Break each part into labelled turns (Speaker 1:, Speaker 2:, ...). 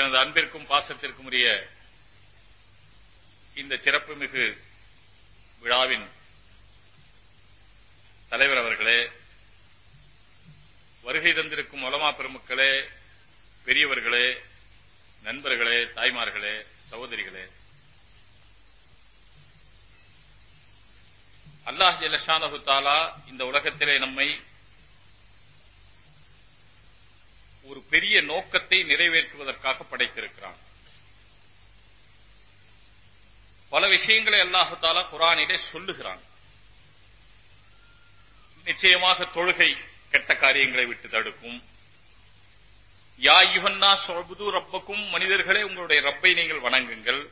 Speaker 1: எனது அன்பிற்கும் பாசத்திற்கும் உரிய இந்த சிறப்புமிகு விழாவின் தலைவர் அவர்களே வருகை தந்திருக்கும் உலமா பெருமக்களே பெரியவர்களே நண்பர்களே தாய்மார்களே சகோதரிகளே. அல்லாஹ் ஜலஷானஹு தாலா இந்த உலகத்திலே நம்மை ஒரு பெரிய நோக்கத்தை நிறைவேற்றுவதற்காக படைத்திருக்கிறான். பல விஷயங்களை அல்லாஹால குரானிலே சொல்லுகிறான். நிச்சயமாக தொழுகை கெட்ட காரியங்களை விட்டு தடுக்கும். யா யுகன்னா சொபுது ரப்பக்கும் மனிதர்களே உங்களுடைய ரப்பை நீங்கள் வணங்குங்கள்.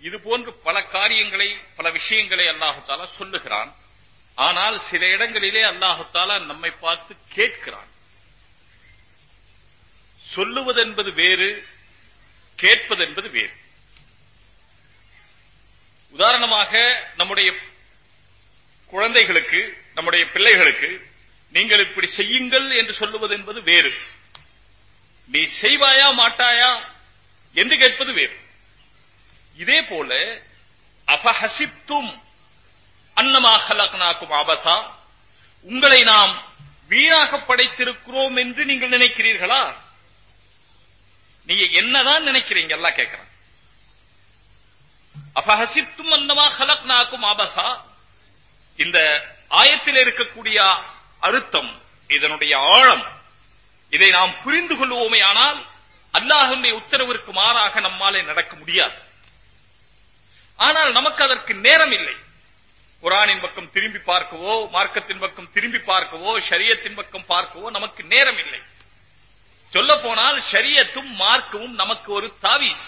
Speaker 1: இது போன்று பல காரியங்களை பல விஷயங்களை அல்லாஹு சொல்லுகிறான். ஆனால் சில இடங்களிலே அல்லாஹு நம்மை பார்த்து கேட்கிறான். சொல்லுவது என்பது வேறு கேட்பது என்பது வேறு. உதாரணமாக நம்முடைய குழந்தைகளுக்கு நம்முடைய பிள்ளைகளுக்கு நீங்கள் இப்படி செய்யுங்கள் என்று சொல்லுவது என்பது வேறு. நீ செய்வாயா மாட்டாயா என்று கேட்பது வேறு. இதே போல அபஹசிப்தும் அன்னமா ஹலக்னாக்கும் உங்களை நாம் வீணாக படைத்திருக்கிறோம் என்று நீங்கள் நினைக்கிறீர்களா? நீங்க என்னதான் நினைக்கிறீங்க? எல்லாம் கேட்கிறேன் அபஹசிப்தும் அன்னமா ஹலக்னாக்கும் அபசா. இந்த ஆயத்தில் இருக்கக்கூடிய அர்த்தம் இதனுடைய ஆழம் இதை நாம் புரிந்து கொள்வோமே ஆனால் அல்லாஹுடைய உத்தரவிற்கு மாறாக நம்மாலே நடக்க முடியாது. ஆனால் நமக்கு அதற்கு நேரம் இல்லை குரானின் பக்கம் திரும்பி பார்க்கவோ மார்க்கத்தின் பக்கம் திரும்பி பார்க்கவோ ஷரியத்தின் பக்கம் பார்க்கவோ நமக்கு நேரம் இல்லை சொல்ல போனால் ஷரியத்தும் மார்க்கமும் நமக்கு ஒரு தாவீஸ்.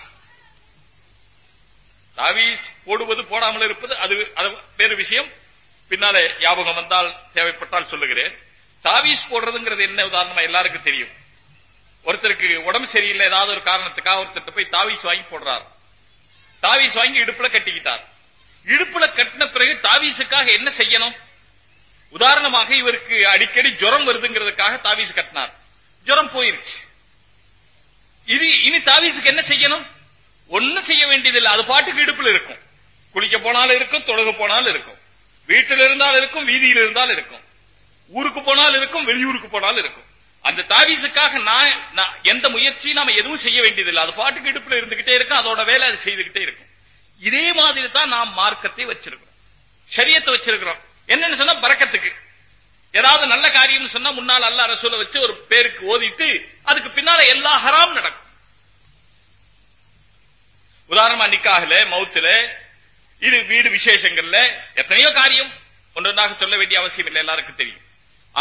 Speaker 1: தாவீஸ் போடுவது போடாமல் இருப்பது அது அது வேறு விஷயம். பின்னாலே ஞாபகம் வந்தால் தேவைப்பட்டால் சொல்லுகிறேன். தாவீஸ் போடுறதுங்கிறது என்ன உதாரணமா எல்லாருக்கும் தெரியும். ஒருத்தருக்கு உடம்பு சரியில்லை ஏதாவது ஒரு காரணத்துக்காக ஒருத்தர் போய் தாவீஸ் வாங்கி போடுறார். தாவீஸ் வாங்கி இடுப்புல கட்டிக்கிட்டார். இடுப்புல கட்டின பிறகு தாவீஸுக்காக என்ன செய்யணும்? உதாரணமாக இவருக்கு அடிக்கடி ஜுரம் வருதுங்கிறதுக்காக தாவீஸ் கட்டினார். ஜுரம் போயிருச்சு. இது இனி தாவீசுக்கு என்ன செய்யணும்? ஒன்னும் செய்ய வேண்டியதில்லை. அது பாட்டுக்கு இடுப்புல இருக்கும். குளிக்க போனாலும் இருக்கும் தொழுக போனாலும் இருக்கும். வீட்டில் இருந்தாலும் இருக்கும் வீதியில் இருந்தாலும் இருக்கும். ஊருக்கு போனாலும் இருக்கும் வெளியூருக்கு போனாலும் இருக்கும். அந்த தாவீசுக்காக நான் எந்த முயற்சியும் நாம எதுவும் செய்ய வேண்டியதில்லை. அது பாட்டுக்கு இடுப்புல இருந்துகிட்டே இருக்கும் அதோட வேலை அது செய்துகிட்டே இருக்கும். இதே மாதிரி தான் நாம் மார்க்கத்தை வச்சிருக்கிறோம். சரியத்தை வச்சிருக்கிறோம். என்னன்னு சொன்னா பறக்கத்துக்கு. ஏதாவது நல்ல காரியம் சொன்னா முன்னால் அல்லா ரசூல வச்சு ஒரு பேருக்கு ஓதிட்டு அதுக்கு பின்னால எல்லா ஹராம் நடக்கும். உதாரணமா நிக்காகல மவுத்துல இது வீடு விசேஷங்கள்ல எத்தனையோ காரியம். ஒன்றொன்றாக சொல்ல வேண்டிய அவசியம் இல்லை எல்லாருக்கும் தெரியும்.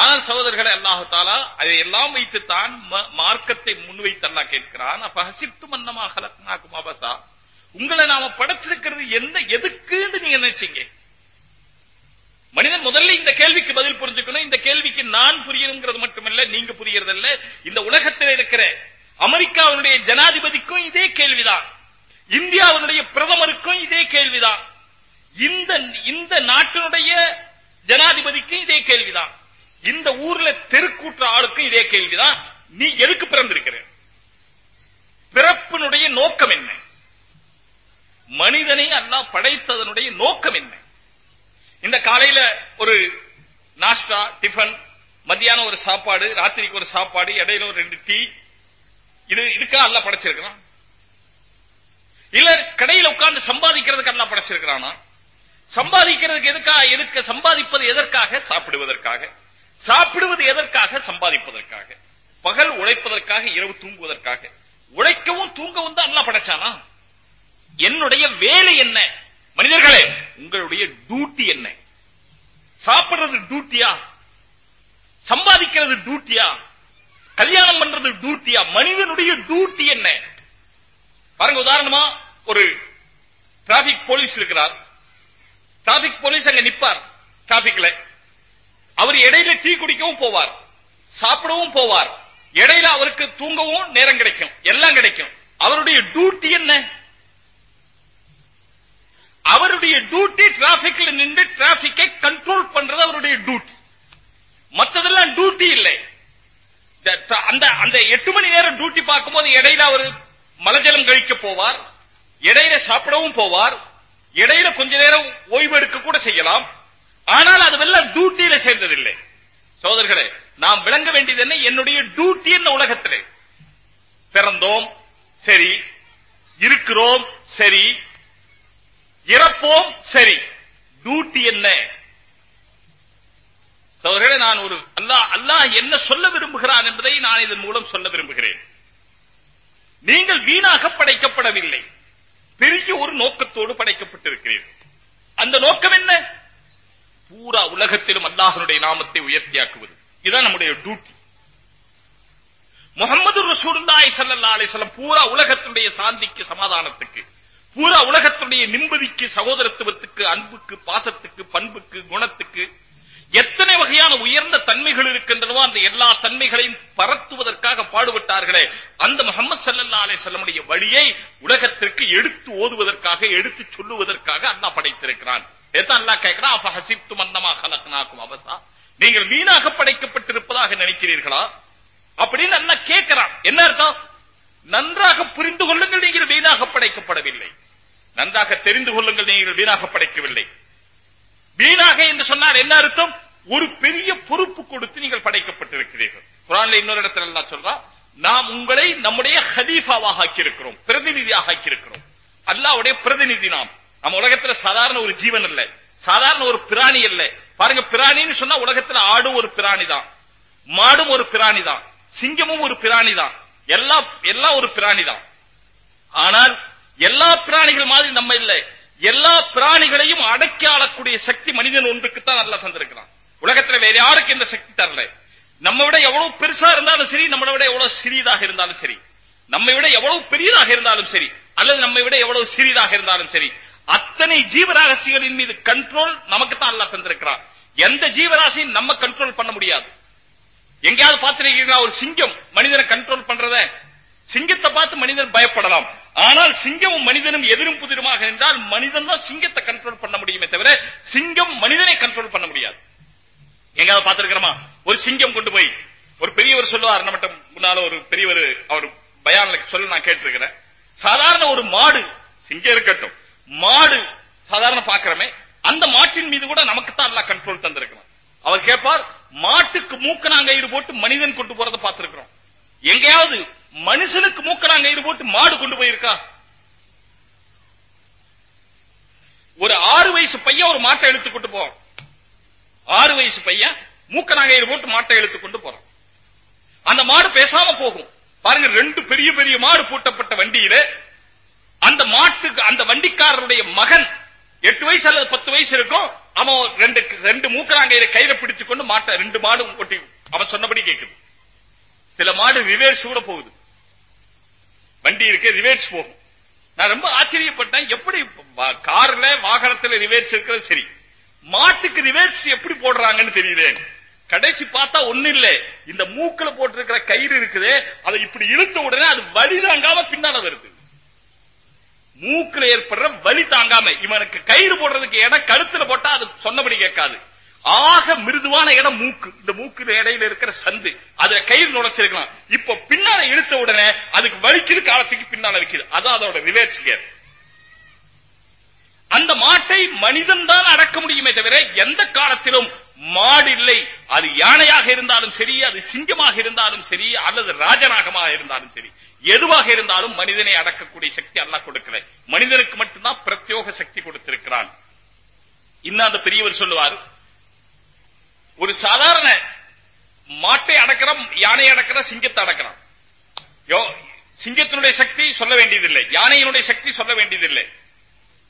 Speaker 1: ஆனால் சகோதரர்களை அல்லாஹு தாலா அதை எல்லாம் வைத்து தான் மார்க்கத்தை முன்வைத்து அல்லா கேட்கிறான். அப்ப மன்னமா அபசா. உங்களை நாம படைச்சிருக்கிறது என்ன எதுக்குன்னு நீங்க நினைச்சீங்க? மனிதன் முதல்ல இந்த கேள்விக்கு பதில் புரிஞ்சுக்கணும். இந்த கேள்விக்கு நான் புரியணுங்கிறது மட்டுமல்ல நீங்க புரியறதல்ல. இந்த உலகத்தில் இருக்கிற அமெரிக்காவினுடைய ஜனாதிபதிக்கும் இதே கேள்விதான். இந்தியாவினுடைய பிரதமருக்கும் இதே கேள்விதான். இந்த இந்த நாட்டினுடைய ஜனாதிபதிக்கும் இதே கேள்விதான். இந்த ஊர்ல தெருக்கூற்ற ஆளுக்கும் இதே கேள்விதான். நீ எதுக்கு பிறந்திருக்கிற? பிறப்பினுடைய நோக்கம் என்ன? மனிதனை அல்லாஹ் படைத்ததனுடைய நோக்கம் என்ன? இந்த காலையில ஒரு நாஷ்டா டிஃபன் மத்தியானம் ஒரு சாப்பாடு ராத்திரிக்கு ஒரு சாப்பாடு இடையில ஒரு ரெண்டு டீ. இது இதுக்கா அல்ல படைச்சிருக்கிறான். இல்ல கடையில உட்கார்ந்து சம்பாதிக்கிறதுக்கு அல்ல படைச்சிருக்கிறானா? சம்பாதிக்கிறதுக்கு எதுக்கா எதுக்கு சம்பாதிப்பது எதற்காக? சாப்பிடுவதற்காக. சாப்பிடுவது எதற்காக? சம்பாதிப்பதற்காக. பகல் உழைப்பதற்காக இரவு தூங்குவதற்காக. உழைக்கவும் தூங்கவும் தான் அல்லா படைச்சானா? என்னுடைய வேலை என்ன? மனிதர்களே உங்களுடைய டியூட்டி என்ன? சாப்பிடுறது டியூட்டியா சம்பாதிக்கிறது டியூட்டியா கல்யாணம் பண்றது டியூட்டியா மனிதனுடைய டியூட்டி என்ன? பாருங்க உதாரணமா ஒரு டிராபிக் போலீஸ் இருக்கிறார். டிராபிக் போலீஸ் அங்க நிப்பார் டிராபிக்ல அவர் இடையில டீ குடிக்கவும் போவார் சாப்பிடவும் போவார். இடையில அவருக்கு தூங்கவும் நேரம் கிடைக்கும் எல்லாம் கிடைக்கும். அவருடைய டியூட்டி என்ன? அவருடைய டியூட்டி டிராபிக்ல நின்று டிராபிக்கை கண்ட்ரோல் பண்றது அவருடைய டியூட்டி மற்றதெல்லாம் டியூட்டி இல்லை. அந்த அந்த எட்டு மணி நேரம் டியூட்டி பார்க்கும்போது இடையில அவர் மலஜலம் கழிக்க போவார் இடையில சாப்பிடவும் போவார் இடையில கொஞ்ச நேரம் ஓய்வு எடுக்க கூட செய்யலாம். ஆனால் அதுவெல்லாம் டியூட்டியில சேர்ந்ததில்லை. சோதர்களே நாம் விளங்க வேண்டியது என்ன? என்னுடைய டியூட்டி என்ன உலகத்திலே? பிறந்தோம் சரி. இருக்கிறோம் சரி. இறப்போம் சரி. டியூட்டி என்ன? அவர்களே நான் ஒரு அல்லாஹ் அல்லாஹ் என்ன சொல்ல விரும்புகிறான் என்பதை நான் இதன் மூலம் சொல்ல விரும்புகிறேன். நீங்கள் வீணாக படைக்கப்படவில்லை. பெரிய ஒரு நோக்கத்தோடு படைக்கப்பட்டிருக்கிறீர்கள். அந்த நோக்கம் என்ன? பூரா உலகத்திலும் அல்லாஹனுடைய நாமத்தை உயர்த்தியாக்குவது. இதுதான் நம்முடைய டியூட்டி முகமது ரசூலுல்லாஹி ஸல்லல்லாஹு அலைஹி வஸல்லம் பூரா உலகத்துடைய சாந்திக்கு சமாதானத்துக்கு பூரா உலகத்துடைய நிம்மதிக்கு சகோதரத்துவத்துக்கு அன்புக்கு பாசத்துக்கு பண்புக்கு குணத்துக்கு எத்தனை வகையான உயர்ந்த தன்மைகள் இருக்கின்றனவோ அந்த எல்லா தன்மைகளையும் பரத்துவதற்காக பாடுபட்டார்களே அந்த முகமது சல்லல்லா அலை செல்லமுடைய வழியை உலகத்திற்கு எடுத்து ஓதுவதற்காக எடுத்து சொல்லுவதற்காக அண்ணா படைத்திருக்கிறான். எதான் அல்லாஹ் கேட்கிறான் அப்ப ஹசிப்து மன்னமா கலக்னாக்கும் அவசா நீங்கள் வீணாக படைக்கப்பட்டிருப்பதாக நினைக்கிறீர்களா? அப்படின்னு அண்ணா கேட்கிறான். என்ன அர்த்தம்? நன்றாக புரிந்து கொள்ளுங்கள் நீங்கள் வீணாக படைக்கப்படவில்லை. நன்றாக தெரிந்து கொள்ளுங்கள் நீங்கள் வீணாக படைக்கவில்லை. வீணாக என்று சொன்னால் என்ன அர்த்தம்? ஒரு பெரிய பொறுப்பு கொடுத்து நீங்கள் படைக்கப்பட்டிருக்கிறீர்கள். குரான்ல இன்னொரு இடத்துல எல்லாம் சொல்றா நாம் உங்களை நம்முடைய ஹலீஃபாவாக ஆக்கியிருக்கிறோம் பிரதிநிதியாக ஆக்கியிருக்கிறோம். அல்லாவுடைய பிரதிநிதி நாம். நம்ம உலகத்துல சாதாரண ஒரு ஜீவன் இல்ல சாதாரண ஒரு பிராணி இல்ல பாருங்க பிராணின்னு சொன்னா உலகத்துல ஆடும் ஒரு பிராணி தான். மாடும் ஒரு பிராணி தான். சிங்கமும் ஒரு பிராணி தான். எல்லா எல்லாம் ஒரு பிராணி தான். ஆனால் எல்லா பிராணிகள் மாதிரி நம்ம இல்லை. எல்லா பிராணிகளையும் அடக்கி ஆளக்கூடிய சக்தி மனிதன் ஒன்றுக்குத்தான் நல்லா தந்திருக்கிறான். உலகத்துல வேற யாருக்கு இந்த சக்தி தரல? நம்ம விட எவ்வளவு பெருசா இருந்தாலும் சரி நம்மளை விட எவ்வளவு சிறியதாக இருந்தாலும் சரி. நம்மை விட எவ்வளவு பெரியதாக இருந்தாலும் சரி அல்லது நம்மை விட எவ்வளவு சிறியதாக இருந்தாலும் சரி அத்தனை ஜீவராசிகளின் மீது கண்ட்ரோல் நமக்கு தான் அல்லா தந்திருக்கிறான். எந்த ஜீவராசியும் நம்ம கண்ட்ரோல் பண்ண முடியாது. எங்கேயாவது பார்த்திருக்கீங்களா ஒரு சிங்கம் மனிதனை கண்ட்ரோல் பண்றத? சிங்கத்தை பார்த்து மனிதன் பயப்படலாம். ஆனால் சிங்கமும் மனிதனும் எதிரும் புதிருமாக இருந்தால் மனிதன் தான் சிங்கத்தை கண்ட்ரோல் பண்ண முடியுமே தவிர சிங்கம் மனிதனை கண்ட்ரோல் பண்ண முடியாது. எங்காவது பார்த்திருக்கிறோமா? ஒரு சிங்கம் கொண்டு போய் ஒரு பெரியவர் சொல்லுவார் நம்மகிட்ட முன்னால ஒரு பெரியவர் அவர் பயான சொல்ல நான் கேட்டிருக்கிறேன். சாதாரண ஒரு மாடு சிங்கம் இருக்கட்டும் மாடு சாதாரண பாக்குறமே அந்த மாட்டின் மீது கூட நமக்கு தான் எல்லாம் கண்ட்ரோல் தந்திருக்கிறோம் அவர் கேட்பார் மாட்டுக்கு மூக்கனாங்கயிறு போட்டு மனிதன் கொண்டு போறதை பார்த்திருக்கிறோம். எங்கேயாவது மனுஷனுக்கு மூக்கனாங்கயிறு போட்டு மாடு கொண்டு போயிருக்கா? ஒரு ஆறு வயசு பையன் ஒரு மாட்டை எடுத்து கொண்டு போறான். ஆறு வயசு பையன் மூக்கனாங்கயிறு போட்டு மாட்டை எடுத்து கொண்டு போறான். அந்த மாடு பேசாம போகும். பாருங்க ரெண்டு பெரிய பெரிய மாடு பூட்டப்பட்ட வண்டியில அந்த மாட்டுக்கு அந்த வண்டிக்காரருடைய மகன் எட்டு வயசு அல்லது பத்து வயசு இருக்கும். அவன் ரெண்டு ரெண்டு மூக்கராங்கையில கையில பிடிச்சு கொண்டு மாட்டை ரெண்டு மாடு ஓட்டி அவன் சொன்னபடி கேட்குது சில மாடு ரிவேர்ஸ் கூட போகுது. வண்டி இருக்கு ரிவேர்ஸ் போகும். நான் ரொம்ப ஆச்சரியப்பட்டேன் எப்படி கார்ல வாகனத்துல ரிவேர்ஸ் இருக்கிறது சரி. மாட்டுக்கு ரிவேர்ஸ் எப்படி போடுறாங்கன்னு தெரியல. கடைசி பார்த்தா ஒண்ணு இல்ல. இந்த மூக்குல போட்டிருக்கிற கயிறு இருக்குது அதை இப்படி இழுத்த உடனே அது வலி தாங்காம பின்னால வருது. மூக்குல ஏற்படுற வலி தாங்காம இவனுக்கு கயிறு போடுறதுக்கு இடம் கழுத்துல போட்டா அது சொன்னபடி கேட்காது. ஆக மிருதுவான இடம் மூக்கு. இந்த மூக்கு இடையில இருக்கிற சந்து. அதுல கயிறு நுழைச்சிருக்கலாம். இப்ப பின்னால இழுத்த உடனே அதுக்கு வலிக்குது காலத்துக்கு பின்னால வைக்குது அதான் அதோட ரிவேர்ஸ் கேர் அந்த மாட்டை மனிதன் தான் அடக்க முடியுமே தவிர எந்த காலத்திலும் மாடு இல்லை. அது யானையாக இருந்தாலும் சரி அது சிங்கமாக இருந்தாலும் சரி அல்லது ராஜநாகமாக இருந்தாலும் சரி. எதுவாக இருந்தாலும் மனிதனை அடக்கக்கூடிய சக்தி அல்லாஹ் கொடுக்கல. மனிதனுக்கு மட்டும்தான் பிரத்யோக சக்தி கொடுத்திருக்கிறான். இன்னும் அந்த பெரியவர் சொல்லுவார் ஒரு சாதாரண மாட்டை அடக்கிறான் யானை அடக்கிற சிங்கத்தை அடக்கிறான் சிங்கத்தினுடைய சக்தி சொல்ல வேண்டியதில்லை. யானையினுடைய சக்தி சொல்ல வேண்டியதில்லை.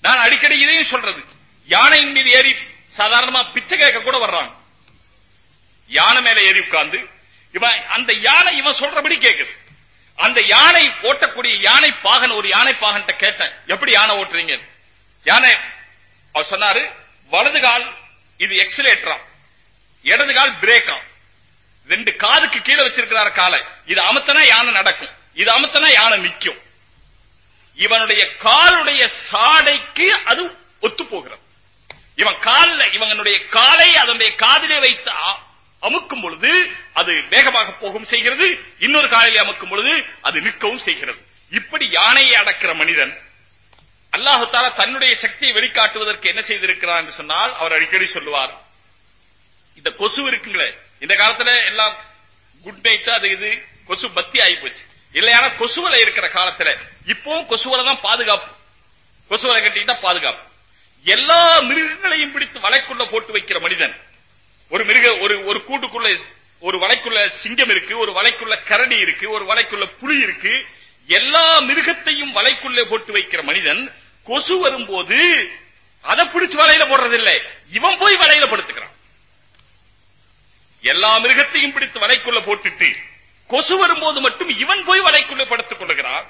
Speaker 1: நான் அடிக்கடி இதையும் சொல்றது. யானையின் மீது ஏறி சாதாரணமா பிச்சை கேட்க கூட வர்றாங்க யானை மேல ஏறி உட்கார்ந்து இவன் அந்த யானை இவன் சொல்றபடி கேக்குது. அந்த யானை ஓட்டக்கூடிய யானை பாகன் ஒரு யானை பாகன் கேட்டேன். எப்படி யானை ஓட்டுறீங்க? யானை அவர் சொன்னாரு வலது கால் இது எக்ஸலேட்டரா இடது கால் பிரேக்கா ரெண்டு காதுக்கு கீழே வச்சிருக்கிறார் காலை. இது அமுத்தனா யானை நடக்கும். இது அமுத்தனா யானை நிற்கும். இவனுடைய காலுடைய சாடைக்கு அது ஒத்து போகிறது இவன் காலில் இவனுடைய காலை அதனுடைய காதிலே வைத்து அமுக்கும் பொழுது அது வேகமாக போகவும் செய்கிறது. இன்னொரு காலையிலே அமுக்கும் பொழுது அது நிற்கவும் செய்கிறது. இப்படி யானையை அடக்கிற மனிதன் அல்லாஹு தாலா தன்னுடைய சக்தியை வெளிக்காட்டுவதற்கு என்ன செய்திருக்கிறார் என்று சொன்னால் அவர் அடிக்கடி சொல்லுவார் இந்த கொசு இருக்குங்களே இந்த காலத்துல எல்லாம் குட் நைட் அது இது கொசு பத்தி ஆகி போச்சு. இல்லையான கொசுவலை இருக்கிற காலத்துல இப்பவும் கொசுவலை தான் பாதுகாப்பு. கொசுவலை கட்டிக்கிட்டா பாதுகாப்பு. எல்லா மிருகங்களையும் பிடித்து வலைக்குள்ள போட்டு வைக்கிற மனிதன். ஒரு மிருக ஒரு ஒரு கூட்டுக்குள்ள ஒரு வலைக்குள்ள சிங்கம் இருக்கு ஒரு வலைக்குள்ள கரடி இருக்கு ஒரு வலைக்குள்ள புலி இருக்கு. எல்லா மிருகத்தையும் வலைக்குள்ளே போட்டு வைக்கிற மனிதன் கொசு வரும்போது அதை பிடிச்சு வலையில போடுறதில்லை. இவன் போய் வலையில படுத்துக்கிறான். எல்லா மிருகத்தையும் பிடித்து வலைக்குள்ள போட்டுட்டு கொசு வரும்போது மட்டும் இவன் போய் வலைக்குள்ளே படுத்துக் கொள்கிறான்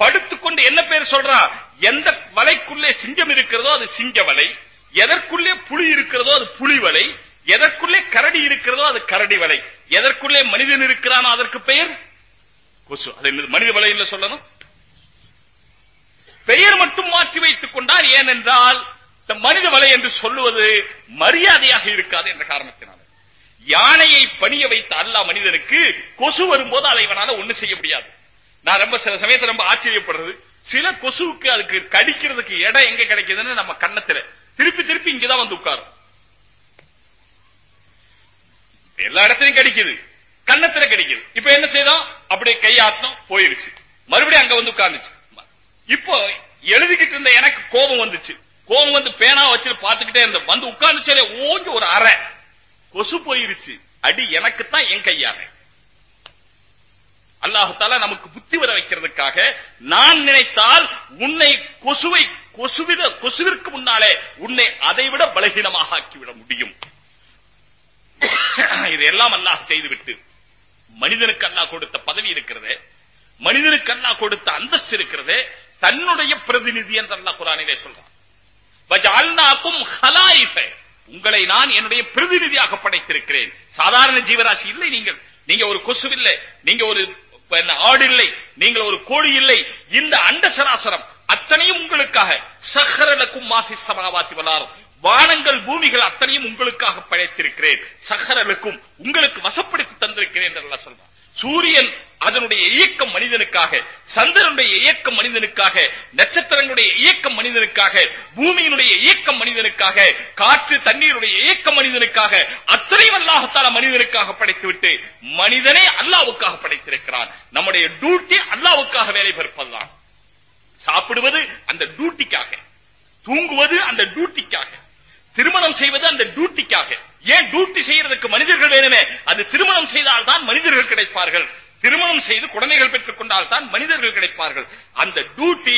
Speaker 1: படுத்துக்கொண்டு என்ன பேர் சொல்றா? எந்த வலைக்குள்ளே சிங்கம் இருக்கிறதோ அது சிங்க வலை எதற்குள்ளே புலி இருக்கிறதோ அது புலி வலை எதற்குள்ளே கரடி இருக்கிறதோ அது கரடி வலை எதற்குள்ளே மனிதன் இருக்கிறானோ அதற்கு பெயர்? கொசு. அது மனித வலை சொல்லணும். பெயர் மட்டும் மாற்றி வைத்துக் கொண்டார் ஏனென்றால் மனித வலை என்று சொல்லுவது மரியாதையாக இருக்காது என்ற காரணத்தினால். யானையை பணிய வைத்த அல்லாஹ் மனிதனுக்கு கொசு வரும்போது அதை இவனால ஒண்ணு செய்ய முடியாது. நான் ரொம்ப சில சமயத்துல ரொம்ப ஆச்சரியப்படுறது. சில கொசுவுக்கு அதுக்கு கடிக்கிறதுக்கு இடம் எங்க கிடைக்குதுன்னு நம்ம கண்ணத்துல திருப்பி திருப்பி இங்கதான் வந்து உட்காரும். எல்லா இடத்துலயும் கடிக்குது. கண்ணத்துல கிடைக்குது. இப்ப என்ன செய்தோம்? அப்படியே கையாத்தம் போயிருச்சு. மறுபடியும் அங்க வந்து உட்கார்ந்துச்சு. இப்போ எழுதிக்கிட்டு இருந்த எனக்கு கோபம் வந்துச்சு. கோபம் வந்து பேனா வச்சு பாத்துக்கிட்டே இருந்த வந்து உட்கார்ந்துச்சாலே ஓங்கி ஒரு அறை. கொசு போயிருச்சு. அடி எனக்கு தான் என் கையால. அல்லாஹால நமக்கு புத்தி வர வைக்கிறதுக்காக நான் நினைத்தால் உன்னை கொசுவை கொசுவித கொசுவிற்கு முன்னாலே உன்னை அதைவிட பலகீனமாக ஆக்கிவிட முடியும். இதெல்லாம் அல்லாஹ் செய்துவிட்டு மனிதனுக்கு அல்லாஹ் கொடுத்த பதவி இருக்கிறது மனிதனுக்கு அல்லாஹ் கொடுத்த அந்தஸ்து இருக்கிறது தன்னுடைய பிரதிநிதி என்று அல்லாஹ் குரானிலே சொல்றான். உங்களை நான் என்னுடைய பிரதிநிதியாக படைத்திருக்கிறேன். சாதாரண ஜீவராசி இல்லை நீங்கள். நீங்க ஒரு கொசு இல்லை நீங்க ஒரு ஆடு இல்லை நீங்கள் ஒரு கோழி இல்லை. இந்த அண்ட சராசரம் அத்தனையும் உங்களுக்காக. சஹரலக்கும் மாஃபி சமாவாத்தி வளாரும் வானங்கள் பூமிகள் அத்தனையும் உங்களுக்காக படைத்திருக்கிறேன். சஹரலுக்கும் உங்களுக்கு வசப்படுத்தி தந்திருக்கிறேன் என்று சொல்றான் சூரியன் அதனுடைய இயக்கம் மனிதனுக்காக சந்திரனுடைய இயக்கம் மனிதனுக்காக நட்சத்திரங்களுடைய இயக்கம் மனிதனுக்காக பூமியினுடைய இயக்கம் மனிதனுக்காக காற்று தண்ணீருடைய இயக்கம் மனிதனுக்காக அத்தனையும் அல்லாஹத்தால மனிதனுக்காக படைத்துவிட்டு மனிதனை அல்லாவுக்காக படைத்திருக்கிறான். நம்முடைய டியூட்டி அல்லாவுக்காக வேலை பார்ப்பதுதான் சாப்பிடுவது அந்த டியூட்டிக்காக தூங்குவது அந்த டியூட்டிக்காக திருமணம் செய்வது அந்த டியூட்டிக்காக ஏன் டியூட்டி செய்யறதுக்கு மனிதர்கள் வேணுமே? அது திருமணம் செய்தால் தான் மனிதர்கள் கிடைப்பார்கள். திருமணம் செய்து குழந்தைகள் பெற்றுக் கொண்டால் தான் மனிதர்கள் கிடைப்பார்கள். அந்த டியூட்டி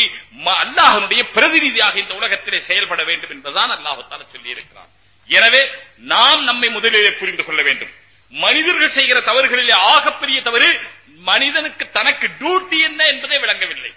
Speaker 1: அல்லாஹனுடைய பிரதிநிதியாக இந்த உலகத்திலே செயல்பட வேண்டும் என்பதுதான் அல்லாஹத்தால சொல்லி இருக்கிறான் எனவே நாம் நம்மை முதலிலே புரிந்து கொள்ள வேண்டும். மனிதர்கள் செய்கிற தவறுகளிலே ஆகப்பெரிய தவறு மனிதனுக்கு தனக்கு டியூட்டி என்ன என்பதை விளங்கவில்லை.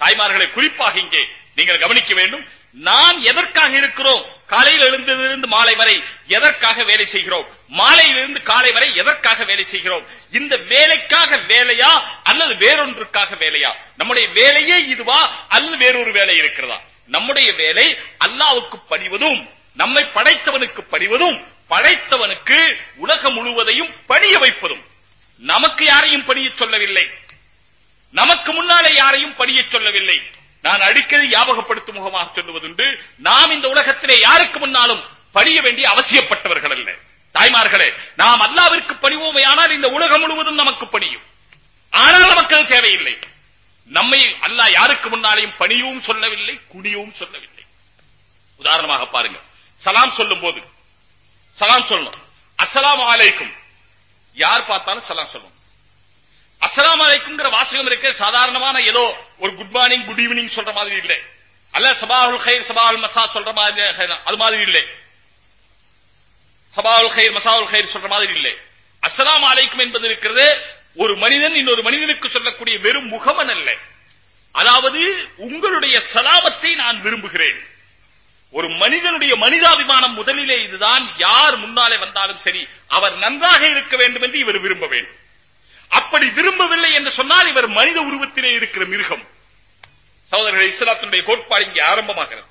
Speaker 1: தாய்மார்களை குறிப்பாக இங்கே நீங்கள் கவனிக்க வேண்டும். நாம் எதற்காக இருக்கிறோம்? காலையில் எழுந்ததிலிருந்து மாலை வரை எதற்காக வேலை செய்கிறோம்? மாலையிலிருந்து காலை வரை எதற்காக வேலை செய்கிறோம்? இந்த வேலைக்காக வேலையா அல்லது வேறொன்றுக்காக வேலையா? நம்முடைய வேலையே இதுவா அல்லது வேறொரு வேலை இருக்கிறதா? நம்முடைய வேலை அல்லாவுக்கு பணிவதும் நம்மை படைத்தவனுக்கு பணிவதும் படைத்தவனுக்கு உலகம் முழுவதையும் பணிய வைப்பதும். நமக்கு யாரையும் பணிய சொல்லவில்லை. நமக்கு முன்னாலே யாரையும் பணிய சொல்லவில்லை. நான் அடிக்கடி ஞாபகப்படுத்தும் முகமாக சொல்லுவதுண்டு நாம் இந்த உலகத்திலே யாருக்கு முன்னாலும் பணிய வேண்டிய அவசியப்பட்டவர்கள் அல்ல. தாய்மார்களே நாம் அல்லாவிற்கு பணிவோமையானால் ஆனால் இந்த உலகம் முழுவதும் நமக்கு பணியும். ஆனால் நமக்கு அது தேவையில்லை. நம்மை அல்லாஹ் யாருக்கு முன்னாலேயும் பணியவும் சொல்லவில்லை குனியவும் சொல்லவில்லை. உதாரணமாக பாருங்க. சலாம் சொல்லும் போது சலாம் சொல்லணும். அஸ்ஸலாமு அலைக்கும். யார் பார்த்தாலும் சலாம் சொல்லணும். அசலாம் அலைக்கும்ங்கிற வாசகம் இருக்கு. சாதாரணமான ஏதோ ஒரு குட் மார்னிங் குட் ஈவினிங் சொல்ற மாதிரி இல்லை. அல்ல சபாஹுல் ஹைர் சபாஹுல் மசா சொல்ற மாதிரி அது மாதிரி இல்லை. சபாவுல் ஹைர் மசாவுல் ஹைர் சொல்ற மாதிரி இல்லை. அஸ்ஸலாமு அலைக்கும் என்பது இருக்கிறது ஒரு மனிதன் இன்னொரு மனிதனுக்கு சொல்லக்கூடிய வெறும் முகமன் அல்ல. அதாவது உங்களுடைய சலாமத்தை நான் விரும்புகிறேன். ஒரு மனிதனுடைய மனிதாபிமானம் முதலிலே இதுதான். யார் முன்னாலே வந்தாலும் சரி அவர் நன்றாக இருக்க வேண்டும் என்று இவர் விரும்ப வேண்டும். அப்படி விரும்பவில்லை என்று சொன்னால் இவர் மனித உருவத்திலே இருக்கிற மிருகம். சகோதரர்கள் இஸ்லாத்தினுடைய கோட்பாடு இங்கே ஆரம்பமாகிறது.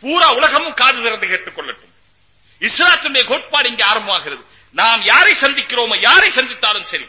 Speaker 1: பூரா உலகமும் காது திறந்து கேட்டுக் கொள்ளட்டும். இஸ்லாத்தினுடைய கோட்பாடு இங்கே ஆரம்பமாகிறது. நாம் யாரை சந்திக்கிறோமோ யாரை சந்தித்தாலும் சரி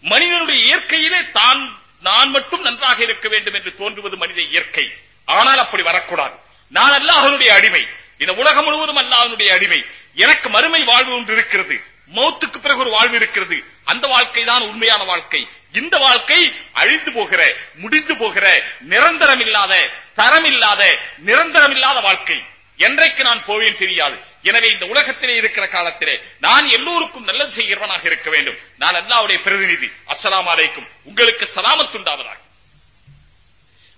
Speaker 1: மனிதனுடைய இயற்கையிலே தான் நான் மட்டும் நன்றாக இருக்க வேண்டும் என்று தோன்றுவது மனித இயற்கை. ஆனால் அப்படி வரக்கூடாது. நான் அல்லாஹனுடைய அடிமை. இந்த உலகம் முழுவதும் அல்லாஹனுடைய அடிமை. எனக்கு மறுமை வாழ்வு ஒன்று இருக்கிறது. மௌத்துக்கு பிறகு ஒரு வாழ்வு இருக்கிறது. அந்த வாழ்க்கை தான் உண்மையான வாழ்க்கை. இந்த வாழ்க்கை அழிந்து போகிற முடிந்து போகிற நிரந்தரம் இல்லாத தரம் இல்லாத நிரந்தரம் இல்லாத வாழ்க்கை. என்றைக்கு நான் போவேன் தெரியாது. எனவே இந்த உலகத்திலே இருக்கிற காலத்திலே நான் எல்லோருக்கும் நல்லது செய்கிறவனாக இருக்க வேண்டும். நான் அல்லாவுடைய பிரதிநிதி. அஸ்லாம் அலைக்கும். உங்களுக்கு சலாமத்துண்டாவதாக.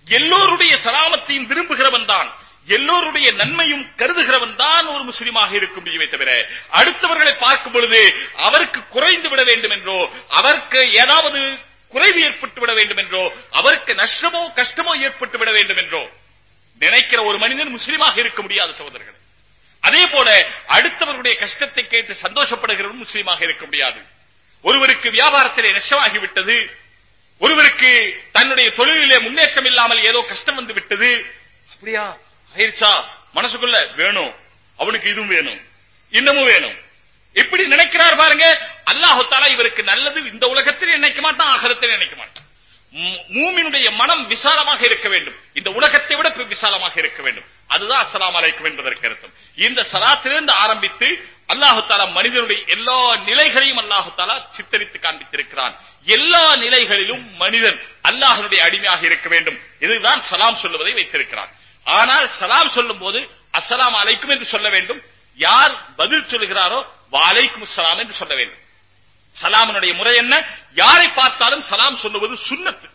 Speaker 1: எல்லோருடைய சலாமத்தையும் விரும்புகிறவன் தான். எல்லோருடைய நன்மையும் கருதுகிறவன் தான் ஒரு முஸ்லீமாக இருக்க முடியுமே தவிர அடுத்தவர்களை பார்க்கும் பொழுது அவருக்கு குறைந்து விட வேண்டும் என்றோ அவருக்கு ஏதாவது குறைவு ஏற்பட்டு விட வேண்டும் என்றோ அவருக்கு நஷ்டமோ கஷ்டமோ ஏற்பட்டு விட வேண்டும் என்றோ நினைக்கிற ஒரு மனிதன் முஸ்லீமாக இருக்க முடியாது சகோதரர்கள். அதே போல அடுத்தவர்களுடைய கஷ்டத்தை கேட்டு சந்தோஷப்படுகிறவன் முஸ்லீமாக இருக்க முடியாது. ஒருவருக்கு வியாபாரத்திலே நஷ்டமாகிவிட்டது ஒருவருக்கு தன்னுடைய தொழிலிலே முன்னேற்றம் இல்லாமல் ஏதோ கஷ்டம் வந்து விட்டது அப்படியா? ஆயிருச்சா மனசுக்குள்ள வேணும். அவனுக்கு இதுவும் வேணும். இன்னமும் வேணும். இப்படி நினைக்கிறார் பாருங்க அல்லாஹு தாலா இவருக்கு நல்லது இந்த உலகத்தில் நினைக்க மாட்டான் ஆகலத்தில் நினைக்க மாட்டான். மூமினுடைய மனம் விசாலமாக இருக்க வேண்டும். இந்த உலகத்தை விட விசாலமாக இருக்க வேண்டும். அதுதான் அஸ்லாம் அலைக்கும் என்பதற்கு அர்த்தம். இந்த சலாத்திலிருந்து ஆரம்பித்து அல்லாஹு தாலா மனிதனுடைய எல்லா நிலைகளையும் அல்லாஹு தாலா சித்தரித்து காண்பித்திருக்கிறான். எல்லா நிலைகளிலும் மனிதன் அல்லாஹனுடைய அடிமையாக இருக்க வேண்டும். இதுதான் சலாம் சொல்லுவதை வைத்திருக்கிறான். ஆனால் சலாம் சொல்லும் போது அசலாம் அலைக்கும் என்று சொல்ல வேண்டும். யார் பதில் சொல்லுகிறாரோ வாலைக்கும் சலாம் என்று சொல்ல வேண்டும். சலாமனுடைய முறை என்ன? யாரை பார்த்தாலும் சலாம் சொல்லுவது சுன்னத்து.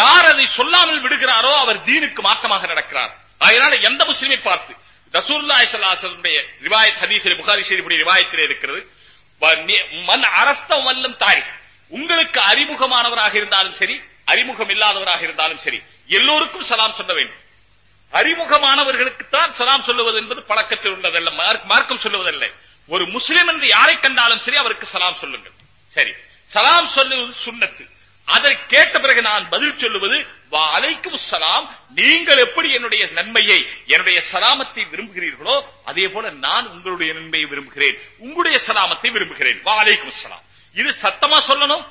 Speaker 1: யார் அதை சொல்லாமல் விடுகிறாரோ அவர் தீனுக்கு மாற்றமாக நடக்கிறார். அதனால எந்த முஸ்லிமை பார்த்து ரசூலுல்லாஹி ஸல்லல்லாஹு ரிவாயத் ஹதீஸில் புகாரி ஷரீஃபுடைய ரிவாயத்தில் இருக்கிறது மண் அரஸ்தம் வல்லும் தாய் வல்லம் உங்களுக்கு அறிமுகமானவராக இருந்தாலும் சரி அறிமுகம் இல்லாதவராக இருந்தாலும் சரி எல்லோருக்கும் சலாம் சொல்ல வேண்டும். அறிமுகமானவர்களுக்குத்தான் சலாம் சொல்லுவது என்பது பழக்கத்தில் உள்ளதல்ல. மார்க்கம் சொல்லுவதல்ல. ஒரு முஸ்லிம் என்று யாரை கண்டாலும் சரி அவருக்கு சலாம் சொல்லுங்கள். சரி. சலாம் சொல்லுவது சுண்ணத்து. அதை கேட்ட பிறகு நான் பதில் சொல்லுவது வா அலைக்கும் சலாம். நீங்கள் எப்படி என்னுடைய நன்மையை என்னுடைய சலாமத்தை விரும்புகிறீர்களோ அதே போல நான் உங்களுடைய நன்மையை விரும்புகிறேன். உங்களுடைய சலாமத்தை விரும்புகிறேன். வா அலைக்கும் சலாம். இது சத்தமா சொல்லணும்.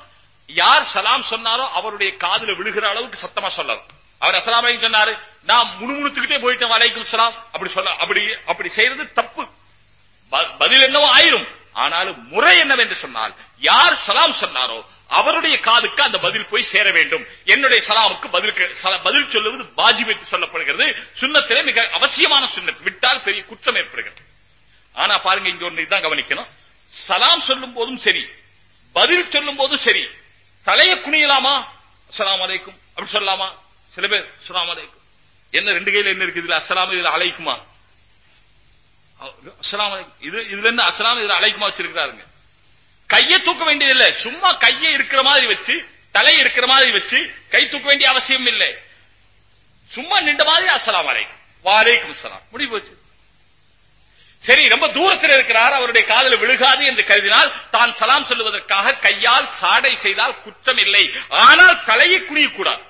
Speaker 1: யார் சலாம் சொன்னாரோ அவருடைய காதுல விழுகிற அளவுக்கு சத்தமா சொல்லணும். அவர் அஸ்ஸலாமு சொன்னாரு நான் முணுமுணுத்துக்கிட்டே போயிட்டேன் வலைக்கும் சலாம் அப்படி சொல்ல அப்படி அப்படி செய்யறது தப்பு. ப- பதில் என்னவோ ஆயிரும். ஆனாலும் முறை என்னவென்று சொன்னால் யார் சலாம் சொன்னாரோ அவருடைய காதுக்கு அந்த பதில் போய் சேர வேண்டும். என்னுடைய சலாமுக்கு பதில் பதில் சொல்லுவது பாஜிப் என்று சொல்லப்படுகிறது. சுண்ணத்திலே மிக அவசியமான சுண்ணத் விட்டால் பெரிய குற்றம் ஏற்படுகிறது. ஆனா பாருங்க இங்க ஒன்று இதான் கவனிக்கணும். சலாம் சொல்லும் போதும் சரி பதில் சொல்லும் போதும் சரி தலையை குனியலாமா? அஸ்ஸலாமு அலைக்கும். அப்படி சொல்லலாமா? சில பேர் அஸ்ஸலாமு அலைக்கும். என்ன ரெண்டு கையில என்ன இருக்குது? இதுல அஸ்ஸலாமு இதுல அலைக்குமா? அஸ்ஸலாமு இது இதுல இருந்து அஸ்ஸலாமு இதுல அலைக்குமா? வச்சிருக்கிறாருங்க. கையை தூக்க வேண்டியதில்லை. சும்மா கையை இருக்கிற மாதிரி வச்சு தலை இருக்கிற மாதிரி வச்சு கை தூக்க வேண்டிய அவசியம் இல்லை. சும்மா நின்ற மாதிரி அஸ்ஸலாமு அலைக்கும். வாலைக்கும் அஸ்ஸலாம். முடிவு போச்சு. சரி ரொம்ப தூரத்தில் இருக்கிறார். அவருடைய காதல விழுகாது என்று கருதினால் தான் சலாம் சொல்லுவதற்காக கையால் சாடை செய்தால் குற்றம் இல்லை. ஆனால் தலையை குனியக்கூடாது.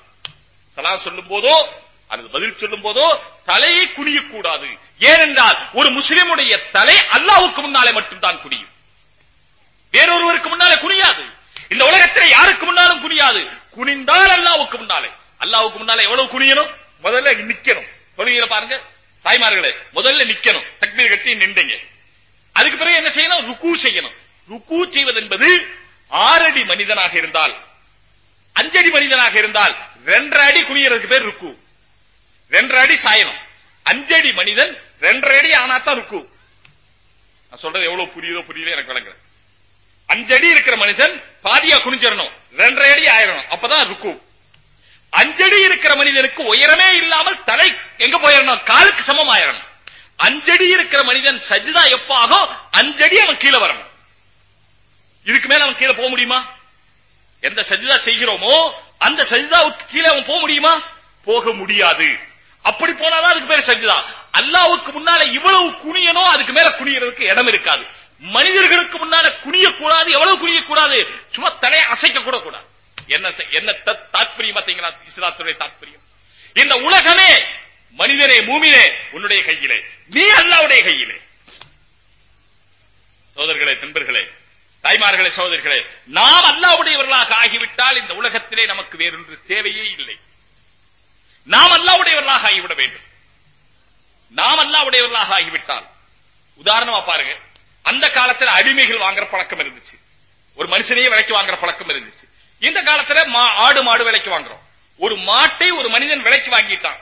Speaker 1: சலாம் சொல்லும் போதோ அல்லது பதில் சொல்லும் போதோ தலையை குனியக்கூடாது. ஏனென்றால் ஒரு முஸ்லிமுடைய தலை அல்லாவுக்கு முன்னாலே மட்டும்தான் குனியும். வேறொருவருக்கு முன்னாலே குனியாது. இந்த உலகத்திலே யாருக்கு முன்னாலும் குனியாது. குனிந்தால் அல்லாவுக்கு முன்னாலே. அல்லாவுக்கு முன்னாலே எவ்வளவு குனியணும்? முதல்ல நிக்கணும். தொழுகையில பாருங்க. தாய்மார்களே முதல்ல நிக்கணும். தக்மீர் கட்டி நின்றீங்க. அதுக்கு பிறகு என்ன செய்யணும்? ருக்கு செய்யணும். ருக்கு செய்வது என்பது ஆறடி மனிதனாக இருந்தால் அஞ்சடி மனிதனாக இருந்தால் ரெண்டரை அடி குனியறதுக்கு பேர் ருக்கு. ரெண்டரை அடி சாயணும் அஞ்சடி மனிதன் ரெண்டரை அடி ஆனாத்தான் ருக்கு. நான் சொல்றது எவ்வளவு புரியுதோ புரியல எனக்கு விளங்குற அஞ்சடி இருக்கிற மனிதன் பாதியா குனிஞ்சிடணும் ரெண்டரை அடி ஆயிரணும். அப்பதான் ருக்கு. அஞ்சடி இருக்கிற மனிதனுக்கு உயரமே இல்லாமல் தலை எங்க போயிடணும் காலுக்கு சமம் ஆயிரணும். அஞ்சடி இருக்கிற மனிதன் சஜிதா எப்ப ஆகும் அஞ்சடி அவன் கீழே வரணும். இதுக்கு மேல அவன் கீழே போக முடியுமா? எந்த சஜிதா செய்கிறோமோ அந்த சஜிதாவுக்கு கீழே அவன் போக முடியுமா? போக முடியாது. அப்படி போனாதான் அதுக்கு பேர் சஜிதா. அல்லாவுக்கு முன்னால இவ்வளவு குனியனோ அதுக்கு மேல குனியறதுக்கு இடம் இருக்காது. மனிதர்களுக்கு முன்னால குனிய கூடாது எவ்வளவு குனிய கூடாது சும்மா தலையை அசைக்க கூட கூடாது. என்ன என்ன தத்- தாத்பரியம் பார்த்தீங்களா? இஸ்லாத்துடைய தாத்பரியம். இந்த உலகமே மனிதனே மூமினே உன்னுடைய கையிலே. நீ அல்லாவுடைய கையிலே. சோதர்களே நண்பர்களே தாய்மார்களே சகோதரிகளே நாம் அல்லாவுடையவர்களாக ஆகிவிட்டால் இந்த உலகத்திலே நமக்கு வேறொன்று தேவையே இல்லை. நாம் அல்லாவுடையவர்களாக ஆகிவிட வேண்டும். நாம் அல்லாவுடையவர்களாக ஆகிவிட்டால் உதாரணமா பாருங்க அந்த காலத்துல அடிமைகள் வாங்குற பழக்கம் இருந்துச்சு. ஒரு மனுஷனையே விலைக்கு வாங்குற பழக்கம் இருந்துச்சு. இந்த காலத்துல ஆடு மாடு விலைக்கு வாங்குறோம். ஒரு மாட்டை ஒரு மனிதன் விலைக்கு வாங்கிட்டான்.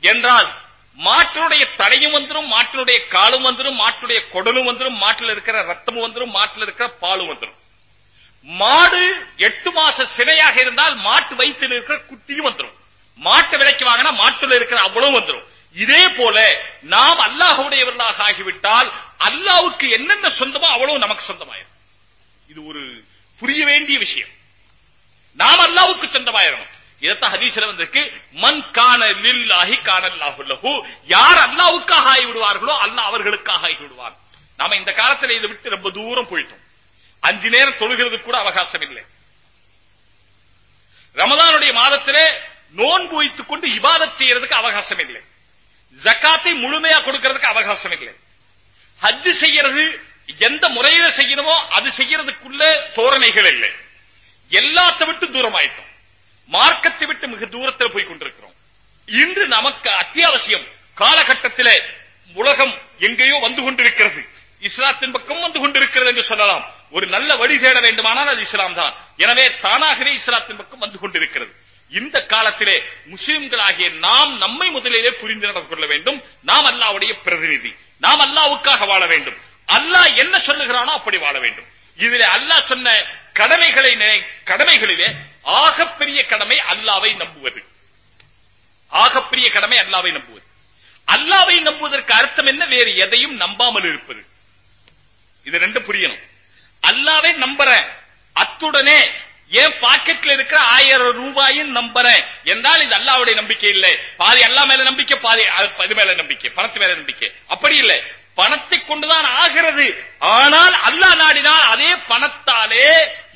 Speaker 1: என்றால் மாட்டினுடைய தலையும் வந்துரும் மாட்டினுடைய காலும் வந்துடும் மாட்டுடைய குடலும் வந்துடும் மாட்டில் இருக்கிற ரத்தமும் வந்துடும் மாட்டில் இருக்கிற பாலும் வந்துரும். மாடு எட்டு மாச சினையாக இருந்தால் மாட்டு வயிற்றில் இருக்கிற குட்டியும் வந்துடும் மாட்டை விலைக்கு வாங்கினா மாட்டுல இருக்கிற அவ்வளவு வந்துடும் இதே போல நாம் அல்லாஹுடையவர்களாக ஆகிவிட்டால் அல்லாவுக்கு என்னென்ன சொந்தமோ அவ்வளவு நமக்கு சொந்தமாயிரும். இது ஒரு புரிய வேண்டிய விஷயம். நாம் அல்லாவுக்கு சொந்தமாயிரணும். இதத்தான் ஹதீஸ்ல வந்திருக்கு. மண் காண லில்லாஹி காணல்லாஹு யார் அல்லாவுக்காக ஆகி விடுவார்களோ அல்லாஹ் அவர்களுக்காக ஆகி விடுவார் நாம இந்த காலத்துல இதை விட்டு ரொம்ப தூரம் போயிட்டோம். அஞ்சு நேரம் தொழுகிறது கூட அவகாசம் இல்லை ரமதானுடைய மாதத்திலே நோன்பு வைத்துக் கொண்டு இபாதத் செய்யறதுக்கு அவகாசம் இல்லை ஜக்காத்தை முழுமையா கொடுக்கிறதுக்கு அவகாசம் இல்லை ஹஜ் செய்யறது எந்த முறையில செய்யணுமோ அது செய்யறதுக்குள்ள தோரணைகள் இல்லை. எல்லாத்த விட்டு தூரம் ஆயிட்டோம் மார்க்கத்தை விட்டு மிக தூரத்தில் போய் கொண்டிருக்கிறோம். இன்று நமக்கு அத்தியாவசியம் காலகட்டத்தில் உலகம் எங்கேயோ வந்து கொண்டிருக்கிறது. இஸ்லாத்தின் பக்கம் வந்து கொண்டிருக்கிறது என்று சொல்லலாம். ஒரு நல்ல வழி தேட வேண்டுமானால் அது இஸ்லாம் தான். எனவே தானாகவே இஸ்லாத்தின் பக்கம் வந்து கொண்டிருக்கிறது. இந்த காலத்திலே முஸ்லிம்களாகிய நாம் நம்மை முதலிலே புரிந்து நடந்து கொள்ள வேண்டும். நாம் அல்லாவுடைய பிரதிநிதி. நாம் அல்லாவுக்காக வாழ வேண்டும். அல்லாஹ் என்ன சொல்லுகிறானோ அப்படி வாழ வேண்டும். இதிலே அல்லாஹ் சொன்ன கடமைகளை கடமைகளிலே ஆகப்பெரிய கடமை அல்லாவை நம்புவது. ஆகப்பெரிய கடமை அல்லாவை நம்புவது. அல்லாவை நம்புவதற்கு அர்த்தம் என்ன? வேறு எதையும் நம்பாமல் இருப்பது. இது ரெண்டு புரியணும். அல்லாவை நம்புறேன். அத்துடனே ஏன் பாக்கெட்ல இருக்கிற ஆயிரம் ரூபாயும் நம்புறேன். என்றால் இது அல்லாவுடைய நம்பிக்கை இல்லை. பாதி அல்லா மேல நம்பிக்கை பாதி இது மேல நம்பிக்கை பணத்து மேல நம்பிக்கை. அப்படி இல்லை. பணத்தை கொண்டுதான் ஆகிறது. ஆனால் அல்லாஹ் நாடினால் அதே பணத்தாலே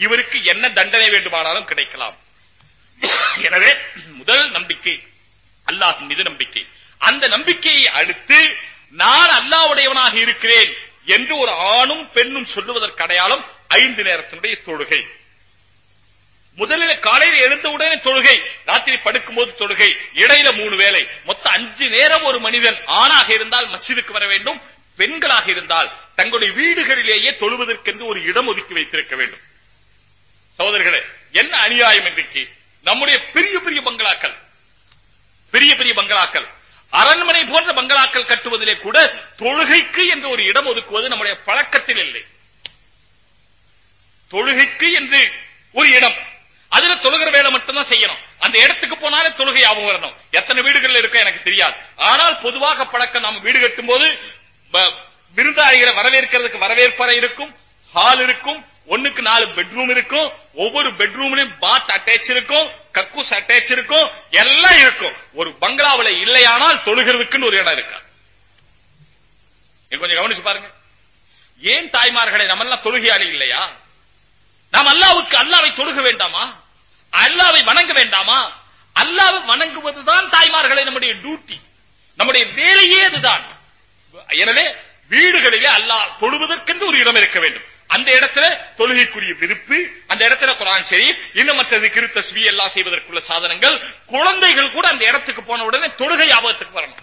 Speaker 1: இவருக்கு என்ன தண்டனை வேண்டுமானாலும் கிடைக்கலாம். எனவே முதல் நம்பிக்கை அல்லாஹின் மீது நம்பிக்கை. அந்த நம்பிக்கையை அடுத்து நான் அல்லாவுடையவனாக இருக்கிறேன் என்று ஒரு ஆணும் பெண்ணும் சொல்லுவதற்கு அடையாளம் ஐந்து நேரத்தினுடைய தொழுகை. முதலில் காலையில் எழுந்தவுடனே தொழுகை ராத்திரி படுக்கும்போது தொழுகை இடையில மூணு வேலை மொத்தம் அஞ்சு நேரம் ஒரு மனிதன் ஆணாக இருந்தால் மசிதுக்கு வர வேண்டும் பெண்களாக இருந்தால் தங்களுடைய வீடுகளிலேயே தொழுவதற்கென்று ஒரு இடம் ஒதுக்கி வைத்திருக்க வேண்டும். சகோதரர்களே என்ன அநியாயம் இன்றைக்கு? நம்முடைய பெரிய பெரிய பங்களாக்கள் பெரிய பெரிய பங்களாக்கள் அரண்மனை போன்ற பங்களாக்கள் கட்டுவதிலே கூட தொழுகைக்கு என்று ஒரு இடம் ஒதுக்குவது நம்முடைய பழக்கத்தில் இல்லை. தொழுகைக்கு என்று ஒரு இடம். அதுல தொழுகிற வேலை மட்டும்தான் செய்யணும். அந்த இடத்துக்கு போனாலே தொழுகை ஞாபகம் வரணும். எத்தனை வீடுகள் இருக்க எனக்கு தெரியாது. ஆனால் பொதுவாக பழக்கம் நாம் வீடு கட்டும் போது விருந்தாளிகளை வரவேற்கிறதுக்கு வரவேற்பறை இருக்கும் ஹால் இருக்கும் ஒண்ணுக்கு நாலு பெட்ரூம் இருக்கும் ஒவ்வொரு பெட்ரூம்லயும் பாத் அட்டாச் இருக்கும் கக்கூஸ் அட்டாச் இருக்கும் எல்லாம் இருக்கும். ஒரு பங்களாவில இல்லையானால் தொழுகிறதுக்குன்னு ஒரு இடம் இருக்கா? கொஞ்சம் கவனிச்சு பாருங்க. ஏன் தாய்மார்களை நம்ம எல்லாம் தொழுகையாளி இல்லையா? நாம் அல்லாவுக்கு அல்லாவை தொழுக வேண்டாமா? அல்லாவை வணங்க வேண்டாமா? அல்லாவை வணங்குவதுதான் தாய்மார்களை நம்முடைய டியூட்டி நம்முடைய வேலையே அதுதான் எனவே வீடுகளிலே அல்லாஹ் தொழுவதற்கென்று ஒரு இடம் இருக்க வேண்டும். அந்த இடத்துல தொழுகைக்குரிய விருப்பு அந்த இடத்துல குரான் சரி இன்னும் மற்றது கிரு தஸ்வி எல்லாம் செய்வதற்குள்ள சாதனங்கள். குழந்தைகள் கூட அந்த இடத்துக்கு போன உடனே தொழுகை ஆபத்துக்கு வரணும்.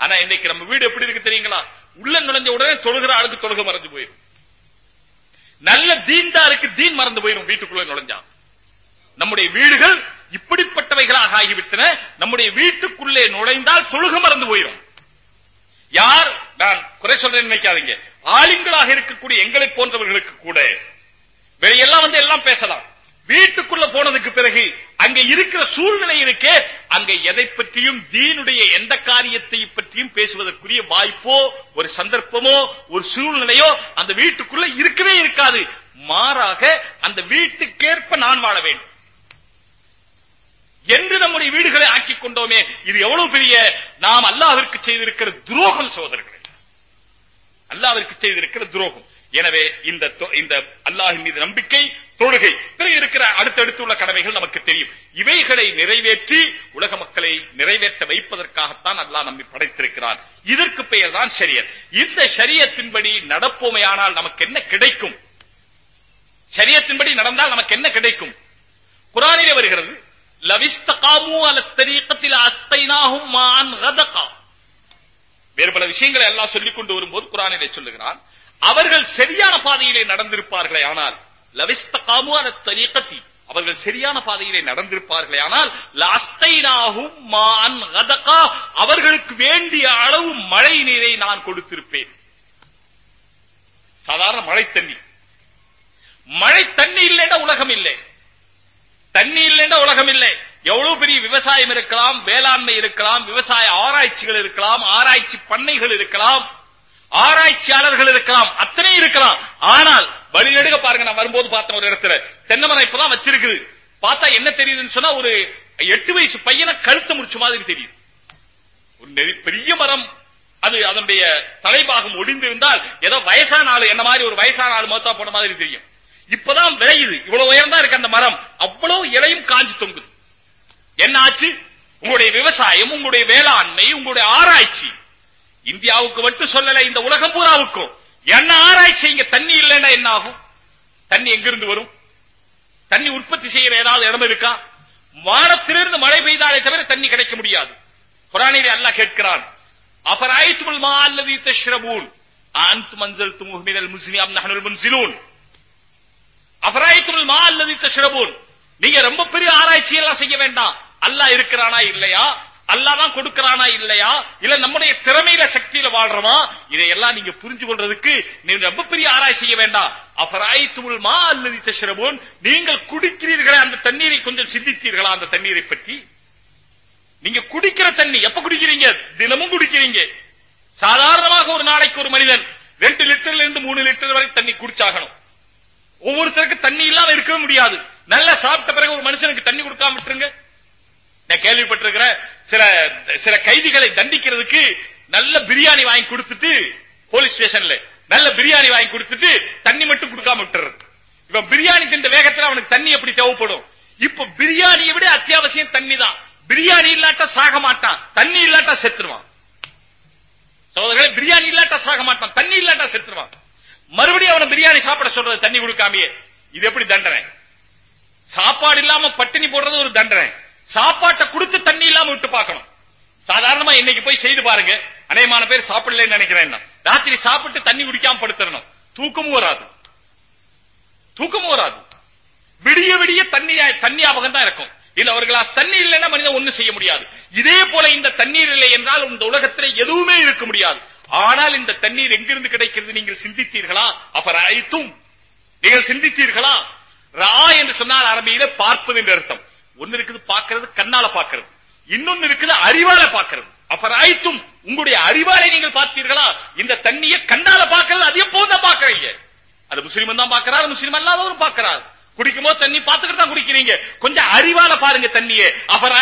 Speaker 1: ஆனா இன்னைக்கு நம்ம வீடு எப்படி இருக்கு தெரியுங்களா? உள்ள நுழைஞ்ச உடனே தொழுகிற ஆளுக்கு தொழுகை மறந்து போயிடும் நல்ல தீன்தாருக்கு தீன் மறந்து போயிடும் வீட்டுக்குள்ள நுழைஞ்சா. நம்முடைய வீடுகள் இப்படிப்பட்டவைகளாக ஆகிவிட்டன. நம்முடைய வீட்டுக்குள்ளே நுழைந்தால் தொழுக மறந்து போயிடும் யார்? நான் குறை சொல்றேன் நினைக்காதீங்க. ஆளுங்களாக இருக்கக்கூடிய எங்களை போன்றவர்களுக்கு கூட. வெளியெல்லாம் வந்து எல்லாம் பேசலாம். வீட்டுக்குள்ள போனதுக்கு பிறகு அங்க இருக்கிற சூழ்நிலை இருக்கே அங்க எதை பற்றியும் தீனுடைய எந்த காரியத்தை பற்றியும் பேசுவதற்குரிய வாய்ப்போ ஒரு சந்தர்ப்பமோ ஒரு சூழ்நிலையோ அந்த வீட்டுக்குள்ள இருக்கவே இருக்காது. மாறாக அந்த வீட்டுக்கேற்ப நான் வாழ வேண்டும். என்று நம்முடைய வீடுகளை ஆக்கிக் கொண்டோமே. இது எவ்வளவு பெரிய நாம் அல்லாவிற்கு செய்திருக்கிற துரோகம் சோதரர்களே அல்லாவிற்கு செய்திருக்கிற துரோகம். எனவே இந்த இந்த அல்லாஹின் மீது நம்பிக்கை தொழுகை பிறகு இருக்கிற அடுத்தடுத்து உள்ள கடமைகள் நமக்கு தெரியும். இவைகளை நிறைவேற்றி உலக மக்களை நிறைவேற்ற வைப்பதற்காகத்தான் அல்லாஹ் நம்மை படைத்திருக்கிறான். இதற்கு பெயர் தான் சரியத் இந்த சரியத்தின்படி நடப்போமையானால் நமக்கு என்ன கிடைக்கும்? சரியத்தின்படி நடந்தால் நமக்கு என்ன கிடைக்கும்? குரானிலே வருகிறது லவிஸ்தகாமு அல தரீக்கத்தில் அஸ்தைனாகும் மான் ரதகா. வேறு பல விஷயங்களை எல்லாம் சொல்லிக் கொண்டு வரும்போது குரானிலே சொல்லுகிறான். அவர்கள் சரியான பாதையிலே நடந்திருப்பார்களே ஆனால் லவிஸ்தகாமு அல தரீக்கத்தி அவர்கள் சரியான பாதையிலே நடந்திருப்பார்களே ஆனால் லாஸ்தைனாகும் மான் ரதகா அவர்களுக்கு வேண்டிய அளவு மழை நீரை நான் கொடுத்திருப்பேன். சாதாரண மழை தண்ணி. மழை தண்ணி இல்லைன்னா உலகம் இல்லை. தண்ணி இல்லைன்னா உலகம் இல்லை. எவ்வளவு பெரிய விவசாயம் இருக்கலாம் வேளாண்மை இருக்கலாம் விவசாய ஆராய்ச்சிகள் இருக்கலாம் ஆராய்ச்சி பண்ணைகள் இருக்கலாம் ஆராய்ச்சியாளர்கள் இருக்கலாம் அத்தனை இருக்கலாம். ஆனால் வழிநடுக பாருங்க நான் வரும்போது பார்த்தேன் ஒரு இடத்துல. தென்னை மரம் இப்பதான் வச்சிருக்குது. பார்த்தா என்ன தெரியுதுன்னு சொன்னா ஒரு எட்டு வயசு பையனை கழுத்த முடிச்ச மாதிரி தெரியுது. ஒரு பெரிய மரம். அது அதனுடைய தலைபாகம் ஒடிந்திருந்தால் ஏதோ வயசான ஆளு என்ன மாதிரி ஒரு வயசான ஆளு மொத்தா போன மாதிரி தெரியும். இப்பதான் விளையுது இவ்வளவு உயர்ந்தா இருக்கு அந்த மரம். அவ்வளவு இலையும் காஞ்சு தொங்குது. என்ன ஆச்சு? உங்களுடைய விவசாயம் உங்களுடைய வேளாண்மை உங்களுடைய ஆராய்ச்சி. இந்தியாவுக்கு மட்டும் சொல்லல இந்த உலகம் பூராவுக்கும். என்ன ஆராய்ச்சி? இங்க தண்ணி இல்லைன்னா என்ன ஆகும்? தண்ணி எங்கிருந்து வரும்? தண்ணி உற்பத்தி செய்யற ஏதாவது இடம் இருக்கா? வானத்திலிருந்து மழை பெய்தாலே தவிர தண்ணி கிடைக்க முடியாது. குரானிலே அல்லாஹ் கேட்கிறான் அஃபராய்த்துல் மா அல்லதி தஷ்ரபூன்? அன்தும் அன்சல்துமுஹு மினல் முஸ்லிம் அம் நஹ்னுல் முன்சிலூன். அஃபராய்த்துல் மா அல்லதி தஷ்ரபூன். நீங்க ரொம்ப பெரிய ஆராய்ச்சி எல்லாம் செய்ய வேண்டாம். அல்லாஹ் இருக்கிறானா இல்லையா? அல்லாஹ் தான் கொடுக்கிறானா இல்லையா? இல்ல நம்முடைய திறமையில சக்தியில வாழ்றோமா? இதையெல்லாம் நீங்க புரிஞ்சு கொள்றதுக்கு நீங்க ரொம்ப பெரிய ஆராய்ச்சி செய்ய வேண்டாம். அஃபராய்த்துல் மா அல்லதி தஷ்ரபூன் நீங்கள் குடிக்கிறீர்களே அந்த தண்ணீரை கொஞ்சம் சிந்தித்தீர்களா? அந்த தண்ணீரை பற்றி. நீங்க குடிக்கிற தண்ணி எப்ப குடிக்கிறீங்க? தினமும் குடிக்கிறீங்க. சாதாரணமாக ஒரு நாளைக்கு ஒரு மனிதன் ரெண்டு லிட்டர்ல இருந்து மூணு லிட்டர் வரை தண்ணி குடிச்சாகணும். ஒவ்வொருத்தருக்கு தண்ணி இல்லாம இருக்கவே முடியாது. நல்லா சாப்பிட்ட பிறகு ஒரு மனுஷனுக்கு தண்ணி கொடுக்காம விட்டுருங்க. நான் கேள்விப்பட்டிருக்கிறேன் சில சில கைதிகளை தண்டிக்கிறதுக்கு நல்ல பிரியாணி வாங்கி கொடுத்துட்டு போலீஸ் ஸ்டேஷன்ல நல்ல பிரியாணி வாங்கி கொடுத்துட்டு தண்ணி மட்டும் கொடுக்காம விட்டுறது இவன் பிரியாணி தின்ற வேகத்துல அவனுக்கு தண்ணி எப்படி தேவைப்படும்? இப்ப பிரியாணியை விட அத்தியாவசியம் தண்ணி தான் பிரியாணி இல்லாட்டா சாக மாட்டான். தண்ணி இல்லாட்டா செத்துருவான். சகோதரர்களே பிரியாணி இல்லாட்டா சாக மாட்டான். தண்ணி இல்லாட்டா செத்துருவான். மறுபடியும் அவனை பிரியாணி சாப்பிட சொல்றது தண்ணி கொடுக்காமயே. இது எப்படி தண்டனை? சாப்பாடு இல்லாம பட்டினி போடுறது ஒரு தண்டனை. சாப்பாட்டை கொடுத்து தண்ணி இல்லாம விட்டு பார்க்கணும். சாதாரணமா இன்னைக்கு போய் செய்து பாருங்க. அநேகமான பேர் சாப்பிடலன்னு நினைக்கிறேன் ராத்திரி சாப்பிட்டு தண்ணி குடிக்காம படுத்துறணும். தூக்கமும் வராது. தூக்கமும் வராது. விடிய விடிய தண்ணி தண்ணி ஞாபகம் தான் இருக்கும். இல்ல ஒரு கிளாஸ் தண்ணி இல்லைன்னா மனிதன் ஒண்ணும் செய்ய முடியாது. இதே போல இந்த தண்ணீர் இல்லை என்றால் இந்த உலகத்தில் எதுவுமே இருக்க முடியாது. ஆனால் இந்த தண்ணீர் எங்கிருந்து கிடைக்கிறது நீங்கள் சிந்தித்தீர்களா? அவர் அழைத்தும் நீங்கள் சிந்தித்தீர்களா? ரா என்று சொன்னால் அரபியில பார்ப்பது என்று அர்த்தம். ஒன்னு இருக்குது பார்க்கிறது கண்ணால பார்க்கிறது. இன்னொன்னு இருக்குது அறிவால பார்க்கிறது. அவர் அழைத்தும் உங்களுடைய அறிவாலை நீங்கள் பார்த்தீர்களா? இந்த தண்ணியை கண்ணால பார்க்கிறது அது எப்போது தான் பார்க்கறீங்க அது முஸ்லீம் தான் பார்க்கிறார் முஸ்லீம் அல்லாதவரும் பார்க்கிறார். குடிக்கும் போது தண்ணி பார்த்துக்கிட்டு தான் குடிக்கிறீங்க. கொஞ்சம் அறிவால பாருங்க தண்ணியை. அவர்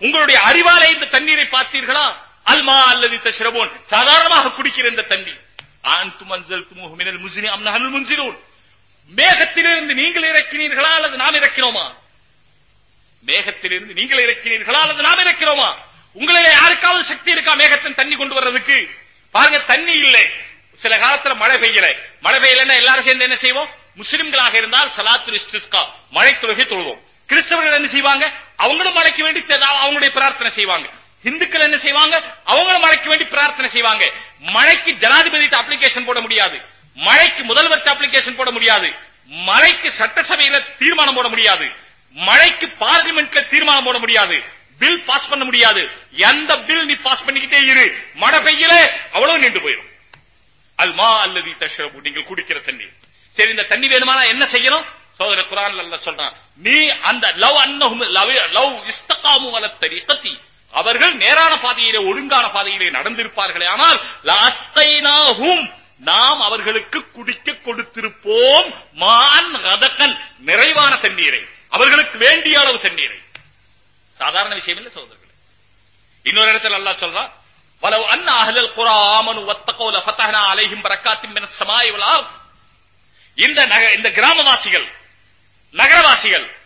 Speaker 1: உங்களுடைய அறிவாலை இந்த தண்ணீரை பார்த்தீர்களா? அல்மா அல்லது தஷ்ரபோன். சாதாரணமாக குடிக்கிற இந்த தண்ணி. ஆன்தும் அன்சல்துமுஹு மினல் முசினி அம் முன்சிலூன். மேகத்திலிருந்து நீங்கள் இறக்கினீர்களா அல்லது நாம் இறக்கினோமா மேகத்திலிருந்து நீங்கள் இறக்கினீர்களா அல்லது நாம் இறக்கிறோமா? உங்களிலே யாருக்காவது சக்தி இருக்கா மேகத்தின் தண்ணி கொண்டு வர்றதுக்கு? பாருங்க தண்ணி இல்லை. சில காலத்துல மழை பெய்யல. மழை பெய்யலன்னா எல்லாரும் சேர்ந்து என்ன செய்வோம்? முஸ்லிம்களாக இருந்தால் சலாத்து இஸ்திஸ்கா மழை தொழுகை தொழுவோம். கிறிஸ்தவர்கள் என்ன செய்வாங்க? அவங்களும் மழைக்கு வேண்டி அவங்களுடைய பிரார்த்தனை செய்வாங்க. இந்துக்கள் என்ன செய்வாங்க? அவங்களும் மழைக்கு வேண்டி பிரார்த்தனை செய்வாங்க. மழைக்கு ஜனாதிபதி அப்ளிகேஷன் போட முடியாது. மழைக்கு முதல்வர் அப்ளிகேஷன் போட முடியாது. மழைக்கு சட்டசபையில தீர்மானம் போட முடியாது. மழைக்கு பார்லிமெண்ட்ல தீர்மானம் போட முடியாது. பில் பாஸ் பண்ண முடியாது. எந்த பில் நீ பாஸ் பண்ணிக்கிட்டே இரு. மழை பெய்யல அவ்வளவு நின்று போயிடும் அல்மா அல்லது தஷ்ரபு நீங்கள் குடிக்கிற தண்ணீர் சரி இந்த தண்ணி வேணுமானா என்ன செய்யணும்? சோதர குரான் சொல்றான். நீ அந்த லவ் அன்னஹும் லவ் லவ் இஸ்தகாமு அல தரீகத்தி. அவர்கள் நேரான பாதையிலே ஒழுங்கான பாதையிலே நடந்திருப்பார்களே. ஆனால் லாஸ்தைனாகும் நாம் அவர்களுக்கு குடிக்க கொடுத்திருப்போம் மான் ரதக்கன் நிறைவான தண்ணீரை. அவர்களுக்கு வேண்டிய அளவு தண்ணீரை. சாதாரண விஷயம் இல்லை சகோதரர்களே. இன்னொரு இடத்துல அல்லாஹ் சொல்றான் வலவ் அன் அஹ்லல் குரா ஆமனு வத்தகோ லஃபதஹ்னா அலைஹிம் பரக்காத்தின் மினஸ் ஸமாஇ இந்த நக- இந்த கிராமவாசிகள் நகரவாசிகள்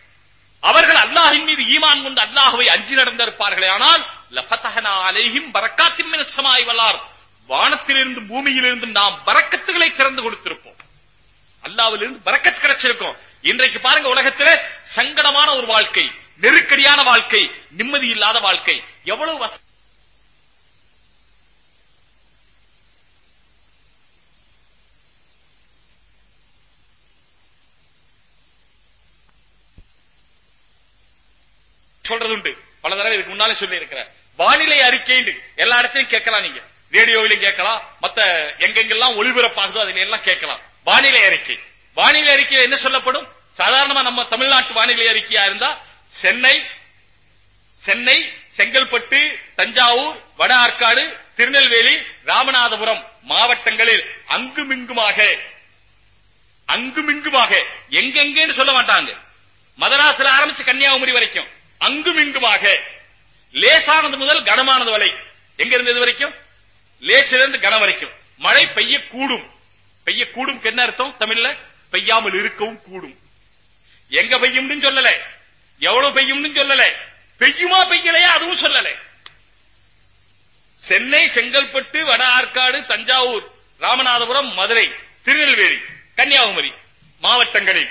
Speaker 1: அவர்கள் அல்லாஹின் மீது ஈமான் கொண்டு அல்லாஹுவை அஞ்சி நடந்திருப்பார்களே. ஆனால் லஃபதஹ்னா அலைஹிம் பரக்காத்தின் மினஸ் ஸமாஇ வல் வானத்திலிருந்தும் பூமியிலிருந்தும் நாம் பரக்கத்துகளை திறந்து கொடுத்திருப்போம். அல்லாவிலிருந்து பரக்கத்து கிடைச்சிருக்கும். இன்றைக்கு பாருங்க உலகத்துல சங்கடமான ஒரு வாழ்க்கை நெருக்கடியான வாழ்க்கை நிம்மதி இல்லாத வாழ்க்கை. எவ்வளவு சொல்றது உண்டு பல தடவை இதுக்கு முன்னாலே சொல்லி இருக்கிறேன் வானிலை அறிக்கை எல்லா இடத்தையும் கேட்கலாம் நீங்க. ரேடியோவிலும் கேட்கலாம். மத்த எங்கெங்கெல்லாம் ஒளிபரப்பாகுதோ அதுல எல்லாம் கேட்கலாம். வானிலை அறிக்கை. வானிலை அறிக்கையில் என்ன சொல்லப்படும்? சாதாரணமா நம்ம தமிழ்நாட்டு வானிலை அறிக்கையா இருந்தா சென்னை சென்னை செங்கல்பட்டு தஞ்சாவூர் வட ஆற்காடு திருநெல்வேலி ராமநாதபுரம் மாவட்டங்களில் அங்குமிங்குமாக அங்குமிங்குமாக எங்கெங்கன்னு சொல்ல மாட்டாங்க. மதராசில ஆரம்பிச்சு கன்னியாகுமரி வரைக்கும். அங்குமிங்குமாக லேசானது முதல் கனமானது வரை. எங்க இருந்து இது வரைக்கும்? லேசிலிருந்து கனம் வரைக்கும். மழை பெய்யக்கூடும். பெய்யக்கூடும் என்ன அர்த்தம்? தமிழ்ல? பெய்யாமல் இருக்கவும் கூடும். எங்க பெய்யும்னு சொல்லல. எவ்வளவு பெய்யும்னு சொல்லல. பெய்யுமா பெய்யலையா? அதுவும் சொல்லல. சென்னை செங்கல்பட்டு வட ஆற்காடு தஞ்சாவூர் ராமநாதபுரம் மதுரை திருநெல்வேலி கன்னியாகுமரி மாவட்டங்களில்.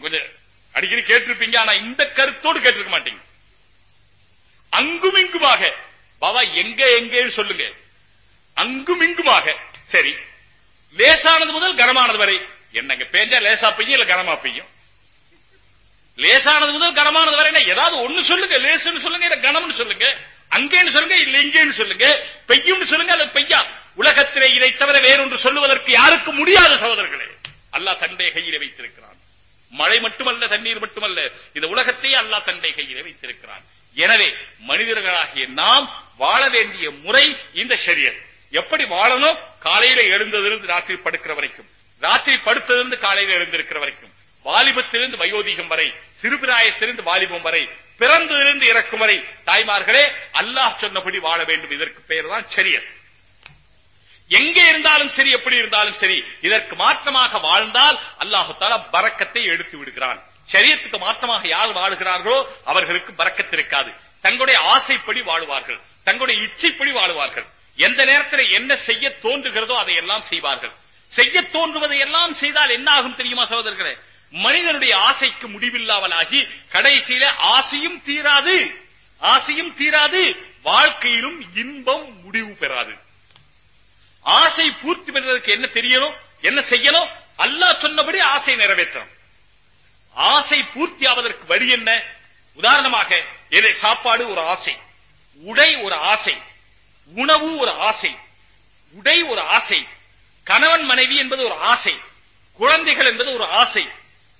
Speaker 1: கொஞ்சம் அடிக்கடி கேட்டிருப்பீங்க ஆனா இந்த கருத்தோடு கேட்டிருக்க மாட்டீங்க. அங்கும் இங்குமாக பாபா எங்க எங்கன்னு சொல்லுங்க. அங்கும் இங்குமாக சரி. லேசானது முதல் கனமானது வரை. என்னங்க பேஞ்சா லேசா பெய்யும் இல்ல கனமா பெய்யும்? லேசானது முதல் கனமானது வரை ஏதாவது ஒண்ணு சொல்லுங்க. லேசுன்னு சொல்லுங்க இல்ல கனம்னு சொல்லுங்க. அங்கேன்னு சொல்லுங்க இல்ல இங்கேன்னு சொல்லுங்க. பெய்யும்னு சொல்லுங்க அல்லது பெய்யா? உலகத்திலே இதை தவிர வேறொன்று சொல்லுவதற்கு யாருக்கும் முடியாத சகோதரர்களே அல்லாஹ் தன்னுடைய கையில வைத்திருக்கிறான். மழை மட்டுமல்ல தண்ணீர் மட்டுமல்ல இந்த உலகத்தையே அல்லாஹ் தன்னுடைய கையிலே வைத்திருக்கிறான். எனவே மனிதர்களாகிய நாம் வாழ வேண்டிய முறை இந்த ஷரியத். எப்படி வாழணும்? காலையில எழுந்ததிலிருந்து ராத்திரி படுக்கிற வரைக்கும். ராத்திரி படுத்ததிலிருந்து காலையில எழுந்திருக்கிற வரைக்கும். வாலிபத்திலிருந்து வயோதிகம் வரை சிறுபிராயத்திலிருந்து வாலிபம் வரை பிறந்ததிலிருந்து இறக்கும் வரை தாய்மார்களே அல்லாஹ் சொன்னபடி வாழ வேண்டும். இதற்கு பெயர் தான் ஷரியத். எங்கே இருந்தாலும் சரி எப்படி இருந்தாலும் சரி இதற்கு மாற்றமாக வாழ்ந்தால் அல்லாஹு தாலா பறக்கத்தை எடுத்து விடுகிறான். சரியத்துக்கு மாற்றமாக யார் வாழுகிறார்களோ அவர்களுக்கு பறக்கத்து இருக்காது. தங்களுடைய ஆசைப்படி வாழுவார்கள். தங்களுடைய இச்சைப்படி வாழுவார்கள். எந்த நேரத்தில் என்ன செய்ய தோன்றுகிறதோ அதை எல்லாம் செய்வார்கள். செய்ய தோன்றுவதை எல்லாம் செய்தால் என்ன ஆகும் தெரியுமா சகோதரர்களே? மனிதனுடைய ஆசைக்கு முடிவில்லாமலாகி கடைசியில ஆசையும் தீராது. ஆசையும் தீராது. வாழ்க்கையிலும் இன்பம் முடிவு பெறாது. ஆசை பூர்த்தி பெறுவதற்கு என்ன தெரியணும்? என்ன செய்யணும்? அல்லாஹ் சொன்னபடி ஆசை நிறைவேற்றணும். ஆசை பூர்த்தி ஆவதற்கு வழி என்ன? உதாரணமாக எதை சாப்பாடு ஒரு ஆசை உடை ஒரு ஆசை உணவு ஒரு ஆசை உடை ஒரு ஆசை கணவன் மனைவி என்பது ஒரு ஆசை குழந்தைகள் என்பது ஒரு ஆசை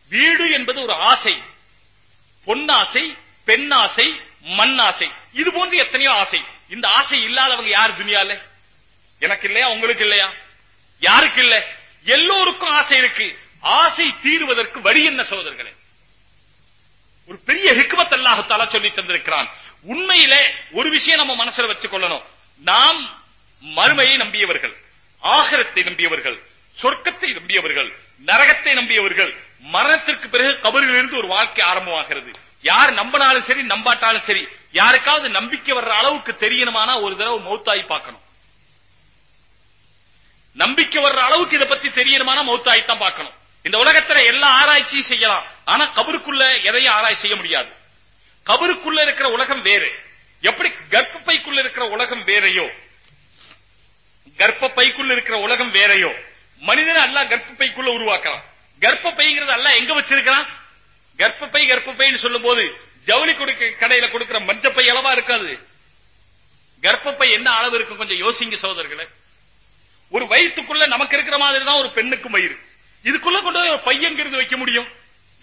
Speaker 1: வீடு என்பது ஒரு ஆசை பொன்னாசை பெண்ணாசை மண்ணாசை இது போன்று எத்தனையோ ஆசை. இந்த ஆசை இல்லாதவங்க யார் துனியால எனக்கு இல்லையா உங்களுக்கு இல்லையா யாருக்கு இல்ல எல்லோருக்கும் ஆசை இருக்கு. ஆசை தீர்வதற்கு வழி என்ன சோதர்களே ஒரு பெரிய ஹிக்மத் அல்லாஹால சொல்லி தந்திருக்கிறான். உண்மையிலே ஒரு விஷயம் நம்ம மனசுல வச்சு கொள்ளணும். நாம் மறுமையை நம்பியவர்கள் ஆகரத்தை நம்பியவர்கள் சொர்க்கத்தை நம்பியவர்கள் நரகத்தை நம்பியவர்கள் மரணத்திற்கு பிறகு கபரிலிருந்து ஒரு வாழ்க்கை ஆரம்பமாகிறது. யார் நம்பினாலும் சரி நம்பாட்டாலும் சரி யாருக்காவது நம்பிக்கை வர்ற அளவுக்கு தெரியணுமானா ஒரு தடவை மௌத்தாய் பார்க்கணும். நம்பிக்கை வர்ற அளவுக்கு இதை பத்தி தெரியணுமானா மௌத்தாயித்தான் பார்க்கணும். இந்த உலகத்துல எல்லா ஆராய்ச்சியும் செய்யலாம். ஆனா கபருக்குள்ள எதையும் ஆராய்ச்சி செய்ய முடியாது. கபருக்குள்ள இருக்கிற உலகம் வேறு. எப்படி கர்ப்பப்பைக்குள்ள இருக்கிற உலகம் வேறையோ? கர்ப்பப்பைக்குள்ள இருக்கிற உலகம் வேறையோ? மனிதனை அல்ல கர்ப்பப்பைக்குள்ள உருவாக்கலாம். கர்ப்பைங்கிறது அல்ல எங்க வச்சிருக்கிறான்? கர்ப்பப்பை கர்ப்பப்பைன்னு சொல்லும் போது ஜவுளி கொடுக்க கடையில கொடுக்கிற மஞ்சப்பை அளவா இருக்காது. கர்ப்பப்பை என்ன அளவு இருக்கும் கொஞ்சம் யோசிங்க சகோதரர்களே. ஒரு வயிற்றுக்குள்ள நமக்கு இருக்கிற மாதிரி தான் ஒரு பெண்ணுக்கும் வயிறு. இதுக்குள்ள கொண்டு போய் ஒரு பையங்கிறது வைக்க முடியும்?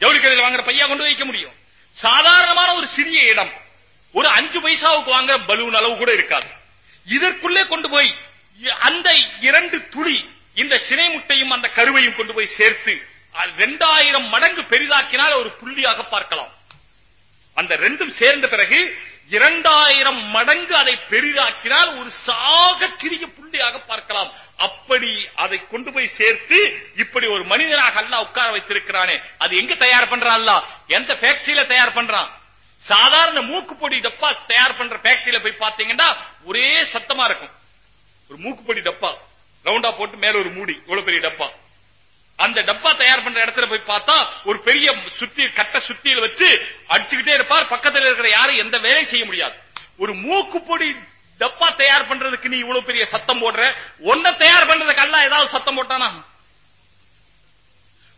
Speaker 1: ஜவுளி கடையில் வாங்குற பையா கொண்டு வைக்க முடியும்? சாதாரணமான ஒரு சிறிய இடம். ஒரு அஞ்சு பைசாவுக்கு வாங்குற பலூன் அளவு கூட இருக்காது. இதற்குள்ளே கொண்டு போய் அந்த இரண்டு துளி இந்த சினை முட்டையும் அந்த கருவையும் கொண்டு போய் சேர்த்து இரண்டாயிரம் மடங்கு பெரிதாக்கினால் ஒரு புள்ளியாக பார்க்கலாம். அந்த ரெண்டும் சேர்ந்த பிறகு இரண்டாயிரம் மடங்கு அதை பெரிதாக்கினால் ஒரு சாக சிறிய புள்ளியாக பார்க்கலாம். அப்படி அதை கொண்டு போய் சேர்த்து இப்படி ஒரு மனிதனாக அல்லா உட்கார வைத்திருக்கிறானே அது எங்க தயார் பண்றான் அல்லா எந்த ஃபேக்டரியில தயார் பண்றான்? சாதாரண மூக்குப்பொடி டப்பா தயார் பண்ற ஃபேக்டரியில போய் பாத்தீங்கன்னா ஒரே சத்தமா இருக்கும். ஒரு மூக்குப்பொடி டப்பா ரவுண்டா போட்டு மேல ஒரு மூடி இவ்வளவு பெரிய டப்பா. அந்த டப்பா தயார் பண்ற இடத்துல போய் பார்த்தா ஒரு பெரிய சுத்தி கட்ட சுத்தியில் வச்சு அடிச்சுக்கிட்டே இருப்பார். பக்கத்துல இருக்கிற யாரும் எந்த வேலையும் செய்ய முடியாது. ஒரு மூக்கு பொடி டப்பா தயார் பண்றதுக்கு நீ இவ்வளவு பெரிய சத்தம் போடுற? ஒன்ன தயார் பண்றதுக்கு அல்ல ஏதாவது சத்தம் போட்டானா?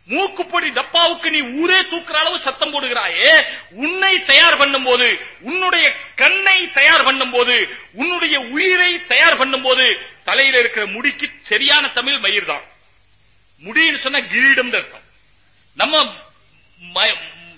Speaker 1: மூக்குப்பொடி டப்பாவுக்கு நீ ஊரே தூக்குற அளவு சத்தம் போடுகிறாயே உன்னை தயார் பண்ணும் போது உன்னுடைய கண்ணை தயார் பண்ணும் போது உன்னுடைய உயிரை தயார் பண்ணும் போது தலையில இருக்கிற முடிக்கு சரியான தமிழ் மயிர் தான் முடின்னு சொன்னா கிரீடம் அர்த்தம். நம்ம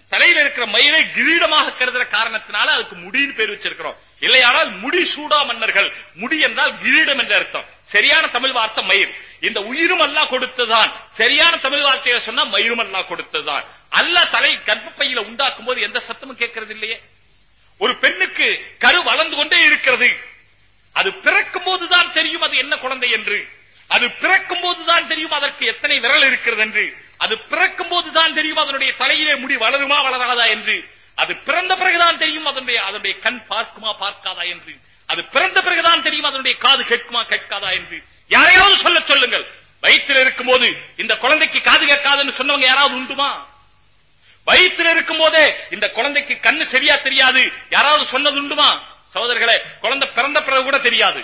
Speaker 1: தலையில இருக்கிற மயிரை கிரீடமாக கருதுற காரணத்தினால அதுக்கு முடின்னு பேர் வச்சிருக்கிறோம். இல்லையானால் முடி சூடா மன்னர்கள். முடி என்றால் கிரீடம் என்ற அர்த்தம். சரியான தமிழ் வார்த்தை மயிர். இந்த உயிரும் அல்லா கொடுத்ததுதான் சரியான தமிழ் வார்த்தையை சொன்னா மயிரும் அல்லா கொடுத்ததுதான் அல்ல தலை கர்ப்பப்பையில உண்டாக்கும் போது எந்த சத்தமும் கேட்கறது இல்லையே? ஒரு பெண்ணுக்கு கரு வளர்ந்து கொண்டே இருக்கிறது. அது பிறக்கும் போதுதான் தெரியும் அது என்ன குழந்தை என்று. அது பிறக்கும் போதுதான் தெரியும் அதற்கு எத்தனை விரல் இருக்கிறது என்று. அது பிறக்கும் போதுதான் தெரியும் அதனுடைய தலையிலே முடி வளருமா வளராதா என்று. அது பிறந்த பிறகுதான் தெரியும் அதனுடைய அதனுடைய கண் பார்க்குமா பார்க்காதா என்று. அது பிறந்த பிறகுதான் தெரியும் அதனுடைய காது கேட்குமா கேட்காதா என்று. யாரையாவது சொல்ல சொல்லுங்கள். வயிற்றில் இருக்கும் போது இந்த குழந்தைக்கு காது கேட்காதுன்னு சொன்னவங்க யாராவது உண்டுமா? வயிற்றில் இருக்கும் போதே இந்த குழந்தைக்கு கண்ணு சரியா தெரியாது. யாராவது சொன்னது உண்டுமா? சகோதரர்களே குழந்தை பிறந்த பிறகு கூட தெரியாது.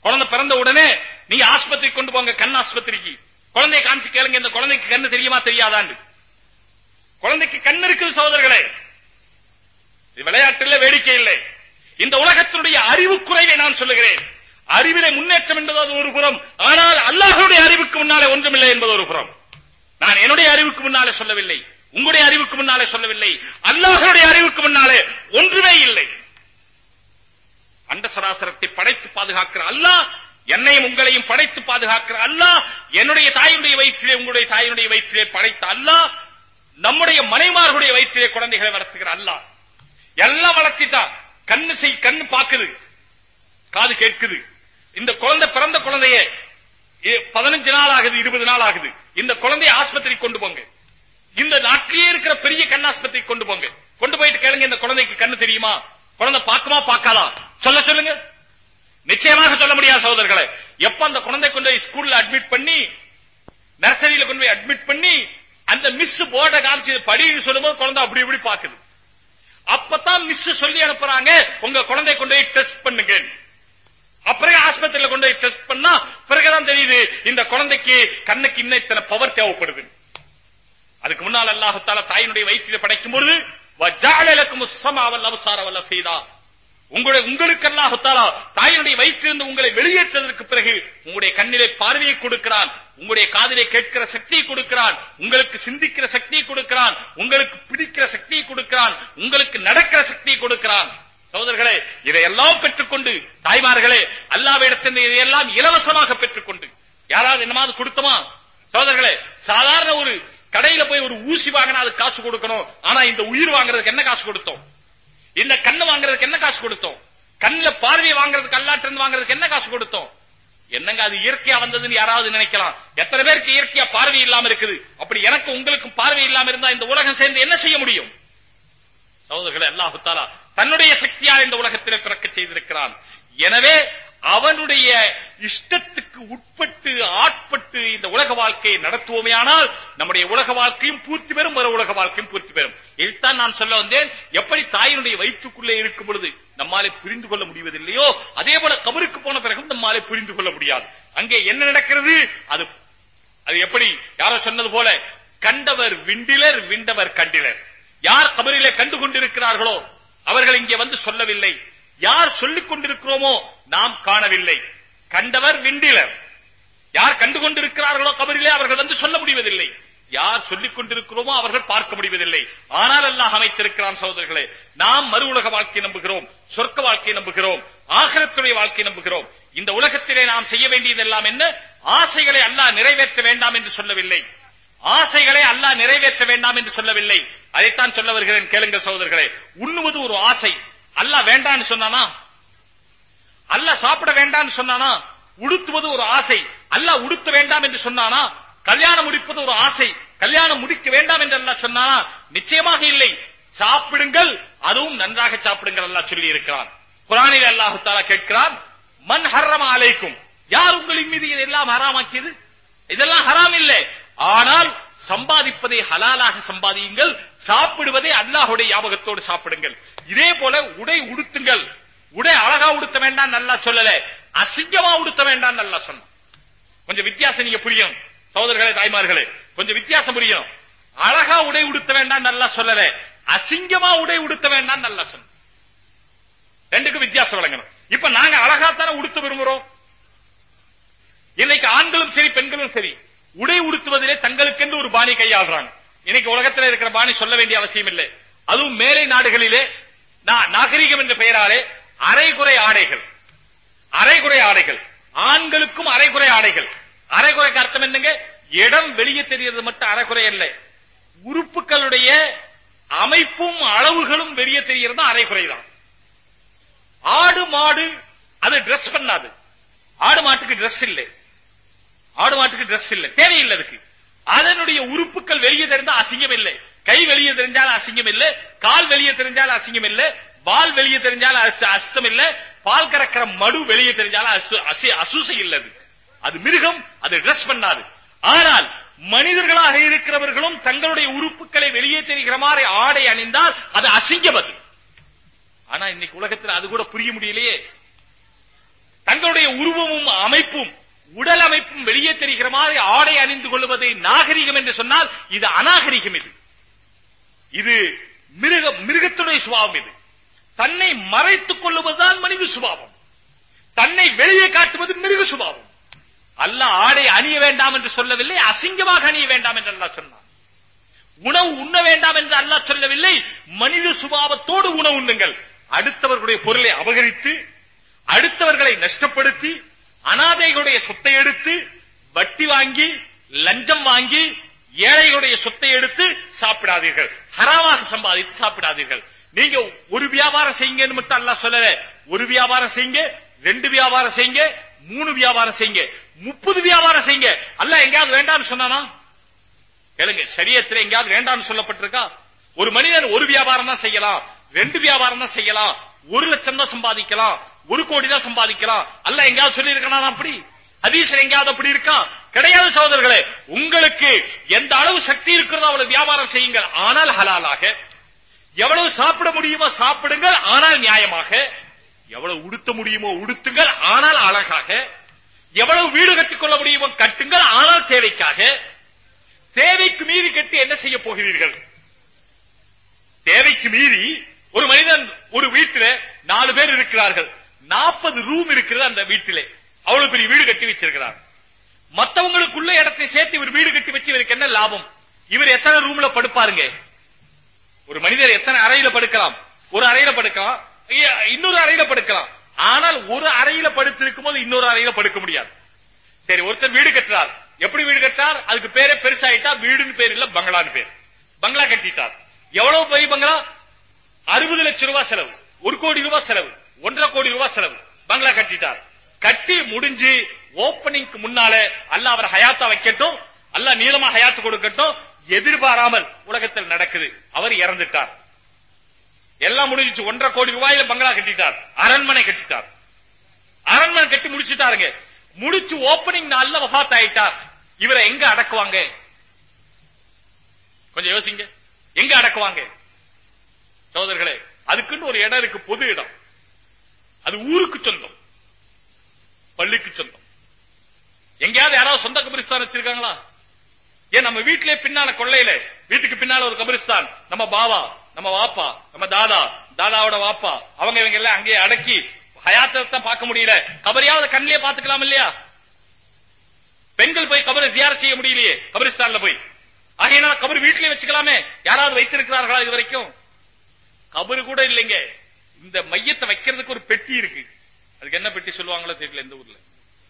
Speaker 1: குழந்தை பிறந்த உடனே நீங்க ஆஸ்பத்திரி கொண்டு போங்க கண் ஆஸ்பத்திரிக்கு. குழந்தைய காமிச்சு கேளுங்க இந்த குழந்தைக்கு கண்ணு தெரியுமா தெரியாதான்னு. குழந்தைக்கு கண் இருக்குது சகோதரர்களே. இது விளையாட்டுல வேடிக்கை இல்லை. இந்த உலகத்தினுடைய அறிவு குறைவை நான் சொல்லுகிறேன். அறிவிலே முன்னேற்றம் என்பது அது ஒரு புறம் ஆனால் அல்லாஹருடைய அறிவுக்கு முன்னாலே ஒன்றுமில்லை என்பது ஒரு புறம். நான் என்னுடைய அறிவுக்கு முன்னாலே சொல்லவில்லை உங்களுடைய அறிவுக்கு முன்னாலே சொல்லவில்லை அல்லாஹருடைய அறிவுக்கு முன்னாலே ஒன்றுமே இல்லை. அண்ட சராசரத்தை படைத்து பாதுகாக்கிற அல்லாஹ் என்னையும் உங்களையும் படைத்து பாதுகாக்கிற அல்லாஹ் என்னுடைய தாயினுடைய வயிற்றிலே உங்களுடைய தாயினுடைய வயிற்றிலே படைத்த அல்லாஹ் நம்முடைய மனைமார்களுடைய வயிற்றிலே குழந்தைகளை வளர்த்துகிற அல்லாஹ். எல்லாம் வளர்த்திட்டான். கண்ணு செய் கண்ணு பாக்குது காது கேட்குது. இந்த குழந்தை பிறந்த குழந்தைய பதினஞ்சு நாள் ஆகுது இருபது நாள் ஆகுது. இந்த குழந்தைய ஆஸ்பத்திரி கொண்டு போங்க. இந்த நாட்டிலேயே இருக்கிற பெரிய கண் ஆஸ்பத்திரிக்கு கொண்டு போங்க. கொண்டு போயிட்டு கேளுங்க இந்த குழந்தைக்கு கண்ணு தெரியுமா? குழந்தை பாக்குமா பாக்காதா சொல்ல சொல்லுங்க. நிச்சயமாக சொல்ல முடியாது சகோதரர்களே. எப்ப அந்த குழந்தை கொண்டு போய் ஸ்கூல்ல அட்மிட் பண்ணி நர்சரியில கொண்டு போய் அட்மிட் பண்ணி அந்த மிஸ் போர்டை காமிச்சு படின்னு சொல்லும்போது குழந்தை அப்படி இப்படி பாக்குது அப்பதான் மிஸ் சொல்லி அனுப்புறாங்க உங்க குழந்தை கொண்டு போய் டெஸ்ட் பண்ணுங்க அப்புறம் ஆஸ்பத்திரியில கொண்டு போய் டெஸ்ட் பண்ணா பிறகுதான் தெரியுது இந்த குழந்தைக்கு கண்ணுக்கு இன்னும் இத்தனை பவர் தேவைப்படுது. அதுக்கு முன்னால் அல்லாஹத்தால தாயினுடைய வயிற்றில படைக்கும் பொழுது வஜாலக்கும் உஸ்ஸமாவல் அவசாரவல்ல செய்தா உங்களுடைய உங்களுக்கு அல்லாஹத்தாலா தாயினுடைய வயிற்றிலிருந்து உங்களை வெளியேற்றதற்கு பிறகு உங்களுடைய கண்ணிலே பார்வையை கொடுக்கிறான். உங்களுடைய காதிலே கேட்கிற சக்தியை கொடுக்கிறான். உங்களுக்கு சிந்திக்கிற சக்தியை கொடுக்கிறான். உங்களுக்கு பிடிக்கிற சக்தியை கொடுக்கிறான். உங்களுக்கு நடக்கிற சக்தியை கொடுக்கிறான். சகோதரர்களே இதையெல்லாம் பெற்றுக்கொண்டு தாய்மார்களே அல்லாவிடத்தில் இதையெல்லாம் இலவசமாக பெற்றுக்கொண்டு யாராவது என்னமாவது கொடுத்தோமா? சகோதரர்களே சாதாரண ஒரு கடையில போய் ஒரு ஊசி வாங்கினா அது காசு கொடுக்கணும். ஆனா இந்த உயிர் வாங்குறதுக்கு என்ன காசு கொடுத்தோம்? இந்த கண்ணு வாங்குறதுக்கு என்ன காசு கொடுத்தோம்? கண்ணுல பார்வையை வாங்குறதுக்கு அல்லாட்டிருந்து வாங்குறதுக்கு என்ன காசு கொடுத்தோம்? என்னங்க அது இயற்கையா வந்ததுன்னு யாராவது நினைக்கலாம். எத்தனை பேருக்கு இயற்கையா பார்வை இல்லாம இருக்குது? அப்படி எனக்கு உங்களுக்கும் பார்வை இல்லாம இருந்தா இந்த உலகம் சேர்ந்து என்ன செய்ய முடியும்? சகோதரர்களே அல்லாஹு தாலா தன்னுடைய சக்தியால் இந்த உலகத்திலே பிறக்க செய்திருக்கிறான். எனவே அவனுடைய இஷ்டத்துக்கு உட்பட்டு ஆட்பட்டு இந்த உலக வாழ்க்கையை நடத்துவோமேயானால் நம்முடைய உலக வாழ்க்கையும் பூர்த்தி பெறும் மறு உலக வாழ்க்கையும் பூர்த்தி பெறும். இதுதான் நான் சொல்ல வந்தேன். எப்படி தாயினுடைய வயிற்றுக்குள்ளே இருக்கும் பொழுது நம்மாலே புரிந்து கொள்ள முடிவதில்லையோ அதே போல கபருக்கு போன பிறகும் நம்மாலே புரிந்து கொள்ள முடியாது. அங்கே என்ன நடக்கிறது? அது அது எப்படி? யாரோ சொன்னது போல கண்டவர் விண்டிலர் விண்டவர் கண்டிலர். யார் கபரிலே கண்டு கொண்டிருக்கிறார்களோ அவர்கள் இங்கே வந்து சொல்லவில்லை. யார் சொல்லிக் கொண்டிருக்கிறோமோ நாம் காணவில்லை. கண்டவர் விண்டிலர். யார் கண்டு கொண்டிருக்கிறார்களோ கபரிலே அவர்கள் வந்து சொல்ல முடிவதில்லை. யார் சொல்லிக் கொண்டிருக்கிறோமோ அவர்கள் பார்க்க முடிவதில்லை. ஆனால் அல்லாஹ் அமைத்திருக்கிறான் சகோதரர்களே நாம் மறு உலக வாழ்க்கை நம்புகிறோம் சொர்க்க வாழ்க்கை நம்புகிறோம் ஆகரத்துடைய வாழ்க்கை நம்புகிறோம். இந்த உலகத்திலே நாம் செய்ய வேண்டியதெல்லாம் என்ன? ஆசைகளை அல்லாஹ் நிறைவேற்ற வேண்டாம் என்று சொல்லவில்லை. ஆசைகளை அல்லாஹ் நிறைவேற்ற வேண்டாம் என்று சொல்லவில்லை. அதைத்தான் சொல்ல வருகிறேன். கேளுங்கள் சகோதரர்களே உண்ணுவது ஒரு ஆசை. அல்லாஹ் வேண்டான்னு சொன்னானா? அல்லாஹ் சாப்பிட வேண்டாம்னு சொன்னானா? உடுத்துவது ஒரு ஆசை. அல்ல உடுத்த வேண்டாம் என்று சொன்னானா? கல்யாணம் முடிப்பது ஒரு ஆசை. கல்யாணம் முடிக்க வேண்டாம் என்று அல்ல சொன்னானா? நிச்சயமாக இல்லை. சாப்பிடுங்கள். அதுவும் நன்றாக சாப்பிடுங்கள் அல்லாஹ் சொல்லி இருக்கிறான் குரானில் அல்லாஹு தாலா கேட்கிறான் மண் ஹர்ரம அலைக்கும். யார் உங்களின் மீது இதெல்லாம் ஹராமாக்கியது? இதெல்லாம் ஹராம் இல்லை. ஆனால் சம்பாதிப்பதை ஹலாலாக சம்பாதியுங்கள் சாப்பிடுவதை அல்லாஹுடைய ஞாபகத்தோடு சாப்பிடுங்கள். இதே போல உடை உடுத்துங்கள். உடை அழகா உடுத்த வேண்டாம் நல்லா சொல்லல. அசிங்கமா உடுத்த வேண்டாம் நல்லா சொன்னோம். கொஞ்சம் வித்தியாசம் நீங்க புரியும். சகோதரர்களே தாய்மார்களே கொஞ்சம் வித்தியாசம் புரியும். அழகா உடை உடுத்த வேண்டாம் நல்லா சொல்லல. அசிங்கமா உடை உடுத்த வேண்டாம் நல்லா சொன்னோம். ரெண்டுக்கும் வித்தியாசம் வழங்கணும் இப்ப நாங்க அழகாத்தான உடுத்த விரும்புறோம்? இன்னைக்கு ஆண்களும் சரி பெண்களும் சரி. உடை உடுத்துவதிலே தங்களுக்கென்று ஒரு பாணி கையாளுறாங்க. இன்னைக்கு உலகத்தில் இருக்கிற பாணி சொல்ல வேண்டிய அவசியம் இல்லை. அதுவும் மேலை நாடுகளிலே நா- நாகரிகம் என்ற பெயராலே அரைகுறை ஆடைகள். அரைகுறை ஆடைகள். ஆண்களுக்கும் அரைகுறை ஆடைகள். அரைகுறைக்கு அர்த்தம் என்னங்க? இடம் வெளியே தெரியறது மட்டும் அரைகுறை இல்லை உறுப்புகளுடைய அமைப்பும் அளவுகளும் வெளியே தெரியறது அரைகுறை தான் ஆடு மாடு அது டிரஸ் பண்ணாது. ஆடு மாட்டுக்கு டிரஸ் இல்லை. ஆடு மாட்டுக்கு ட்ரெஸ் இல்லை. தேவையில்லை அதுக்கு. அதனுடைய உறுப்புகள் வெளியே தெரிந்தால் அசிங்கம் இல்லை. கை வெளியே தெரிஞ்சால் அசிங்கம் இல்லை. கால் வெளியே தெரிஞ்சால் அசிங்கம் இல்லை. பால் வெளியே தெரிஞ்சால் அஸ்தம் இல்லை. பால் கறக்கிற மடு வெளியே தெரிஞ்சால் அசூசை இல்லது அது. மிருகம் அது ட்ரெஸ் பண்ணாது. ஆனால் மனிதர்களாக இருக்கிறவர்களும் தங்களுடைய உறுப்புகளை வெளியே தெரிகிற மாதிரி ஆடை அணிந்தால் அது அசிங்கம் அது. ஆனா இன்னைக்கு உலகத்தில் அது கூட புரிய முடியலையே. தங்களுடைய உருவமும் அமைப்பும் உடல் அமைப்பும் வெளியே தெரிகிற மாதிரி ஆடை அணிந்து கொள்வதை நாகரிகம் என்று சொன்னால் இது அநாகரிகம் இது. இது மிருக மிருகத்துடைய சுபாவம் இது. தன்னை மறைத்துக் கொள்வதுதான் மனித சுபாவம். தன்னை வெளியே காட்டுவது மிருக சுபாவம். அல்ல ஆடை அணிய வேண்டாம் என்று சொல்லவில்லை அசிங்கமாக அணிய வேண்டாம் என்று அல்லாஹ் சொன்னான். உணவு உண்ண வேண்டாம் என்று அல்லாஹ் சொல்லவில்லை மனித சுபாவத்தோடு உணவு உண்ணுங்கள். அடுத்தவர்களுடைய பொருளை அபகரித்து அடுத்தவர்களை நஷ்டப்படுத்தி அனாதைகளுடைய சொத்தை எடுத்து வட்டி வாங்கி லஞ்சம் வாங்கி ஏழைகளுடைய சொத்தை எடுத்து சாப்பிடாதீர்கள். ஹராமாக சம்பாதித்து சாப்பிடாதீர்கள். நீங்க ஒரு வியாபாரம் செய்யுங்கன்னு மட்டும் அல்ல சொல்லல. ஒரு வியாபாரம் செய்யுங்க ரெண்டு வியாபாரம் செய்யுங்க மூணு வியாபாரம் செய்யுங்க முப்பது வியாபாரம் செய்யுங்க. அல்ல எங்கேயாவது வேண்டாம்னு சொன்னானா? கேளுங்க சரியத்துல எங்கேயாவது வேண்டாம்னு சொல்லப்பட்டிருக்கா? ஒரு மனிதன் ஒரு வியாபாரம் தான் செய்யலாம் ரெண்டு வியாபாரம் தான் செய்யலாம் ஒரு லட்சம் தான் சம்பாதிக்கலாம். ஒரு கோடி தான் சம்பாதிக்கலாம். அல்ல எங்கேயாவது சொல்லி இருக்கா அப்படி? ஹதீஸ்ல எங்கேயாவது அப்படி இருக்கா? கிடையாது சகோதரர்களே. உங்களுக்கு எந்த அளவு சக்தி இருக்கிறதோ அவ்வளவு வியாபாரம் செய்யுங்கள். ஆனால் ஹலாலாக. எவ்வளவு சாப்பிட முடியுமோ சாப்பிடுங்கள். ஆனால் நியாயமாக. எவ்வளவு உடுத்த முடியுமோ உடுத்துங்கள். ஆனால் அழகாக. எவ்வளவு வீடு கட்டிக்கொள்ள முடியுமோ கட்டுங்கள். ஆனால் தேவைக்காக. தேவைக்கு மீறி கட்டி என்ன செய்ய போகிறீர்கள்? தேவைக்கு மீறி ஒரு மனிதன் ஒரு வீட்டிலே நாலு பேர் இருக்கிறார்கள். நாற்பது ரூம் இருக்கிறது அந்த வீட்டிலே. அவ்வளவு பெரிய வீடு கட்டி வச்சிருக்கிறார். மத்தவங்களுக்குள்ள இடத்தை சேர்த்து இவர் வீடு கட்டி வச்சு இவருக்கு என்ன லாபம்? இவர் எத்தனை ரூம்ல படுப்பாருங்க? ஒரு மனிதர் எத்தனை அறையில படுக்கலாம்? ஒரு அறையில படுக்கலாம். இன்னொரு அறையில படுக்கலாம். ஆனால் ஒரு அறையில படுத்திருக்கும் போது இன்னொரு அறையில படுக்க முடியாது. சரி ஒருத்தர் வீடு கட்டுறார். எப்படி வீடு கட்டார் அதுக்கு பேரே பெருசாயிட்டா வீடுன்னு பேர் இல்ல பங்களான்னு பேர். பங்களா கட்டிட்டார். எவ்வளவு பெரிய பங்களா? அறுபது லட்சம் ரூபாய் செலவு ஒரு கோடி ரூபாய் செலவு ஒன்றரை கோடி ரூபாய் செலவு. பங்களா கட்டிட்டார். கட்டி முடிஞ்சு ஓப்பனிங்க்கு முன்னால அல்ல அவர் ஹயாத்தா வைக்கட்டும் அல்ல நீளமா ஹயாத்து கொடுக்கட்டும் எதிர்பாராமல் உலகத்தில் நடக்குது. அவர் இறந்துட்டார். எல்லாம் முடிஞ்சிச்சு. ஒன்றரை கோடி ரூபாயில பங்களா கட்டிட்டார். அரண்மனை கட்டிட்டார். அரண்மனை கட்டி முடிச்சுட்டாருங்க முடிச்சு ஓப்பனிங் நாள்ல வஃபாத் ஆயிட்டார். இவரை எங்க அடக்குவாங்க? கொஞ்சம் யோசிங்க. எங்க அடக்குவாங்க? சகோதரர்களே அதுக்குன்னு ஒரு இடம் இருக்கு பொது இடம். அது ஊருக்கு சொந்தம். பள்ளிக்கு சொந்தம். எங்கேயாவது யாராவது சொந்த கபிரிஸ்தான் வச்சிருக்காங்களா? ஏன் நம்ம வீட்டிலே பின்னால கொள்ளையில வீட்டுக்கு பின்னால ஒரு கபிரிஸ்தான். நம்ம பாவா நம்ம வாப்பா நம்ம தாதா தாதாவோட வாப்பா. அவங்க இவங்க எல்லாம் அங்கேயே அடக்கி ஹயாத்தான் பார்க்க முடியல. கபரியாவது கண்ணிலே பாத்துக்கலாம் இல்லையா? பெண்கள் போய் கபரை ஜியார செய்ய முடியலையே கபிரிஸ்தான்ல போய். ஆகையினால கபர் வீட்டிலே வச்சுக்கலாமே. யாராவது வைத்திருக்கிறார்களா இது வரைக்கும்? கபரு கூட இல்லைங்க. இந்த மையத்தை வைக்கிறதுக்கு ஒரு பெட்டி இருக்கு. அதுக்கு என்ன பெட்டி சொல்லுவாங்களோ தெரியல இந்த ஊர்ல.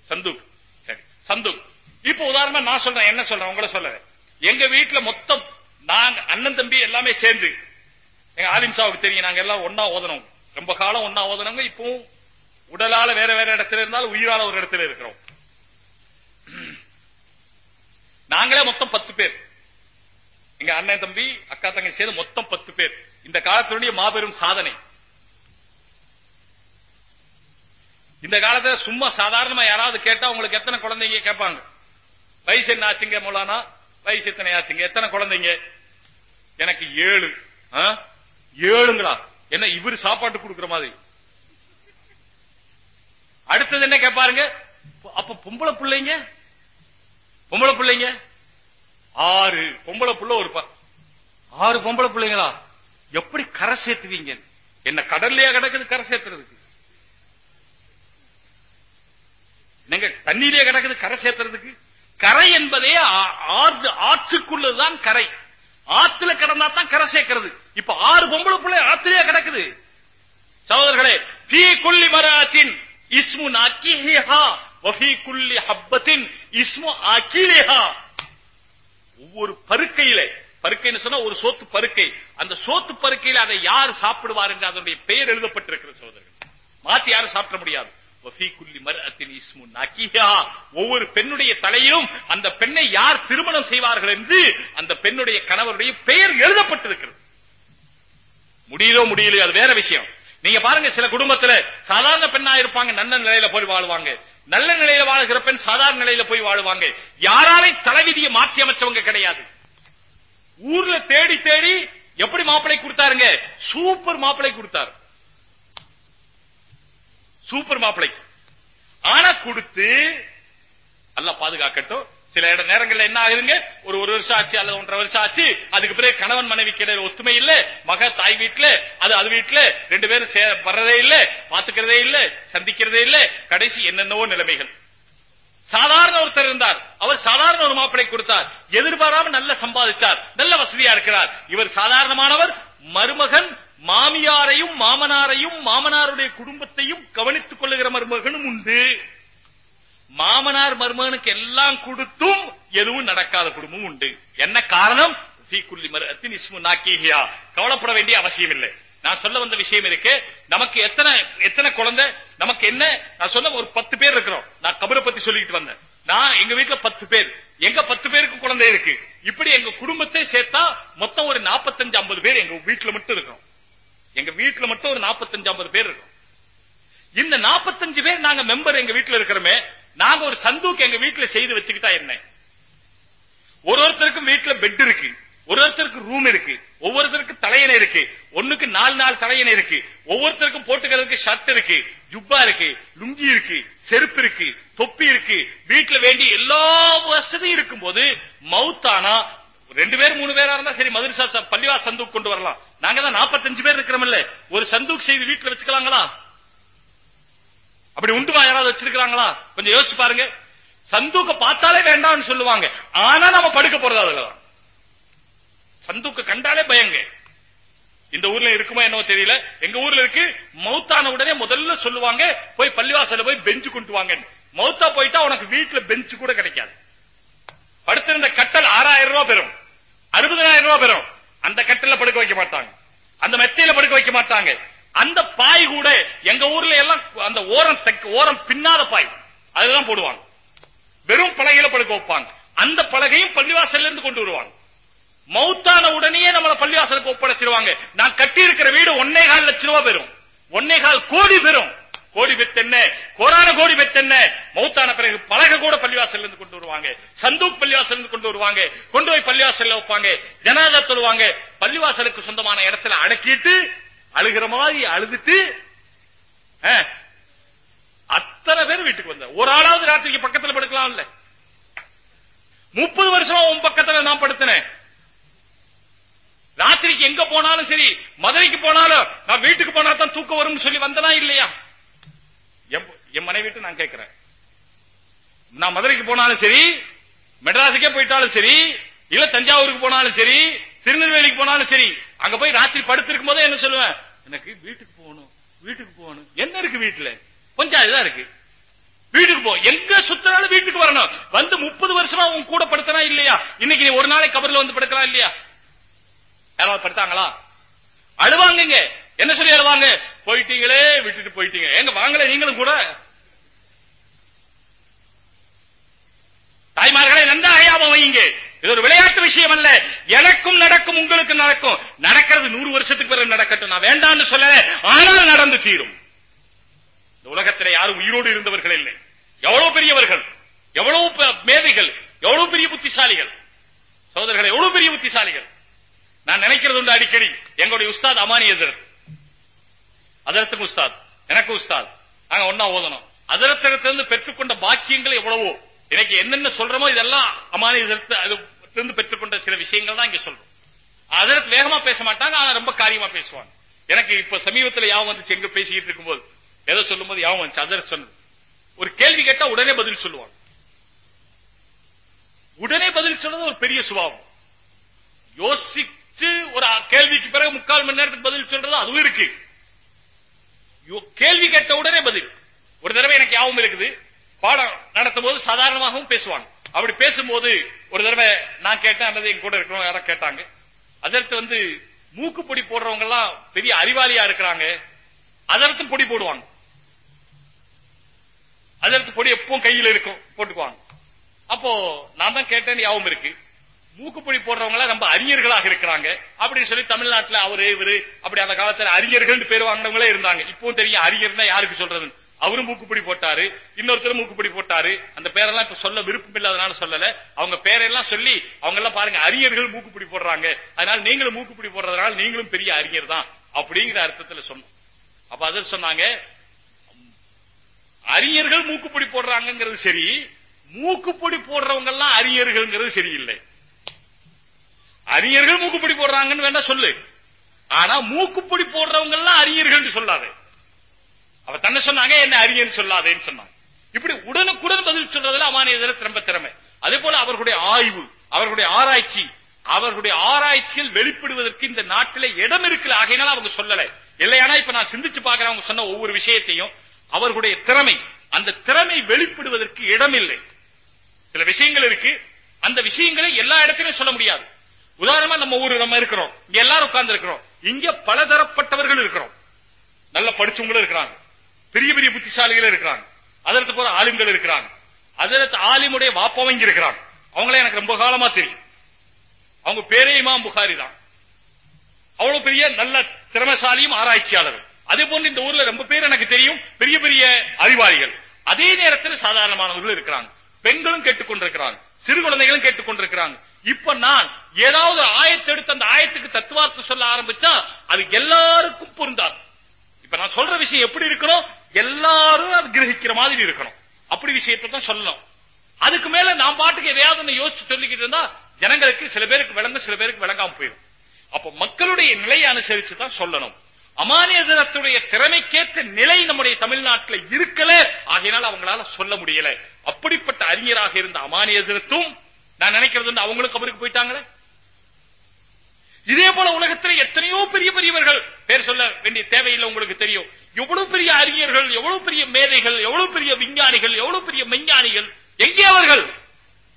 Speaker 1: சந்தூக். சரி சந்தூக். இப்ப உதாரணமா நான் சொல்றேன். என்ன சொல்றேன்? உங்களை சொல்ல எங்க வீட்டுல மொத்தம் நாங்க அண்ணன் தம்பி எல்லாமே சேர்ந்து எங்க ஆலிம் சாவுக்கு தெரியும் நாங்க எல்லாம் ஒன்னா ஓதனோம். ரொம்ப காலம் ஒன்னா ஓதனவங்க இப்பவும் உடலால வேற வேற இடத்துல இருந்தாலும் உயிரால ஒரு இடத்துல இருக்கிறோம். நாங்களே மொத்தம் பத்து பேர். எங்க அண்ணன் தம்பி அக்கா தங்கை சேர்ந்து மொத்தம் பத்து பேர். இந்த காலத்தினுடைய மாபெரும் சாதனை. இந்த காலத்துல சும்மா சாதாரணமா யாராவது கேட்டா உங்களுக்கு எத்தனை குழந்தைங்க கேட்பாங்க? வயசு என்ன ஆச்சுங்க மூலானா? வயசு எத்தனை ஆச்சுங்க? எத்தனை குழந்தைங்க? எனக்கு ஏழு. ஏழுங்களா? என்ன இவரு சாப்பாட்டு கொடுக்குற மாதிரி. அடுத்தது என்ன கேட்பாருங்க? அப்ப பொம்பளை பிள்ளைங்க? பொம்பளை பிள்ளைங்க? ஆறு. பொம்பளை பிள்ளை ஒரு ஆறு பொம்பளை பிள்ளைங்களா? எப்படி கரை சேர்த்துவீங்க என்ன கடல்லையா கிடக்குது கரை சேர்த்துறதுக்கு என்னங்க தண்ணீரே கிடக்குது கரை சேர்த்துறதுக்கு கரை என்பதே ஆற்றுக்குள்ளதுதான் கரை. ஆத்துல கிடந்தா தான் கரை சேர்க்கிறது இப்ப ஆறு பொம்பளை பிள்ளை ஆத்திலேயே கிடக்குது. சகோதரர்களே ஃபீ குல்லி மராத்தின் இஸ்மு நாக்கிஹா வஃபி குல்லி ஹப்பத்தின் இஸ்மு அகிலேஹா ஒவ்வொரு பருக்கையிலே பருக்கைன்னு சொன்னா ஒரு சோத்து பருக்கை. அந்த சோத்து பருக்கையில அதை யார் சாப்பிடுவார் என்று அதனுடைய பெயர் எழுதப்பட்டிருக்கிற சோதரர்கள் மாத்தி யாரும் சாப்பிட முடியாது. ஒவ்வொரு பெண்ணுடைய தலையிலும் அந்த பெண்ணை யார் திருமணம் செய்வார்கள் என்று அந்த பெண்ணுடைய கணவருடைய பெயர் எழுதப்பட்டிருக்கிறது. முடியுதோ முடியலையோ அது வேற விஷயம். நீங்க பாருங்க சில குடும்பத்துல சாதாரண பெண்ணா இருப்பாங்க நல்ல நிலையில போய் வாழ்வாங்க. நல்ல நிலையில வாழ்கிற பெண் சாதாரண நிலையில போய் வாழ்வாங்க. யாராலையும் தலைவிதியை மாற்றி அமைச்சவங்க கிடையாது. ஊர்ல தேடி தேடி எப்படி மாப்பிளை கொடுத்தாருங்க? சூப்பர் மாப்பிளை கொடுத்தாரு. சூப்பர் மாப்பிளை. ஆனா கொடுத்து அல்ல பாதுகாக்கட்டும். சில இட நேரங்கள்ல என்ன ஆகுதுங்க? ஒரு ஒரு வருஷம் ஆச்சு அல்லது ஒன்றரை வருஷம் ஆச்சு அதுக்கு பிறகு கணவன் மனைவி கிடையாது ஒத்துமை இல்ல மக தாய் வீட்டுல அது அது வீட்டுல ரெண்டு பேரும் வர்றதே இல்ல பாத்துக்கிறதே இல்ல சந்திக்கிறதே இல்ல கடைசி என்னென்னவோ நிலைமைகள். சாதாரண ஒருத்தர் இருந்தார். அவர் சாதாரண ஒரு மாப்பிளை கொடுத்தார். எதிர்பாராம நல்ல சம்பாதிச்சார். நல்ல வசதியா இருக்கிறார். இவர் சாதாரணமானவர். மருமகன் மாமியாரையும் மாமனாரையும் மாமனாருடைய குடும்பத்தையும் கவனித்துக் கொள்ளுகிற மருமகனும் உண்டு. மாமனார் மருமகனுக்கு எல்லாம் கொடுத்தும் எதுவும் நடக்காத குடும்பம் உண்டு. என்ன காரணம்? குல்லி கவலைப்பட வேண்டிய அவசியம் இல்லை நான் சொல்ல வந்த விஷயம் இருக்கு. நமக்கு எத்தனை எத்தனை குழந்தை நமக்கு என்ன? நான் சொன்ன ஒரு பத்து பேர் இருக்கிறோம். நான் கபரை பத்தி சொல்லிட்டு வந்தேன். நான் எங்க வீட்டுல பத்து பேர். எங்க பத்து பேருக்கு குழந்தை இருக்கு. இப்படி எங்க குடும்பத்தை சேர்த்தா மொத்தம் ஒரு 45 ஐம்பது பேர் எங்க வீட்டுல மட்டும் இருக்கிறோம். எங்க வீட்டுல மட்டும் ஒரு 45 ஐம்பது பேர் இருக்கும். இந்த 45 பேர் நாங்க மெம்பர் எங்க வீட்டுல இருக்கிறோமே நாங்க ஒரு சந்தூக் எங்க வீட்டுல செய்து வச்சுக்கிட்டா என்ன? ஒரு ஒருத்தருக்கும் வீட்டுல பெட் இருக்கு. ஒருத்தருக்கு ரூம் இருக்கு ஒவ்வொருத்தருக்கு தலையணை இருக்கு ஒண்ணுக்கு நாலு நாலு தலையணை இருக்கு ஒவ்வொருத்தருக்கும் போட்டுக்கிறதுக்கு ஷர்ட் இருக்கு ஜுப்பா இருக்கு லுங்கி இருக்கு செருப்பு இருக்கு தொப்பி இருக்கு வீட்டுல வேண்டிய எல்லா வசதியும் இருக்கும் போது மவுத்தானா ரெண்டு பேர் மூணு பேரா இருந்தா சரி மதுரசா பள்ளிவா சந்தூக் கொண்டு வரலாம். நாங்க தான் 45 பேர் இருக்கிறோம்ல ஒரு சந்தூக் செய்து வீட்டுல வச்சுக்கலாங்களா? அப்படி உண்டுமா யாராவது வச்சிருக்காங்களா கொஞ்சம் யோசிச்சு பாருங்க. சந்தூக்க பார்த்தாலே வேண்டாம்னு சொல்லுவாங்க. ஆனா நம்ம படுக்க போறது அதுலதான். சந்துக்கு கண்டாலே பயங்க. இந்த ஊர்ல இருக்குமா என்னவோ தெரியல. எங்க ஊர்ல இருக்கு? மௌத்தான உடனே முதல்ல சொல்லுவாங்க போய் பள்ளிவாசல்ல போய் பெஞ்சு கொண்டு வாங்க மௌத்தா போயிட்டா உனக்கு வீட்டுல பெஞ்சு கூட கிடைக்காது. படுத்திருந்த கட்டல் ஆறாயிரம் ரூபாய் பெறும். அறுபதாயிரம் ரூபாய் பெறும். அந்த கட்டல்ல படுக்க வைக்க மாட்டாங்க. அந்த மெத்தையில படுக்க வைக்க மாட்டாங்க. அந்த பாய் கூட எங்க ஊர்ல எல்லாம் அந்த ஓரம் ஓரம் பின்னாத பாய். அதுதான் போடுவாங்க. வெறும் பலகையில படுக்க வைப்பாங்க. அந்த பலகையும் பள்ளிவாசல்ல இருந்து கொண்டு வருவாங்க. மௌத்தான உடனே நம்மள பள்ளிவாசலுக்கு ஒப்படைச்சிருவாங்க. நான் கட்டி இருக்கிற வீடு ஒன்னே கால் லட்சம் ரூபாய் பெறும். ஒன்னே கால் கோடி பெறும். கோடி பெத்தென்ன கோடான கோடி பெத்தென்ன மௌத்தான பிறகு பழக கூட பள்ளிவாசல்ல இருந்து கொண்டு வருவாங்க. சந்தூக் பள்ளிவாசல் இருந்து கொண்டு வருவாங்க. கொண்டு போய் பள்ளிவாசல்ல வைப்பாங்க. ஜனாதா தொழுவாங்க. பள்ளிவாசலுக்கு சொந்தமான இடத்துல அடக்கிட்டு அழுகிற மாதிரி அழுதுட்டு அத்தனை பேர் வீட்டுக்கு வந்த ஒரு ஆளாவது ராத்திரிக்கு பக்கத்துல படுக்கலாம் இல்ல முப்பது வருஷமா உன் பக்கத்துல நான் படுத்தினேன். ராத்திரிக்கு எங்க போனாலும் சரி மதுரைக்கு போனாலும் நான் வீட்டுக்கு போனா தான் தூக்கம் வரும்னு சொல்லி வந்தனா இல்லையா? என் என் மனைவிட்டு நான் கேட்கிறேன். நான் மதுரைக்கு போனாலும் சரி மெட்ராஸுக்கே போயிட்டாலும் சரி இல்ல தஞ்சாவூருக்கு போனாலும் சரி திருநெல்வேலிக்கு போனாலும் சரி அங்க போய் ராத்திரி படுத்திருக்கும் போதே என்ன சொல்லுவேன்? எனக்கு வீட்டுக்கு போகணும் வீட்டுக்கு போகணும். என்ன இருக்கு வீட்டுல? கொஞ்சம் இதுதான் இருக்கு. வீட்டுக்கு போ எங்க சுத்தினாலும் வீட்டுக்கு வரணும். வந்து முப்பது வருஷமா உன் கூட படுத்தனா இல்லையா? இன்னைக்கு நீ ஒரு நாளை கபர்ல வந்து படுக்கலாம் இல்லையா? யாராவது படுத்தாங்களா? அழுவாங்க என்ன சொல்லி அழுவாங்க? போயிட்டீங்களே விட்டுட்டு போயிட்டீங்க. எங்க வாங்கல நீங்களும் கூட? தாய்மார்களை நன்றாக ஞாபகம் வையுங்க. இது ஒரு விளையாட்டு விஷயம் அல்ல. எனக்கும் நடக்கும் உங்களுக்கு நடக்கும். நடக்கிறது நூறு வருஷத்துக்கு பிறகு நடக்கட்டும். நான் வேண்டாம்னு சொல்லல. ஆனால் நடந்து தீரும். இந்த உலகத்தில் யாரும் உயிரோடு இருந்தவர்கள் இல்லை. எவ்வளவு பெரியவர்கள்? எவ்வளவு மேதைகள்? எவ்வளவு பெரிய புத்திசாலிகள்? சகோதரர்கள் எவ்வளவு பெரிய புத்திசாலிகள்? நான் நினைக்கிறது உண்டு அடிக்கடி. எங்களுடைய உஸ்தாத் அமானி ஹசரத் அதரத்துக்கு உஸ்தாத். எனக்கு உஸ்தாத். நாங்க ஒன்னா ஓதணும். அதரத்திடத்திலிருந்து பெற்றுக்கொண்ட பாக்கியங்கள் எவ்வளவோ? இன்னைக்கு என்னென்ன சொல்றோமோ இதெல்லாம் அமானி இருந்து பெற்றுக்கொண்ட சில விஷயங்கள் தான் இங்க சொல்றோம். அதற்கு வேகமா பேச மாட்டாங்க ஆனா ரொம்ப காரியமா பேசுவாங்க. எனக்கு இப்ப சமீபத்தில் யாவும் வந்துச்சு எங்க பேசிக்கிட்டு இருக்கும்போது. ஏதோ சொல்லும் போது யாவும் வந்துச்சு அதர் சொன்னது. ஒரு கேள்வி கேட்டா உடனே பதில் சொல்லுவாங்க. உடனே பதில் சொல்றது ஒரு பெரிய சுபாவம். யோசிச்சு ஒரு கேள்விக்கு பிறகு முக்கால் மணி நேரத்துக்கு பதில் சொல்றது அதுவும் இருக்கு. கேள்வி கேட்ட உடனே பதில். ஒரு தடவை எனக்கு யாவும் இருக்குது. பாடம் நடத்தும் போது சாதாரணமாகவும் பேசுவாங்க. அப்படி பேசும்போது ஒரு தடவை நான் கேட்டேன் அல்லது என் கூட இருக்கிறவங்க யாரும் கேட்டாங்க. அதற்கு வந்து மூக்கு பொடி போடுறவங்க எல்லாம் பெரிய அறிவாளியா இருக்கிறாங்க. அதற்கு பொடி போடுவாங்க. அதற்கு பொடி எப்பவும் கையில இருக்கும் போட்டுக்குவாங்க. அப்போ நான் தான் கேட்டேன் யாவும் இருக்கு. மூக்குப்பொடி போடுறவங்க எல்லாம் ரொம்ப அறிஞர்களாக இருக்கிறாங்க. அப்படின்னு சொல்லி தமிழ்நாட்டுல அவரு இவரு அப்படி அந்த காலத்துல அறிஞர்கள் பேர் வாங்கினவங்களே இருந்தாங்க. இப்பவும் தெரியும் அறிஞர்னா யாருக்கு சொல்றது அவரும் மூக்குப்பிடி போட்டாரு இன்னொருத்தரும் மூக்குப்பிடி போட்டாரு. அந்த பேரெல்லாம் இப்ப சொல்ல விருப்பம் இல்லாதனால சொல்லல. அவங்க பேரெல்லாம் சொல்லி அவங்க எல்லாம் பாருங்க அறிஞர்கள் மூக்குப்பிடி போடுறாங்க. அதனால நீங்களும் மூக்குப்பிடி போடுறதுனால நீங்களும் பெரிய அறிஞர் தான் அப்படிங்கிற அர்த்தத்துல சொன்னோம். அப்ப அது சொன்னாங்க அறிஞர்கள் மூக்குப்பிடி போடுறாங்கிறது சரி மூக்குப்பொடி போடுறவங்க எல்லாம் அறிஞர்கள்ங்கிறது சரியில்லை. அறிஞர்கள் மூக்குப்பொடி போடுறாங்கன்னு வேண்டாம் சொல்லு. ஆனா மூக்குப்பொடி போடுறவங்க எல்லாம் அறிஞர்கள் சொல்லாதே. அவ தன்னை சொன்னாங்க என்ன அறிஞர் சொல்லாதேன்னு சொன்னாங்க. இப்படி உடனுக்குடன் பதில் சொல்றதுல அமானியதர திரும்ப திறமை. அதே போல அவர்களுடைய ஆய்வு அவர்களுடைய ஆராய்ச்சி அவர்களுடைய ஆராய்ச்சியில் வெளிப்படுவதற்கு இந்த நாட்டிலே இடம் இருக்குல்ல. ஆகையினால அவங்க சொல்லல. இல்லையானா இப்ப நான் சிந்திச்சு பார்க்கிறேன். அவங்க சொன்ன ஒவ்வொரு விஷயத்தையும் அவர்களுடைய திறமை அந்த திறமை வெளிப்படுவதற்கு இடம் இல்லை சில விஷயங்கள் இருக்கு. அந்த விஷயங்களை எல்லா இடத்திலும் சொல்ல முடியாது. உதாரணமா நம்ம ஊரு நம்ம இருக்கிறோம். இங்க எல்லாரும் உட்கார்ந்து இருக்கிறோம் இங்க பலதரப்பட்டவர்கள் இருக்கிறோம். நல்ல படிச்சவங்களும் இருக்கிறாங்க. பெரிய பெரிய புத்திசாலிகள் இருக்கிறாங்க. அதற்கு போற ஆளுங்கள் இருக்கிறாங்க. அதற்கு ஆலிமுடைய வாப்பாவும் இங்க இருக்கிறாங்க. அவங்களே எனக்கு ரொம்ப காலமா தெரியும். அவங்க பேரே இமாம் புகாரி தான். அவ்வளவு பெரிய நல்ல திறமசாலியும் ஆராய்ச்சியாளரும் அதே போன்று இந்த ஊர்ல ரொம்ப பேர் எனக்கு தெரியும். பெரிய பெரிய அறிவாளிகள். அதே நேரத்தில் சாதாரணமானவர்கள் இருக்கிறாங்க. பெண்களும் கேட்டுக்கொண்டிருக்கிறாங்க. சிறு குழந்தைகளும் கேட்டுக்கொண்டிருக்கிறாங்க. இப்ப நான் ஏதாவது ஆயத்தை எடுத்து அந்த ஆயத்துக்கு தத்துவார்த்தம் சொல்ல ஆரம்பிச்சா அது எல்லாருக்கும் பொருந்தாது. இப்ப நான் சொல்ற விஷயம் எப்படி இருக்கணும்? எல்லாரும் அது கிரகிக்கிற மாதிரி இருக்கணும். அப்படி விஷயத்தை தான் சொல்லணும். அதுக்கு மேல நான் பாட்டுக்கு எதையாவது யோசிச்சு சொல்லிக்கிட்டு இருந்தா ஜனங்களுக்கு சில பேருக்கு விளங்கும் சில பேருக்கு விளங்காம போயிடும். அப்ப மக்களுடைய நிலையை அனுசரிச்சு தான் சொல்லணும். அமானிய தினத்துடைய திறமைக்கேற்ற நிலை நம்முடைய தமிழ்நாட்டில் இருக்கல. ஆகையினால் அவங்களால சொல்ல முடியல. அப்படிப்பட்ட அறிஞராக இருந்த அமானிய தினத்தும் நான் நினைக்கிறது வந்து அவங்களும் கபருக்கு போயிட்டாங்களே? இதே போல உலகத்தில் எத்தனையோ பெரிய பெரியவர்கள் பேர் சொல்ல வேண்டிய தேவையில்லை உங்களுக்கு தெரியும். எவ்வளவு பெரிய அறிஞர்கள் எவ்வளவு பெரிய மேதைகள் எவ்வளவு பெரிய விஞ்ஞானிகள் எவ்வளவு பெரிய மெஞ்ஞானிகள் எங்கே அவர்கள்?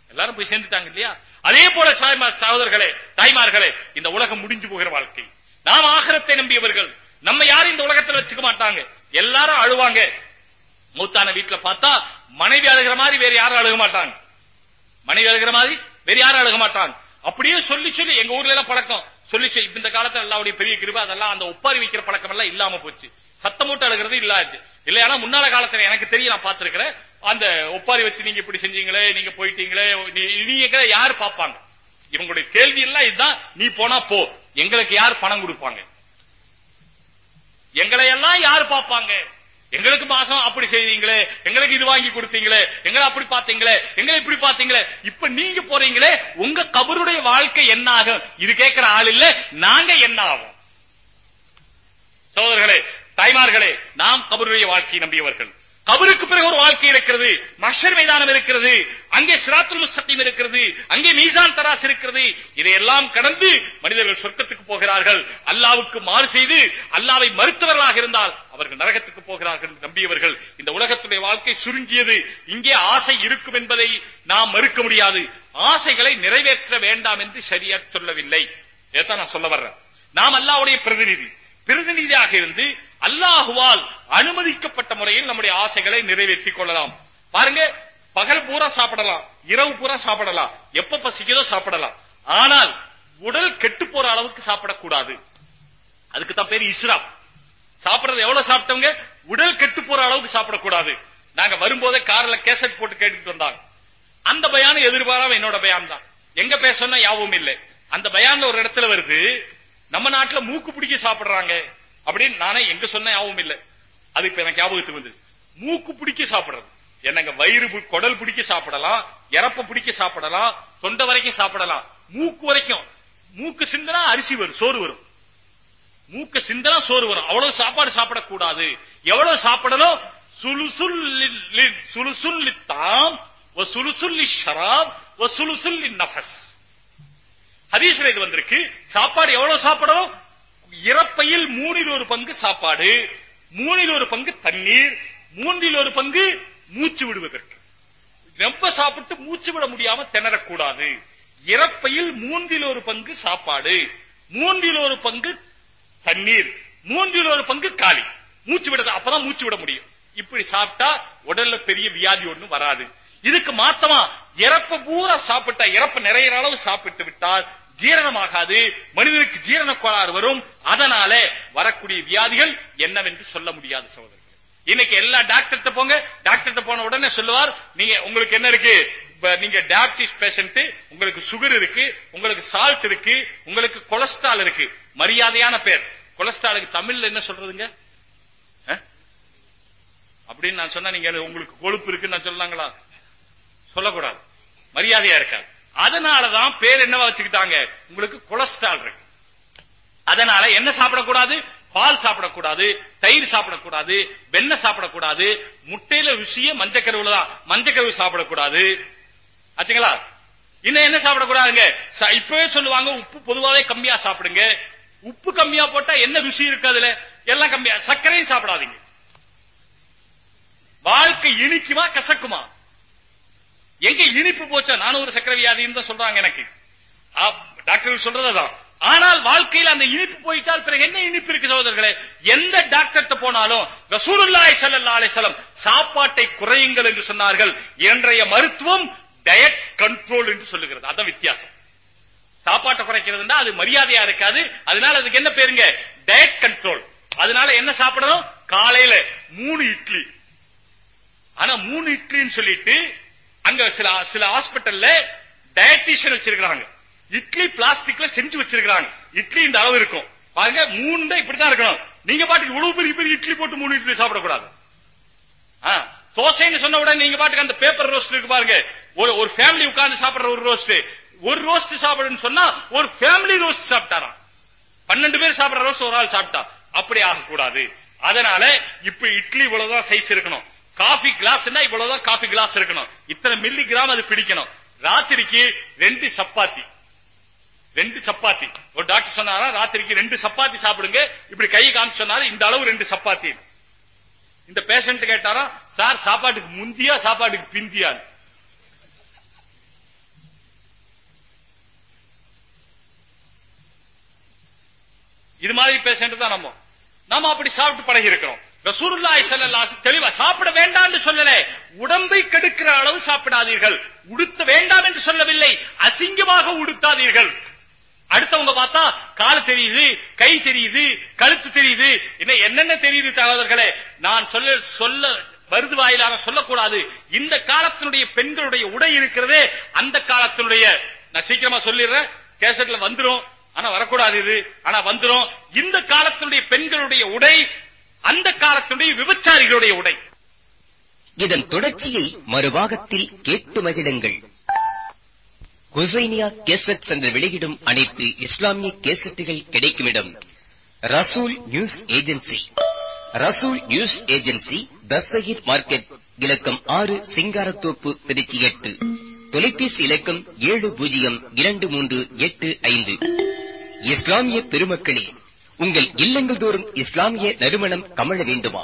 Speaker 1: எல்லாரும் போய் சேர்ந்துட்டாங்க இல்லையா? அதே போல சாய்மா- சகோதரர்களே தாய்மார்களே இந்த உலகம் முடிஞ்சு போகிற வாழ்க்கை. நாம் ஆகரத்தை நம்பியவர்கள். நம்ம யாரும் இந்த உலகத்துல வச்சுக்க மாட்டாங்க. எல்லாரும் அழுவாங்க. மூத்தான வீட்டுல பார்த்தா மனைவி அழுகிற மாதிரி வேற யாரும் அழுக மாட்டாங்க. மனைவி அழுகிற மாதிரி வேற யாரும் அழுக மாட்டாங்க அப்படியே சொல்லி சொல்லி எங்க ஊர்ல எல்லாம் பழக்கம். சொல்லி சொல்லி இந்த காலத்துல எல்லாருடைய பெரிய கிருபை அதெல்லாம் அந்த ஒப்பாரி வைக்கிற பழக்கம் எல்லாம் இல்லாம போச்சு. சத்தம் மூட்டை அழுகிறது இல்லாச்சு இல்லையானா முன்னால காலத்துல எனக்கு தெரியும் நான் பார்த்திருக்கிறேன். அந்த ஒப்பாரி வச்சு நீங்க இப்படி செஞ்சீங்களே நீங்க போயிட்டீங்களே நீ- நீங்க யாரு பாப்பாங்க இவங்களுடைய கேள்வி எல்லாம் இதுதான். நீ போனா போ. எங்களுக்கு யார் பணம் கொடுப்பாங்க? எங்களை எல்லாம் யார் பாப்பாங்க எங்களுக்கு மாசம் அப்படி செய்தீங்களே எங்களுக்கு இது வாங்கி கொடுத்தீங்களே எங்களை அப்படி பாத்தீங்களே எங்களை இப்படி பாத்தீங்களே இப்ப நீங்க போறீங்களே உங்க கபருடைய வாழ்க்கை என்ன ஆகும் இது கேட்கிற ஆள் இல்ல நாங்க என்ன ஆகும்? சகோதரர்களே தாய்மார்களே நாம் கபருடைய வாழ்க்கையை நம்பியவர்கள். கபருக்கு பிறகு ஒரு வாழ்க்கை இருக்கிறது மஷர் மைதானம் இருக்கிறது அங்கே சிராத்துல் முஸ்தகீம் இருக்கிறது அங்கே மீசான் தராஸ் இருக்கிறது இதையெல்லாம் கடந்து மனிதர்கள் சொர்க்கத்துக்கு போகிறார்கள். அல்லாவுக்கு மாறு செய்து அல்லாவை மறுத்தவர்களாக இருந்தால் அவர்கள் நரகத்துக்கு போகிறார்கள் நம்பியவர்கள். இந்த உலகத்துடைய வாழ்க்கை சுருங்கியது. இங்கே ஆசை இருக்கும் என்பதை நாம் மறுக்க முடியாது. ஆசைகளை நிறைவேற்ற வேண்டாம் என்று சரியா சொல்லவில்லை. இதைத்தான் நான் சொல்ல வர்றேன். நாம் அல்லாவுடைய பிரதிநிதி. பிரதிநிதியாக இருந்து அல்லாஹுவால் அனுமதிக்கப்பட்ட முறையில் நம்முடைய ஆசைகளை நிறைவேற்றிக் கொள்ளலாம். பாருங்க பகல் பூரா சாப்பிடலாம் இரவு பூரா சாப்பிடலாம் எப்ப பசிக்குதோ சாப்பிடலாம். ஆனால் உடல் கெட்டு போற அளவுக்கு சாப்பிடக்கூடாது. அதுக்கு தான் பேர் இஸ்ராப். சாப்பிடுறது எவ்வளவு சாப்பிட்டவங்க? உடல் கெட்டு போற அளவுக்கு சாப்பிடக்கூடாது. நாங்க வரும்போதே கார்ல கேசட் போட்டு கேட்டுட்டு வந்தாங்க. அந்த பயானம் எதிர்பாராம என்னோட பயான் தான். எங்க பேசணும் யாவும் இல்லை. அந்த பயான்ல ஒரு இடத்துல வருது நம்ம நாட்டுல மூக்கு பிடிக்க சாப்பிடுறாங்க. அப்படின்னு நானே எங்க சொன்ன ஞாபகம் இல்லை. அது இப்ப எனக்கு ஞாபகத்துக்கு வந்து மூக்கு பிடிக்க சாப்பிடுறது. என்னங்க வயிறு குடல் பிடிக்க சாப்பிடலாம் இறப்ப பிடிக்க சாப்பிடலாம் தொண்டை வரைக்கும் சாப்பிடலாம். மூக்கு வரைக்கும். மூக்கு சிந்தனா அரிசி வரும் சோறு வரும். மூக்க சிந்தனா சோறு வரும். அவ்வளவு சாப்பாடு சாப்பிடக்கூடாது. எவ்வளவு சாப்பிடணும்? சுலுசுல் சுலுசுல் தாம் சுலுசுல் ஷராப் சுலுசுல் நஃபஸ். ஹதீஸ்ல இது வந்திருக்கு. சாப்பாடு எவ்வளவு சாப்பிடணும்? இறப்பையில் மூணில் ஒரு பங்கு சாப்பாடு மூணில் ஒரு பங்கு தண்ணீர் மூன்றில் ஒரு பங்கு மூச்சு விடுவதற்கு. ரொம்ப சாப்பிட்டு மூச்சு விட முடியாம திணறக்கூடாது. இறப்பையில் மூன்றில் ஒரு பங்கு சாப்பாடு மூன்றில் ஒரு பங்கு தண்ணீர் மூன்றில் ஒரு பங்கு காலி. மூச்சு விடுறது அப்பதான் மூச்சு விட முடியும். இப்படி சாப்பிட்டா உடல்ல பெரிய வியாதி ஒண்ணு வராது. இதுக்கு மாத்தமா இறப்ப பூரா சாப்பிட்டா இறப்ப நிறைய அளவு சாப்பிட்டு விட்டால் ஜீரணமாகாது மனிதனுக்கு ஜீரண கோளாறு வரும். அதனால வரக்கூடிய வியாதிகள் என்னவென்று சொல்ல முடியாது சோதனை இன்னைக்கு எல்லா டாக்டர்கிட்ட போங்க. டாக்டர்கிட்ட போன உடனே சொல்லுவார் நீங்க உங்களுக்கு என்ன இருக்கு? நீங்க டயபிட்டிஸ் பேஷண்ட் உங்களுக்கு சுகர் இருக்கு உங்களுக்கு சால்ட் இருக்கு உங்களுக்கு கொலஸ்ட்ரால் இருக்கு. மரியாதையான பேர். கொலஸ்ட்ராலுக்கு தமிழ்ல என்ன சொல்றதுங்க? அப்படின்னு நான் சொன்னா நீங்க உங்களுக்கு கொழுப்பு இருக்குன்னு நான் சொல்லாங்களா சொல்லக்கூடாது. மரியாதையா இருக்காது. அதனாலதான் பேர் என்னவா வச்சுக்கிட்டாங்க? உங்களுக்கு கொலஸ்ட்ரால் இருக்கு. அதனால என்ன சாப்பிடக்கூடாது பால் சாப்பிடக்கூடாது தயிர் சாப்பிடக்கூடாது வெண்ணெய் சாப்பிடக்கூடாது முட்டையில ருசியே மஞ்சக்கருவுல தான். மஞ்சக்கருவு சாப்பிடக்கூடாது. ஆச்சுங்களா? இன்னும் என்ன சாப்பிடக்கூடாதுங்க? இப்பவே சொல்லுவாங்க உப்பு பொதுவாவே கம்மியா சாப்பிடுங்க. உப்பு கம்மியா போட்டா என்ன ருசி இருக்கு அதுல? எல்லாம் கம்மியா. சர்க்கரையும் சாப்பிடாதீங்க. வாழ்க்கை இனிக்குமா கசக்குமா? எங்க இனிப்பு போச்சா நானும் ஒரு சக்கர வியாதின்னு தான் சொல்றாங்க எனக்கு. டாக்டர் சொல்றதுதான் ஆனால் வாழ்க்கையில் அந்த இனிப்பு போயிட்டால் பிறகு என்ன இனிப்பு இருக்கு சகோதரர்களே? எந்த டாக்டர்கிட்ட போனாலும் ரசூலுல்லாஹி ஸல்லல்லாஹு அலைஹி சாப்பாட்டை குறையுங்கள் என்று சொன்னார்கள். இன்றைய மருத்துவம் டயட் கண்ட்ரோல் என்று சொல்லுகிறது. அதான் வித்தியாசம். சாப்பாட்டை குறைக்கிறதுனா அது மரியாதையா இருக்காது. அதனால அதுக்கு என்ன பேருங்க? டயட் கண்ட்ரோல் அதனால என்ன சாப்பிடணும்? காலையில மூணு இட்லி. ஆனா மூணு இட்லின்னு சொல்லிட்டு அங்க சில சில ஹாஸ்பிட்டல்ல டயட்டிஷியன் வச்சிருக்காங்க இட்லி பிளாஸ்டிக்ல செஞ்சு வச்சிருக்காங்க இட்லி இந்த அளவு இருக்கும். பாருங்க மூணு தான் இப்படிதான் இருக்கணும். நீங்க பாட்டுக்கு இவ்வளவு பெரிய பெரிய இட்லி போட்டு மூணு இட்லி சாப்பிடக்கூடாது. தோசைன்னு சொன்ன உடனே நீங்க பாட்டுக்கு அந்த பேப்பர் ரோஸ்ட் இருக்கு பாருங்க. ஒரு ஒரு ஃபேமிலி உட்கார்ந்து சாப்பிடுற ஒரு ரோஸ்ட் ஒரு ரோஸ்ட் சாப்பிடுன்னு சொன்னா ஒரு ஃபேமிலி ரோஸ்ட் சாப்பிட்டாராம். பன்னெண்டு பேர் சாப்பிடுற ரோஸ்ட் ஒரு ஆள் சாப்பிட்டா. அப்படி ஆகக்கூடாது. அதனால இப்ப இட்லி இவ்வளவுதான் சைஸ் இருக்கணும். காஃபி கிளாஸ் இவ்வளவுதான் காஃபி கிளாஸ் இருக்கணும். இத்தனை மில்லி கிராம் அது பிடிக்கணும். ராத்திரிக்கு ரெண்டு சப்பாத்தி. ரெண்டு சப்பாத்தி. ஒரு டாக்டர் சொன்னாரா ராத்திரிக்கு ரெண்டு சப்பாத்தி சாப்பிடுங்க. இப்படி கை காமிச்சு சொன்னாரு இந்த அளவு ரெண்டு சப்பாத்தி. இந்த பேஷண்ட் கேட்டாரா சார் சாப்பாட்டுக்கு முந்தியா சாப்பாட்டுக்கு பிந்தியா? இது மாதிரி பேஷண்ட் தான் நம்ம. நாம அப்படி சாப்பிட்டு பழகி இருக்கிறோம். ரசூருல்லாய் ஸல்லல்லாஹு தெளிவா சாப்பிட வேண்டாம் என்று சொல்லல. உடம்பை கெடுக்கிற அளவு சாப்பிடாதீர்கள். உடுத்த வேண்டாம் என்று சொல்லவில்லை. அசிங்கமாக உடுத்தாதீர்கள். அடுத்தவங்க பார்த்தா கால் தெரியுது கை தெரியுது கழுத்து தெரியுது. என்ன என்னென்ன தெரியுது சகோதரர்களே நான் சொல்ல சொல்ல வருது வாயிலாக சொல்லக்கூடாது. இந்த காலத்தினுடைய பெண்களுடைய உடை இருக்கிறதே அந்த காலத்தினுடைய. நான் சீக்கிரமா சொல்லிடுறேன். கேசட்ல வந்துரும். ஆனா வரக்கூடாது இது. ஆனா வந்துரும். இந்த காலத்தினுடைய பெண்களுடைய உடை அந்த காலத்தினுடைய விபச்சாரிகளுடைய உடை.
Speaker 2: இதன் தொடர்ச்சியை மறுபாகத்தில் கேட்டு மகிழுங்கள். குசைனியா கேசட் என்று வெளியிடும் அனைத்து இஸ்லாமிய கேசட்டுகள் கிடைக்குமிடம். Rasool news agency. Rasool news agency Dastagir market இலக்கம் ஆறு சிங்காரத்தோப்பு திருச்சி எட்டு. தொலைபேசி இலக்கம் ஏழு பூஜ்ஜியம் இரண்டு மூன்று எட்டு ஐந்து. இஸ்லாமிய பெருமக்களே உங்கள் இல்லங்கள் தோறும் இஸ்லாமிய நறுமணம் கமழ வேண்டுமா?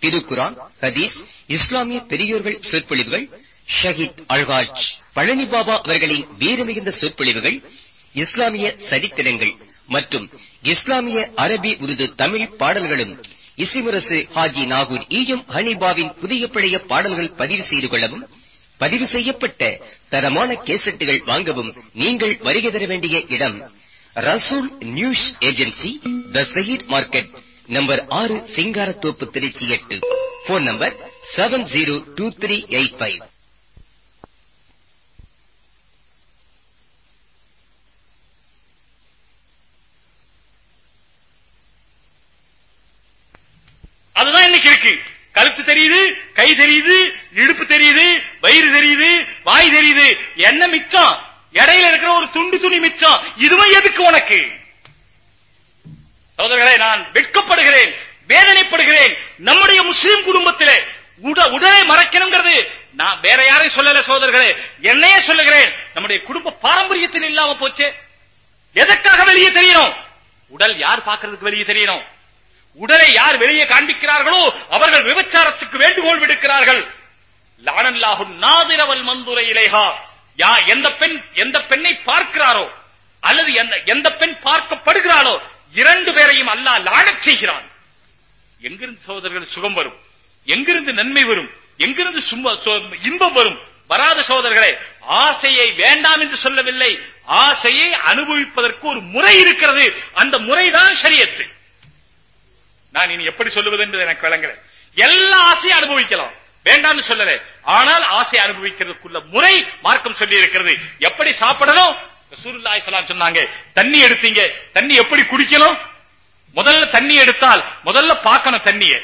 Speaker 2: திருக்குரான் ஹதீஸ் இஸ்லாமிய பெரியோர்கள் சொற்பொழிவுகள் ஷஹீத் அல்காஜ் பழனி பாபா அவர்களின் வீரமிகுந்த சொற்பொழிவுகள் இஸ்லாமிய சரித்திரங்கள் மற்றும் இஸ்லாமிய அரபி உருது தமிழ் பாடல்களும் இசிமுரசு ஹாஜி நாகூர் ஈயம் ஹனிபாவின் புதிய பழைய பாடல்கள் பதிவு செய்து கொள்ளவும் பதிவு செய்யப்பட்ட தரமான கேசட்டுகள் வாங்கவும் நீங்கள் வருகை தர வேண்டிய இடம் Rasool news agency the Sayeed market number ஆறு சிங்காரத்தோப்பு திருச்சி எட்டு. Phone number seven zero two three eight five.
Speaker 1: அதுதான் இன்னைக்கு இருக்கு. கழுத்து தெரியுது கை தெரியுது இடுப்பு தெரியுது வயிறு தெரியுது வாய் தெரியுது. என்ன மிச்சம்? இடையில இருக்கிற ஒரு துண்டு துணி மிச்சம். இதுவும் எதுக்கு உனக்கு? சோதரர்களே நான் வெட்கப்படுகிறேன் வேதனைப்படுகிறேன். நம்முடைய முஸ்லிம் குடும்பத்திலே உட உடலை மறைக்கணுங்கிறது நான் வேற யாரையும் சொல்லல சோதர்களே என்னையே சொல்லுகிறேன். நம்முடைய குடும்ப பாரம்பரியத்தில் இல்லாம போச்சு. எதற்காக வெளியே தெரியணும்? உடல் யார் பார்க்கறதுக்கு வெளியே தெரியணும்? உடலை யார் வெளியே காண்பிக்கிறார்களோ அவர்கள் விபச்சாரத்துக்கு வேண்டுகோள் விடுக்கிறார்கள். லானல்லாஹு நாதிரவல் மந்துரை இலேஹா. யா எந்த பெண் எந்த பெண்ணை பார்க்கிறாரோ அல்லது எந்த- எந்த பெண் பார்க்கப்படுகிறாளோ இரண்டு பேரையும் அல்லாஹ் லானச் செய்கிறான். எங்கிருந்து சகோதரர்கள் சுகம் வரும்? எங்கிருந்து நன்மை வரும்? எங்கிருந்து சும்ம- சு- இன்பம் வரும்? வராத சகோதரர்களே ஆசையை வேண்டாம் என்று சொல்லவில்லை. ஆசையை அனுபவிப்பதற்கு ஒரு முறை இருக்கிறது. அந்த முறைதான் ஷரியத்து. நான் இனி எப்படி சொல்லுவது என்று எனக்கு விளங்கல. எல்லா ஆசையும் அனுபவிக்கலாம். வேண்டாம்னு சொல்லல. ஆனால் ஆசை அனுபவிக்கிறதுக்குள்ள முறை மார்க்கம் சொல்லி இருக்கிறது எப்படி சாப்பிடணும்? ரசூலுல்லாஹி ஸல்லல்லாஹு சொன்னாங்க தண்ணி எடுத்தீங்க. தண்ணி எப்படி குடிக்கணும்? முதல்ல தண்ணி எடுத்தால் முதல்ல பார்க்கணும் தண்ணிய.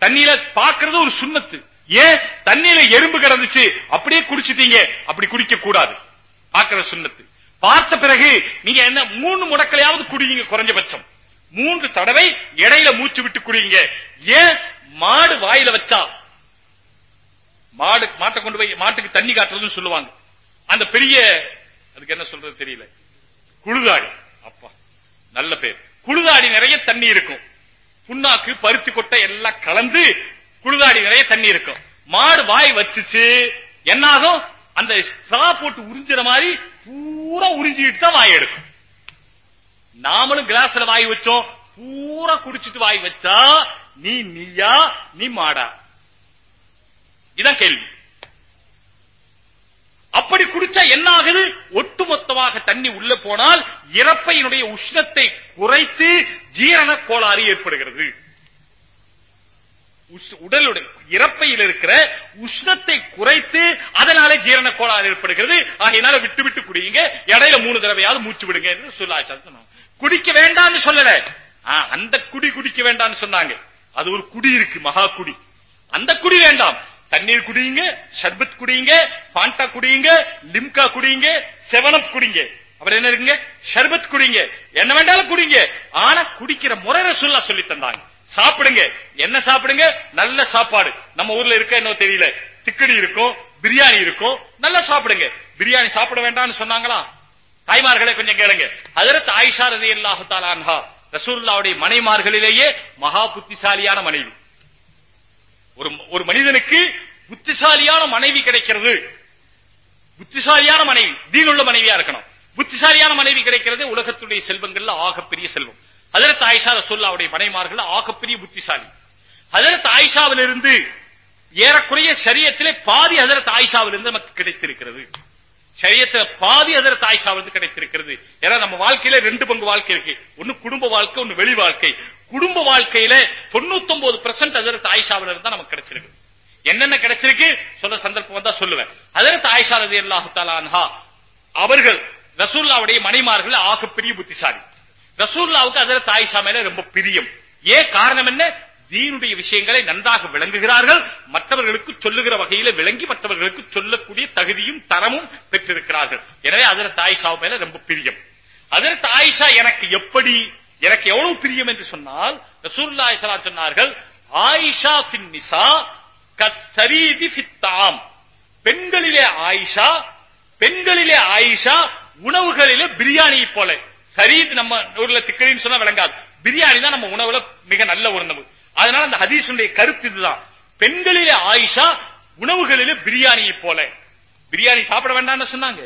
Speaker 1: தண்ணியில பாக்குறது ஒரு சுண்ணத்து. ஏன்? தண்ணியில எறும்பு கிடந்துச்சு அப்படியே குடிச்சிட்டீங்க. அப்படி குடிக்க கூடாது பாக்குற சுண்ணத்து. பார்த்த பிறகு நீங்க என்ன மூணு முடக்கலையாவது குடிங்க குறைஞ்சபட்சம். மூன்று தடவை இடையில மூச்சு விட்டு குடிங்க. ஏன்? மாடு வாயில வச்சா மாடு மாட்டை கொண்டு போய் மாட்டுக்கு தண்ணி காட்டுறதுன்னு சொல்லுவாங்க. அந்த பெரிய அதுக்கு என்ன சொல்றது தெரியல. குழுதாடி. அப்பா நல்ல பேர். குழுதாடி நிறைய தண்ணி இருக்கும். புண்ணாக்கு பருத்தி கொட்டை எல்லாம் கலந்து குழுதாடி நிறைய தண்ணி இருக்கும். மாடு வாய் வச்சுச்சு என்னாகும்? அந்த ஸ்ட்ரா போட்டு உறிஞ்சுற மாதிரி பூரா உறிஞ்சிட்டு தான் வாய் எடுக்கும். நாமளும் கிளாஸ்ல வாய் வச்சோம். பூரா குடிச்சிட்டு வாய் வச்சா நீ நீயா நீ மாடா. இதான் கேள்வி. அப்படி குடிச்சா என்ன ஆகுது ஒட்டுமொத்தமாக தண்ணி உள்ள போனால் இறப்பையினுடைய உஷ்ணத்தை குறைத்து ஜீரண கோளாறு ஏற்படுகிறது. உடலுடைய இறப்பையில் இருக்கிற உஷ்ணத்தை குறைத்து அதனால ஜீரண கோளாறு ஏற்படுகிறது. ஆகையினால விட்டு விட்டு குடியுங்க. இடையில மூணு தடவையாவது மூச்சு விடுங்க என்று சொல்ல குடிக்க வேண்டாம்னு சொல்லல. அந்த குடி குடிக்க வேண்டாம்னு சொன்னாங்க. அது ஒரு குடி இருக்கு மகா குடி. அந்த குடி வேண்டாம். தண்ணீர் குடியுங்க ஷர்பத் குடியுங்க பாண்டா குடியுங்க லிம்கா குடியுங்க செவனப் குடிங்க. அப்புறம் என்ன இருக்குங்க? ஷர்பத் குடிங்க. என்ன வேண்டாலும் குடிங்க. ஆனா குடிக்கிற முறை ரசூல்லா சொல்லி தந்தாங்க. சாப்பிடுங்க. என்ன சாப்பிடுங்க? நல்ல சாப்பாடு. நம்ம ஊர்ல இருக்க என்ன தெரியல. திக்கடி இருக்கும் பிரியாணி இருக்கும். நல்லா சாப்பிடுங்க. பிரியாணி சாப்பிட வேண்டாம்னு சொன்னாங்களா? தாய்மார்களே கொஞ்சம் கேளுங்க. ஹஜரத் ஆயிஷா ரதி அல்லாஹு தாலான்ஹா ரசூல்லாவுடைய மனைமார்களிலேயே மகா புத்திசாலியான மனைவி. ஒரு ஒரு மனிதனுக்கு புத்திசாலியான மனைவி கிடைக்கிறது. புத்திசாலியான மனைவி தீனுள்ள மனைவியா இருக்கணும். புத்திசாலியான மனைவி கிடைக்கிறது உலகத்துடைய செல்வங்கள்ல ஆகப்பெரிய செல்வம். ஹஜரத் ஆயிஷா ரசூல்லாவுடைய மனைமார்கள் ஆகப்பெரிய புத்திசாலி. ஹஜரத் ஆயிஷாவிலிருந்து ஏறக்குறைய சரியத்திலே பாதி ஹஜரத் ஆயிஷாவிலிருந்து நமக்கு கிடைத்திருக்கிறது. சரியத்துல பாதி அதர தாய்ஷாவிலிருந்து கிடைத்திருக்கிறது. ஏன்னா நம்ம வாழ்க்கையில ரெண்டு பங்கு வாழ்க்கை இருக்கு. ஒன்னு குடும்ப வாழ்க்கை ஒன்னு வெளி வாழ்க்கை. குடும்ப வாழ்க்கையில 99% ஒன்பது பெர்சென்ட் ஹஜரத் ஆயிஷாவில இருந்தா நமக்கு கிடைச்சிருக்கு. என்னென்ன கிடைச்சிருக்கு? சொல்ல சந்தர்ப்பம் வந்தா சொல்லுவேன். ஹஜரத் ஆயிஷா ரதி அல்லாஹு அவர்கள் ரசூல்லாவுடைய மனைமார்கள் ஆகப்பெரிய புத்திசாலி. ரசூல்லாவுக்கு ஹஜரத் ஆயிஷா மேல ரொம்ப பிரியம். ஏன் காரணம் என்ன? தீனுடைய விஷயங்களை நன்றாக விளங்குகிறார்கள் மற்றவர்களுக்கு சொல்லுகிற வகையில விளங்கி மற்றவர்களுக்கு சொல்லக்கூடிய தகுதியும் தரமும் பெற்றிருக்கிறார்கள். எனவே ஹஜரத் ஆயிஷா மேல ரொம்ப பிரியம். ஹஜரத் ஆயிஷா எனக்கு எப்படி எனக்கு எவ்வளவு பிரியம் என்று சொன்னால் ரசூலுல்லாஹி ஸல்லல்லாஹு சொன்னார்கள் ஆயிஷா பின்னிசா நிசா கத்தரீதி பித்தாம் பெண்களிலே ஆயிஷா பெண்களிலே ஆயிஷா உணவுகளிலே பிரியாணி போல. சரீத் நம்ம ஊர்ல திக்கடின்னு சொன்னா விளங்காது. பிரியாணி தான் நம்ம உணவுல மிக நல்ல உணவு. அதனால அந்த ஹதீஷனுடைய கருத்து இதுதான். பெண்களிலே ஆயிஷா உணவுகளிலே பிரியாணியை போல. பிரியாணி சாப்பிட வேண்டாம்னு சொன்னாங்க.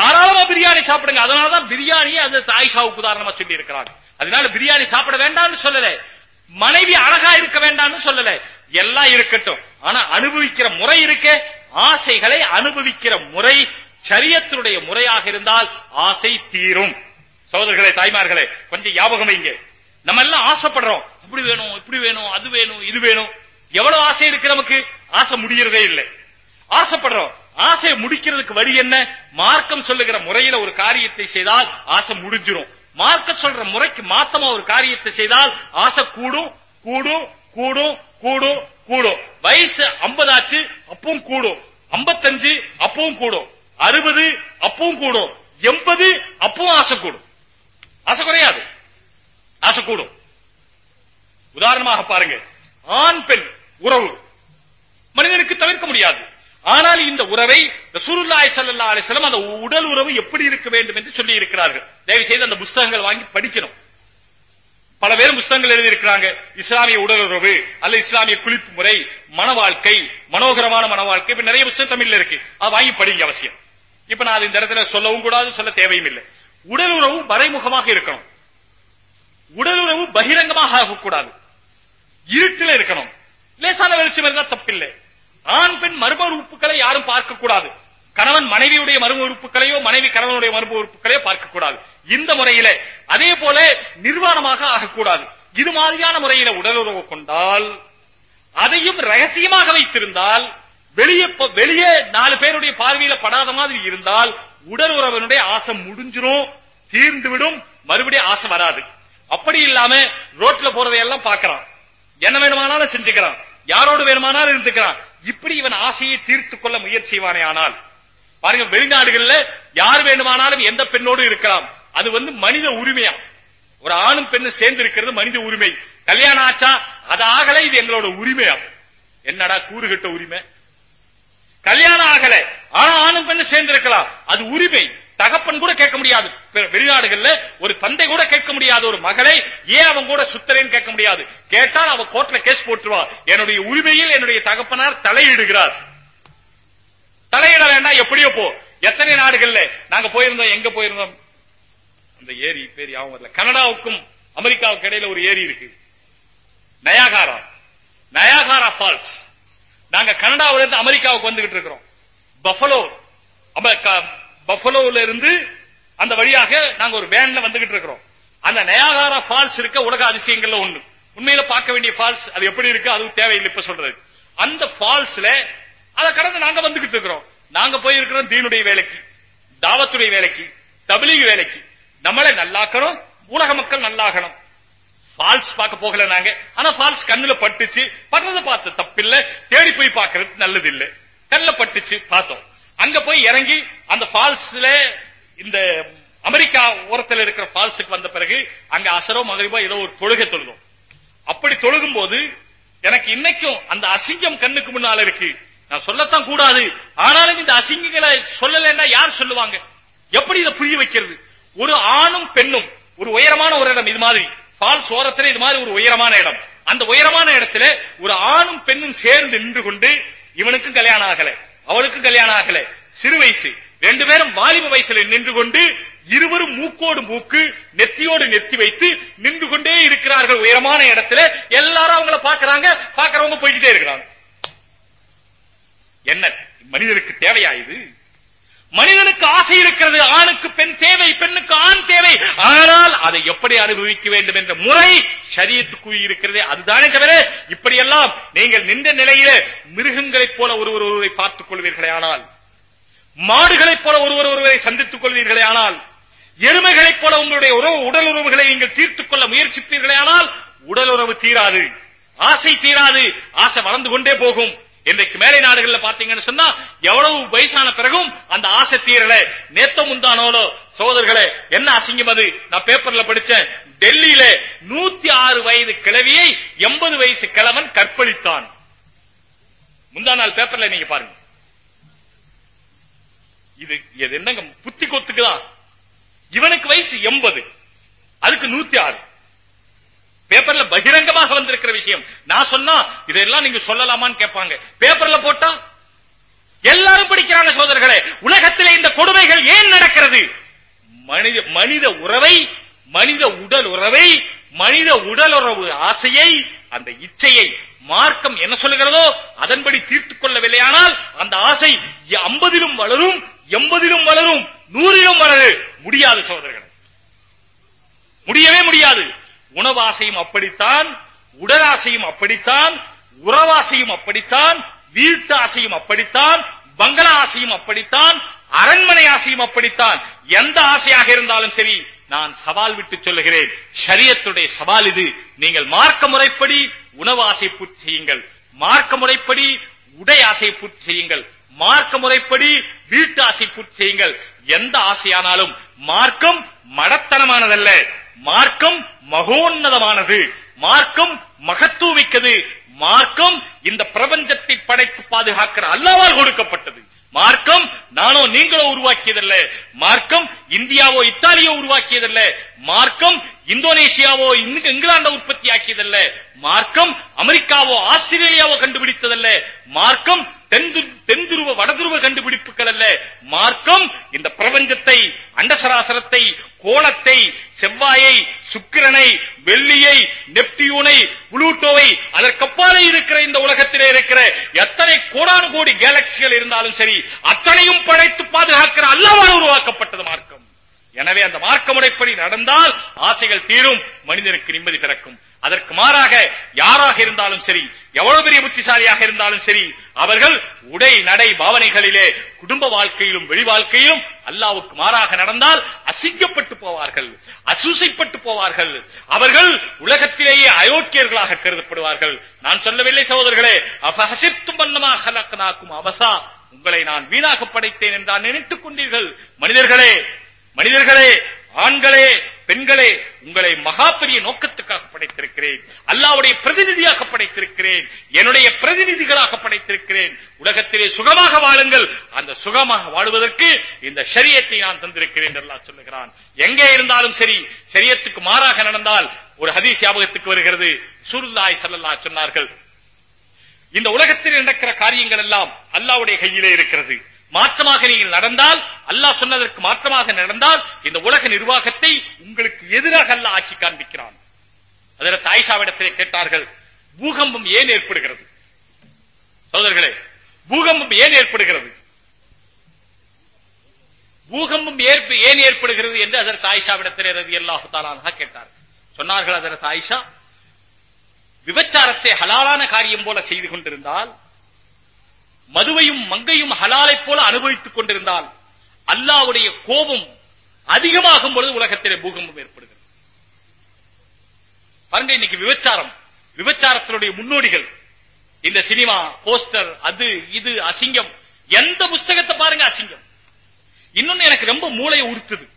Speaker 1: தாராளமா பிரியாணி சாப்பிடுங்க. அதனாலதான் பிரியாணியை அது தாய்ஷாவுக்கு உதாரணமா சொல்லி இருக்கிறாங்க அதனால பிரியாணி சாப்பிட வேண்டாம்னு சொல்லல. மனைவி அழகா இருக்க வேண்டாம்னு சொல்லல. எல்லாம் இருக்கட்டும். ஆனா அனுபவிக்கிற முறை இருக்கே. ஆசைகளை அனுபவிக்கிற முறை சரியத்தினுடைய முறையாக இருந்தால் ஆசை தீரும். சகோதரர்களே தாய்மார்களே கொஞ்சம் ஞாபகம் இங்க நம்ம எல்லாம் ஆசைப்படுறோம். இப்படி வேணும் இப்படி வேணும் அது வேணும் இது வேணும். எவ்வளவு ஆசை இருக்கு நமக்கு? ஆசை முடியறதே இல்லை. ஆசைப்படுறோம். ஆசையை முடிக்கிறதுக்கு வழி என்ன? மார்க்கம் சொல்லுகிற முறையில ஒரு காரியத்தை செய்தால் ஆசை முடிஞ்சிரும். மார்க்க சொல்ற முறைக்கு மாத்தமா ஒரு காரியத்தை செய்தால் ஆசை கூடும் கூடும் கூடும் கூடும் கூடும். வயசு 50 ஆச்சு அப்பவும் கூடும். 55 அப்பவும் கூடும். அறுபது அப்பவும் கூடும். எண்பது அப்பவும் ஆசை கூடும். ஆசை குறையாது. ஆசை கூடும். உதாரணமாக பாருங்க. ஆண் பெண் உறவு. மனிதனுக்கு தவிர்க்க முடியாது. ஆனால் இந்த உறவை ரசூலுல்லாஹி ஸல்லல்லாஹு அலைஹி வஸல்லம் அந்த உடல் உறவு எப்படி இருக்க வேண்டும் என்று சொல்லி இருக்கிறார்கள் தயவு செய்து அந்த புஸ்தகங்கள் வாங்கி படிக்கணும். பல பேரும் புஸ்தகங்கள் எழுதியிருக்கிறாங்க. இஸ்லாமிய உடல் உறவு அல்ல இஸ்லாமிய குளிப்பு முறை மன வாழ்க்கை மனோகரமான மன வாழ்க்கை இப்ப நிறைய புஸ்தகம் தமிழ்ல இருக்கு. அதை வாங்கி படிங்க அவசியம். இப்ப நான் இந்த இடத்துல சொல்லவும் கூடாது சொல்ல தேவையும் இல்லை. உடல் உறவு மறைமுகமாக இருக்கணும். உடல் உறவு பகிரங்கமாக ஆகக்கூடாது. இருட்டில் இருக்கணும். லேசான வெளிச்சம் இருந்தா தப்பில்லை. ஆண் பெண் மர்ம உறுப்புகளை யாரும் பார்க்க கூடாது கணவன் மனைவியுடைய மர்ம உறுப்புகளையோ மனைவி கணவனுடைய மர்ம உறுப்புகளையோ பார்க்க கூடாது இந்த முறையில அதே போல நிர்வாணமாக ஆகக்கூடாது. இது மாதிரியான முறையில உடல் உறவு கொண்டால் அதையும் ரகசியமாக வைத்திருந்தால் வெளியே வெளியே நாலு பேருடைய பார்வையில படாத மாதிரி இருந்தால் உடல் உறவனுடைய ஆசை முடிஞ்சிரும் தீர்ந்து விடும் மறுபடியும் ஆசை வராது. அப்படி இல்லாம ரோட்ல போறதையெல்லாம் பாக்குறான் என்ன வேணுமானாலும் செஞ்சுக்கிறான். யாரோடு வேணுமானாலும் இருந்துக்கிறான். இப்படி இவன் ஆசையை தீர்த்து கொள்ள முயற்சி செய்வானே ஆனால் பாருங்க வெளிநாடுகள்ல யார் வேண்டுமானாலும் எந்த பெண்ணோடு இருக்கலாம். அது வந்து மனித உரிமையா? ஒரு ஆணும் பெண்ணும் சேர்ந்து இருக்கிறது மனித உரிமை. கல்யாணம் ஆச்சா? அது ஆகல இது எங்களோட உரிமையா? என்னடா கூறுகட்ட உரிமை? கல்யாணம் ஆகல ஆனா ஆணும் பெண்ணு சேர்ந்து இருக்கலாம். அது உரிமை. தகப்பன் கூட கேட்க முடியாது. வெளிநாடுகள்ல ஒரு தந்தை கூட கேட்க முடியாது. ஒரு மகளை ஏன் அவன் கூட சுத்தரேன்னு கேட்க முடியாது. கேட்டால் அவ கோர்ட்ல கேஸ் போட்டுருவா. என்னுடைய உரிமையில் என்னுடைய தகப்பனார் தலையிடுகிறார். தலையிட வேண்டாம் எப்படியோ போ. எத்தனை நாடுகள்ல நாங்க போயிருந்தோம் எங்க போயிருந்தோம்? அந்த ஏரி பேர் யாவும் வரல. கனடாவுக்கும் அமெரிக்காவுக்கு இடையில ஒரு ஏரி இருக்கு. நயாகாரா? Niagara falls. நாங்க கனடாவில இருந்து அமெரிக்காவுக்கு வந்துகிட்டு இருக்கிறோம். பஃபலோ பஃபலோல இருந்து அந்த வழியாக நாங்க ஒரு வேன்ல வந்துகிட்டு இருக்கிறோம். அந்த நயாகாரா ஃபால்ஸ் இருக்க உலக அதிசயங்கள்ல ஒண்ணு. உண்மையில பார்க்க வேண்டிய ஃபால்ஸ் அது எப்படி இருக்கு? அது தேவையில்லை இப்ப சொல்றது. அந்த ஃபால்ஸ்ல அதை கடந்து நாங்க வந்துகிட்டு இருக்கிறோம். நாங்க போயிருக்கிறோம் தீனுடைய வேலைக்கு தாவத்துடைய வேலைக்கு தபிலிக வேலைக்கு. நம்மளை நல்லாக்கணும் உலக மக்கள் நல்லாகணும். ஃபால்ஸ் பார்க்க போகல நாங்க. ஆனா ஃபால்ஸ் கண்ணுல பட்டுச்சு. படுறத பார்த்து தப்பில்ல. தேடி போய் பார்க்கிறது நல்லது இல்லை கண்ணுல பட்டுச்சு பார்த்தோம். அங்க போய் இறங்கி அந்த ஃபால்ஸ்ல இந்த அமெரிக்கா ஓரத்தில் இருக்கிற ஃபால்ஸுக்கு வந்த பிறகு அங்க அசரோ மகரிபோ ஏதோ ஒரு தொழுகை தொழுதோம். அப்படி தொழுகும் போது எனக்கு இன்னைக்கும் அந்த அசிங்கம் கண்ணுக்கு முன்னால இருக்கு. நான் சொல்லத்தான் கூடாது. ஆனாலும் இந்த அசிங்கங்களை சொல்லலைன்னா யார் சொல்லுவாங்க? எப்படி இதை புரிய வைக்கிறது? ஒரு ஆணும் பெண்ணும் ஒரு உயரமான ஒரு இடம் இது மாதிரி. ஃபால்ஸ் ஓரத்துல இது மாதிரி ஒரு உயரமான இடம். அந்த உயரமான இடத்துல ஒரு ஆணும் பெண்ணும் சேர்ந்து நின்று கொண்டு இவனுக்கும் கல்யாணம் ஆகலை. அவளுக்கும் கல்யாணம் ஆகல. சிறு வயசு. ரெண்டு பேரும் வாலிப வயசுல நின்று கொண்டு இருவரும் மூக்கோடு மூக்கு நெத்தியோடு நெத்தி வைத்து நின்று கொண்டே இருக்கிறார்கள் உயரமான இடத்துல. எல்லாரும் அவங்கள பாக்குறாங்க பாக்குறவங்க போய்கிட்டே இருக்கிறாங்க. என்ன மனிதனுக்கு தேவையா இது? மனிதனுக்கு ஆசை இருக்கிறது ஆணுக்கு பெண் தேவை பெண்ணுக்கு ஆண் தேவை. ஆனால் அதை எப்படி அனுபவிக்க வேண்டும் என்ற முறை சரியத்துக்கு இருக்கிறது அதுதானே தவிர இப்படியெல்லாம் நீங்கள் நின்ற நிலையில மிருகங்களைப் போல ஒருவர் ஒருவரை பார்த்துக் கொள்வீர்களே ஆனால் மாடுகளைப் போல ஒருவர் ஒருவரை சந்தித்துக் கொள்வீர்களே ஆனால் எருமைகளைப் போல உங்களுடைய உறவு உடல் உறவுகளை நீங்கள் தீர்த்துக் கொள்ள முயற்சிப்பீர்களே ஆனால் உடல் உறவு தீராது. ஆசை தீராது. ஆசை வளர்ந்து கொண்டே போகும். இன்றைக்கு மேலை நாடுகள்ல பாத்தீங்கன்னு சொன்னா எவ்வளவு வயசான பிறகும் அந்த ஆசை தீரல. நேத்த முந்தானோலோ சோதர்களே என்ன அசிங்கம் அது? நான் பேப்பர்ல படிச்சேன். டெல்லியில நூத்தி ஆறு வயது கிழவியை எண்பது வயசு கிழவன் கற்பழித்தான். முந்தா நாள் பேப்பர்ல நீங்க பாருங்க. இது இது என்னங்க? புத்தி கொத்துக்குதான். இவனுக்கு வயசு எண்பது. அதுக்கு நூத்தி ஆறு பேப்பர்ல பகிரங்கமாக வந்திருக்கிற விஷயம். நான் சொன்னா இதெல்லாம் நீங்க சொல்லலாமான்னு கேட்பாங்க. பேப்பர்ல போட்டா எல்லாரும் படிக்கிறாங்க சோதர்களே. உலகத்திலே இந்த கொடுமைகள் ஏன் நடக்கிறது? மனித மனித உறவை மனித உடல் உறவை மனித உடல் உறவு ஆசையை அந்த இச்சையை மார்க்கம் என்ன சொல்லுகிறதோ அதன்படி தீர்த்துக் கொள்ளவில்லையானால் அந்த ஆசை ஐம்பதிலும் வளரும் எண்பதிலும் வளரும் நூறிலும் வளரு முடியாது சோதரர்கள் முடியவே முடியாது. உணவாசையும் அப்படித்தான் உடலாசையும் அப்படித்தான் உறவாசையும் அப்படித்தான் வீட்டு ஆசையும் அப்படித்தான் பங்களா ஆசையும் அப்படித்தான் அரண்மனை ஆசையும் அப்படித்தான். எந்த ஆசையாக இருந்தாலும் சரி நான் சவால் விட்டு சொல்லுகிறேன். ஷரியத்துடைய சவால் இது. நீங்கள் மார்க்க முறைப்படி உணவு ஆசை பூர்த்தி செய்யுங்கள். மார்க்க முறைப்படி உடை ஆசை பூர்த்தி செய்யுங்கள். மார்க்க முறைப்படி வீட்டு ஆசை பூர்த்தி செய்யுங்கள். எந்த ஆசையானாலும் மார்க்கம் மடத்தனமானதல்ல. மார்க்கம் மகோன்னதமானது. மார்க்கம் மகத்துவமிக்கது. மார்க்கம் இந்த பிரபஞ்சத்தை படைத்து பாதுகாக்கிற அல்லாவால் கொடுக்கப்பட்டது. மார்க்கம் நானோ நீங்களோ உருவாக்கியதல்ல. மார்க்கம் இந்தியாவோ இத்தாலியோ உருவாக்கியதல்ல. மார்க்கம் இந்தோனேஷியாவோ இங்க- இங்கிலாண்டோ உற்பத்தி ஆக்கியதல்ல மார்க்கம் அமெரிக்காவோ ஆஸ்திரேலியாவோ கண்டுபிடித்ததல்ல. மார்க்கம் தென் தென்துருவ வடதுருவ கண்டுபிடிப்புகள் அல்ல. மார்க்கம் இந்த பிரபஞ்சத்தை அண்டசராசரத்தை கோலத்தை செவ்வாயை சுக்கிரனை வெள்ளியை நெப்டியூனை புளூட்டோவை அதற்கப்பாலே இருக்கிற இந்த உலகத்திலே இருக்கிற எத்தனை கோடானு கோடி கேலக்சிகள் இருந்தாலும் சரி அத்தனையும் படைத்து பாதுகாக்கிற அல்லாவால் உருவாக்கப்பட்டது மார்க்கம். எனவே அந்த மார்க்க முறைப்படி நடந்தால் ஆசைகள் தீரும் மனிதனுக்கு நிம்மதி பிறக்கும். அதற்கு மாறாக யாராக இருந்தாலும் சரி எவ்வளவு பெரிய புத்திசாலியாக இருந்தாலும் சரி அவர்கள் உடை நடை பாவனைகளிலே குடும்ப வாழ்க்கையிலும் வெளி வாழ்க்கையிலும் அல்லாவுக்கு மாறாக நடந்தால் அசிங்கப்பட்டு போவார்கள் அசூசைப்பட்டு போவார்கள். அவர்கள் உலகத்திலேயே அயோக்கியர்களாக கருதப்படுவார்கள். நான் சொல்லவில்லை சகோதரர்களே அபஹசித்தும் வண்ணமா அவசா உங்களை நான் வீணாக படைத்தேன் என்றால் நினைத்துக் கொண்டீர்கள். மனிதர்களே மனிதர்களே ஆண்களே பெண்களே உங்களை மகா பெரிய நோக்கத்துக்காக படைத்திருக்கிறேன். அல்லாவுடைய பிரதிநிதியாக படைத்திருக்கிறேன். என்னுடைய பிரதிநிதிகளாக படைத்திருக்கிறேன். உலகத்திலே சுகமாக வாழுங்கள். அந்த சுகமாக வாழுவதற்கு இந்த சரியத்தை நான் தந்திருக்கிறேன் என்று சொல்லுகிறான். எங்கே இருந்தாலும் சரி சரியத்துக்கு மாறாக நடந்தால் ஒரு ஹதீஸ் ஞாபகத்துக்கு வருகிறது. சூருல்லாய் சல்லல்லா சொன்னார்கள் இந்த உலகத்தில் நடக்கிற காரியங்கள் எல்லாம் அல்லாவுடைய கையிலே இருக்கிறது. மாற்றமாக நீங்கள் நடந்தால் அல்லாஹ் சொன்னதற்கு மாற்றமாக நடந்தால் இந்த உலக நிர்வாகத்தை உங்களுக்கு எதிராக அல்லாஹ் ஆக்கி காண்பிக்கிறான். அதில் தாய்ஷாவிடத்திலே கேட்டார்கள் பூகம்பம் ஏன் ஏற்படுகிறது? சோதர்களே பூகம்பம் ஏன் ஏற்படுகிறது? பூகம்பம் ஏற்ப ஏன் ஏற்படுகிறது என்று அதற்கு ஆயிஷாவிடத்திலே ரவி அல்லாஹு தாலானாக கேட்டார் சொன்னார்கள் அதற்கு ஆயிஷா விபச்சாரத்தை ஹலாலான காரியம் போல செய்து கொண்டிருந்தால் மதுவையும் மங்கையும் ஹலாலைப் போல அனுபவித்துக் கொண்டிருந்தால் அல்லாவுடைய கோபம் அதிகமாகும் பொழுது உலகத்திலே பூகம்பம் ஏற்படுகிறது. பாருங்க இன்னைக்கு விபச்சாரம். விபச்சாரத்தினுடைய முன்னோடிகள். இந்த சினிமா போஸ்டர் அது இது அசிங்கம். எந்த புஸ்தகத்தை பாருங்க அசிங்கம். இன்னொன்னு எனக்கு ரொம்ப மூளையை உறுத்துது.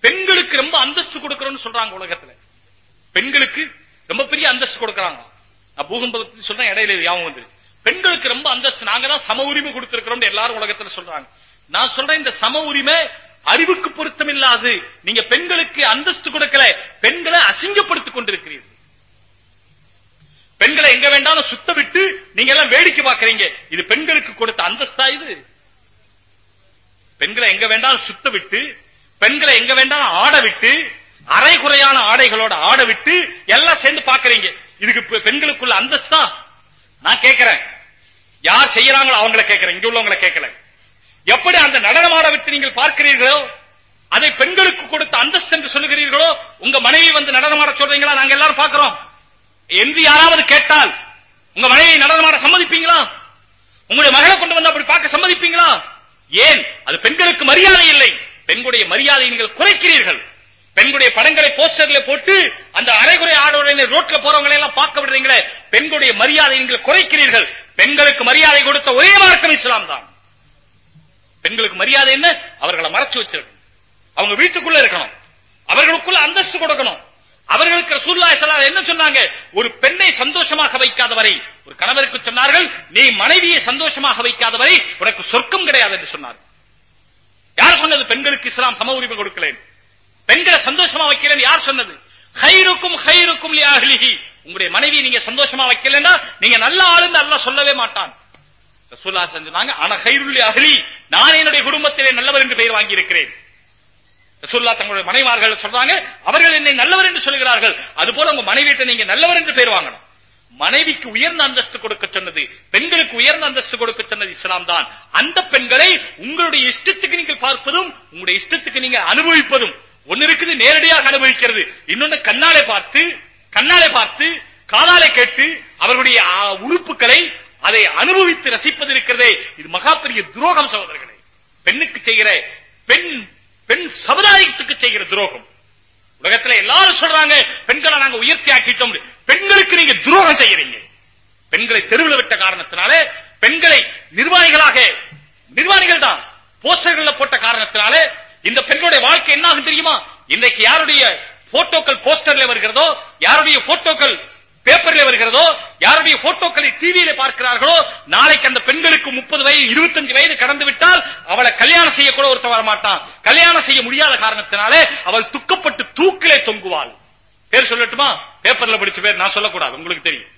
Speaker 1: பெண்களுக்கு ரொம்ப அந்தஸ்து கொடுக்கறோம்னு சொல்றாங்க உலகத்துல. பெண்களுக்கு ரொம்ப பெரிய அந்தஸ்து கொடுக்கறாங்க. நான் பத்தி சொல்றேன் இடையில யாவும் வந்துருச்சு. பெண்களுக்கு ரொம்ப அந்தஸ்து. நாங்க தான் சம உரிமை கொடுத்திருக்கிறோம் எல்லாரும் உலகத்துல சொல்றாங்க. நான் சொல்றேன் இந்த சம உரிமை அறிவுக்கு பொருத்தம் இல்லாது நீங்க பெண்களுக்கு அந்தஸ்து கொடுக்கல பெண்களை அசிங்கப்படுத்திக் கொண்டிருக்கிறீர்கள். பெண்களை எங்க வேண்டாலும் சுத்த விட்டு நீங்க எல்லாம் வேடிக்கை பார்க்கறீங்க. இது பெண்களுக்கு கொடுத்த அந்தஸ்தா இது? பெண்களை எங்க வேண்டாலும் சுத்த விட்டு பெண்களை எங்க வேண்டாலும் ஆட விட்டு அரை குறையான ஆடைகளோட ஆட விட்டு எல்லாம் சேர்ந்து பாக்குறீங்க இதுக்கு பெண்களுக்குள்ள அந்தஸ்தா? நான் கேட்கிறேன். யார் செய்யறாங்களோ அவங்கள கேட்கிறேன். இங்க உள்ளவங்களை கேட்கல. எப்படி அந்த நடனமாட விட்டு நீங்கள் பார்க்கிறீர்களோ அதை பெண்களுக்கு கொடுத்த அந்தஸ்து என்று சொல்லுகிறீர்களோ உங்க மனைவி வந்து நடனமாட சொல்றீங்களா? நாங்க எல்லாரும் பார்க்கிறோம். என்று யாராவது கேட்டால் உங்க மனைவி நடனமாட சம்மதிப்பீங்களா? உங்களுடைய மகளை கொண்டு வந்து அப்படி பார்க்க சம்மதிப்பீங்களா? ஏன்? அது பெண்களுக்கு மரியாதை இல்லை. பெண்களுடைய மரியாதையை நீங்கள் குறைக்கிறீர்கள். பெண்களுடைய படங்களை போஸ்டர்ல போட்டு அந்த அரைகுறை ஆடோட ரோட்ல போறவங்களை எல்லாம் பார்க்க விடுறீங்களே. பெண்களுடைய மரியாதை நீங்கள் குறைக்கிறீர்கள். பெண்களுக்கு மரியாதை கொடுத்த ஒரே மார்க்கம் இஸ்லாம் தான். பெண்களுக்கு மரியாதை என்ன? அவர்களை மறைச்சு வச்சிருக்கணும். அவங்க வீட்டுக்குள்ள இருக்கணும். அவர்களுக்குள்ள அந்தஸ்து கொடுக்கணும். அவர்களுக்கு ரசூல்லா என்ன சொன்னாங்க? ஒரு பெண்ணை சந்தோஷமாக வைக்காத வரை ஒரு கணவருக்கு சொன்னார்கள் நீ மனைவியை சந்தோஷமாக வைக்காத வரை உனக்கு சொர்க்கம் கிடையாது என்று சொன்னார் யார் சொன்னது? பெண்களுக்கு இஸ்லாம் சம உரிமை கொடுக்கலேன். பெண்களை சந்தோஷமா வைக்கலன்னு யார் சொன்னது? ஹைருக்கும் ஹைருக்கும் உங்களுடைய மனைவி நீங்க சந்தோஷமா வைக்கலன்னா நீங்க நல்ல ஆளுன்னு அல்லாஹ் சொல்லவே மாட்டான். ரசூல்லா சொன்னாங்க ஆனா கைருள்ளி அகலி நான் என்னுடைய குடும்பத்திலே நல்லவர் என்று பெயர் வாங்கி இருக்கிறேன் ரசூல்லா தங்களுடைய மனைவார்கள் சொல்றாங்க அவர்கள் என்னை நல்லவர் என்று சொல்கிறார்கள் அதுபோல உங்க மனைவிட்ட நீங்க நல்லவர் என்று பெயர் வாங்கணும். மனைவிக்கு உயர்ந்த அந்தஸ்து கொடுக்க சொன்னது பெண்களுக்கு உயர்ந்த அந்தஸ்து கொடுக்க சொன்னது இஸ்லாம் தான். அந்த பெண்களை உங்களுடைய இஷ்டத்துக்கு நீங்கள் பார்ப்பதும் உங்களுடைய இஷ்டத்துக்கு நீங்க அனுபவிப்பதும். ஒன்னு இருக்குது நேரடியாக அனுபவிக்கிறது. இன்னொன்னு கண்ணாலே பார்த்து கண்ணாலே பார்த்து காதாலே கேட்டு அவர்களுடைய உறுப்புகளை அதை அனுபவித்து ரசிப்பது இருக்கிறதே. இது மகா பெரிய துரோகம் சகோதரர்களே. பெண்ணுக்கு செய்கிற பெண் பெண் சமுதாயத்துக்கு செய்கிற துரோகம். உலகத்துல எல்லாரும் சொல்றாங்க பெண்களை நாங்க உயர்த்தி ஆக்கிட்டோம். பெண்களுக்கு நீங்க துரோகம் செய்யறீங்க. பெண்களை தெருவில் விட்ட காரணத்தினாலே பெண்களை நிர்வாணிகளாக நிர்வாணிகள் தான். போஸ்டர்கள்ல போட்ட காரணத்தினாலே இந்த பெண்களுடைய வாழ்க்கை என்ன ஆகும் தெரியுமா? இன்றைக்கு யாருடைய போட்டோக்கள் போஸ்டர்ல வருகிறதோ யாருடைய போட்டோக்கள் பேப்பர்ல வருகிறதோ யாருடைய போட்டோக்களை டிவியில பார்க்கிறார்களோ நாளைக்கு அந்த பெண்களுக்கு முப்பது வயது இருபத்தஞ்சு வயது கடந்து விட்டால் அவளை கல்யாணம் செய்ய கூட ஒருத்த வரமாட்டான். கல்யாணம் செய்ய முடியாத காரணத்தினாலே அவள் துக்கப்பட்டு தூக்கிலே தொங்குவாள். பேர் சொல்லட்டுமா? பேப்பர்ல படிச்ச பேர் நான் சொல்லக்கூடாது உங்களுக்கு தெரியும்.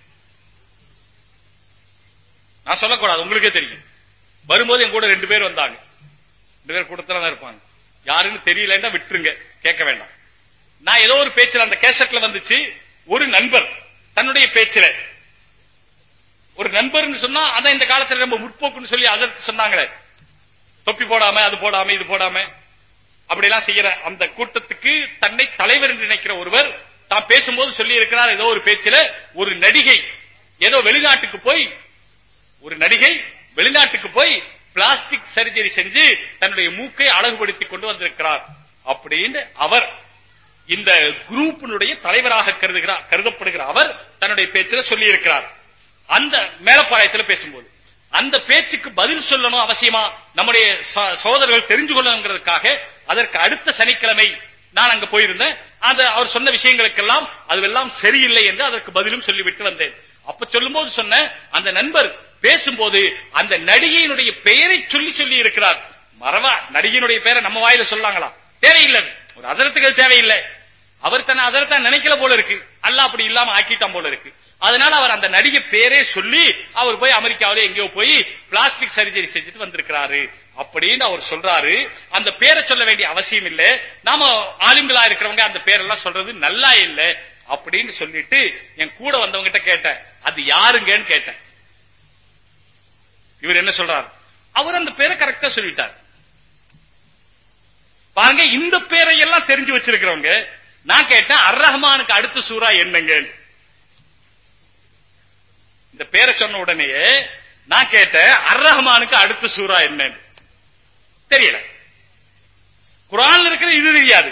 Speaker 1: நான் சொல்லக்கூடாது உங்களுக்கே தெரியும். வரும்போது என் கூட ரெண்டு பேர் வந்தாங்க. ரெண்டு பேர் கூட்டத்துல தான் இருப்பாங்க. யாருன்னு தெரியலன்னா விட்டுருங்க கேட்க வேண்டாம். நான் ஏதோ ஒரு பேச்சுல அந்த கேசட்ல வந்துச்சு ஒரு நண்பர் தன்னுடைய பேச்சில. ஒரு நண்பர்னு சொன்னா அதான் இந்த காலத்துல நம்ம முற்போக்குன்னு சொல்லி அதற்கு சொன்னாங்களே. தொப்பி போடாம அது போடாம இது போடாம. அப்படிலாம் செய்யற அந்த கூட்டத்துக்கு தன்னை தலைவர் என்று நினைக்கிற ஒருவர் தான் பேசும்போது சொல்லி இருக்கிறார் ஏதோ ஒரு பேச்சுல ஒரு நடிகை. ஏதோ வெளிநாட்டுக்கு போய் ஒரு நடிகை வெளிநாட்டுக்கு போய் பிளாஸ்டிக் சர்ஜரி செஞ்சு தன்னுடைய மூக்கை அழகுபடுத்தி கொண்டு வந்திருக்கிறார். அப்படின்னு அவர் இந்த குரூப்பினுடைய தலைவராக கருதுகிறார் கருதப்படுகிற அவர் தன்னுடைய பேச்சுல சொல்லி இருக்கிறார் அந்த மேலப்பாளையத்தில் பேசும்போது அந்த பேச்சுக்கு பதில் சொல்லணும் அவசியமா நம்முடைய ச- சகோதரர்கள் தெரிஞ்சு கொள்ளணுங்கிறதுக்காக அதற்கு அடுத்த சனிக்கிழமை நான் அங்க போயிருந்தேன். அது அவர் சொன்ன விஷயங்களுக்கெல்லாம் அதுவெல்லாம் சரியில்லை என்று அதற்கு பதிலும் சொல்லிவிட்டு வந்தேன். அப்ப சொல்லும்போது சொன்ன அந்த நண்பர் பேசும்போது அந்த நடிகையினுடைய பெயரை சொல்லி சொல்லி இருக்கிறார் மறவா நடிகையினுடைய பெயரை நம்ம வாயில சொல்லாங்களா? தேவையில்லை. ஒரு அதரத்துக்கு தேவையில்லை. அவர் தன்னை அதரத்தான் நினைக்கல போல இருக்கு. அல்ல அப்படி இல்லாம ஆக்கிட்டான் போல இருக்கு. அதனால அவர் அந்த நடிகை பேரே சொல்லி அவர் போய் அமெரிக்காவில எங்கேயோ போய் பிளாஸ்டிக் சர்ஜரி செஞ்சுட்டு வந்திருக்கிறாரு அப்படின்னு அவர் சொல்றாரு. அந்த பேரை சொல்ல வேண்டிய அவசியம் இல்ல. நாம ஆளுங்களா இருக்கிறவங்க அந்த பேரெல்லாம் சொல்றது நல்லா இல்ல அப்படின்னு சொல்லிட்டு என் கூட வந்தவங்க கிட்ட கேட்டேன். அது யாருங்கன்னு கேட்டேன். இவர் என்ன சொல்றாரு? அவர் அந்த பேரை கரெக்டா சொல்லிட்டார். பாருங்க இந்த பேரை எல்லாம் தெரிஞ்சு வச்சிருக்கிறவங்க நான் கேட்டேன் அர் ரஹ்மானுக்கு அடுத்த சூரா என்னங்க? இந்த பேரை சொன்ன உடனேயே நான் கேட்டேன் அர் ரஹ்மானுக்கு அடுத்த சூரா என்னன்னு தெரியல. குரான்ல இருக்கிற இது தெரியாது.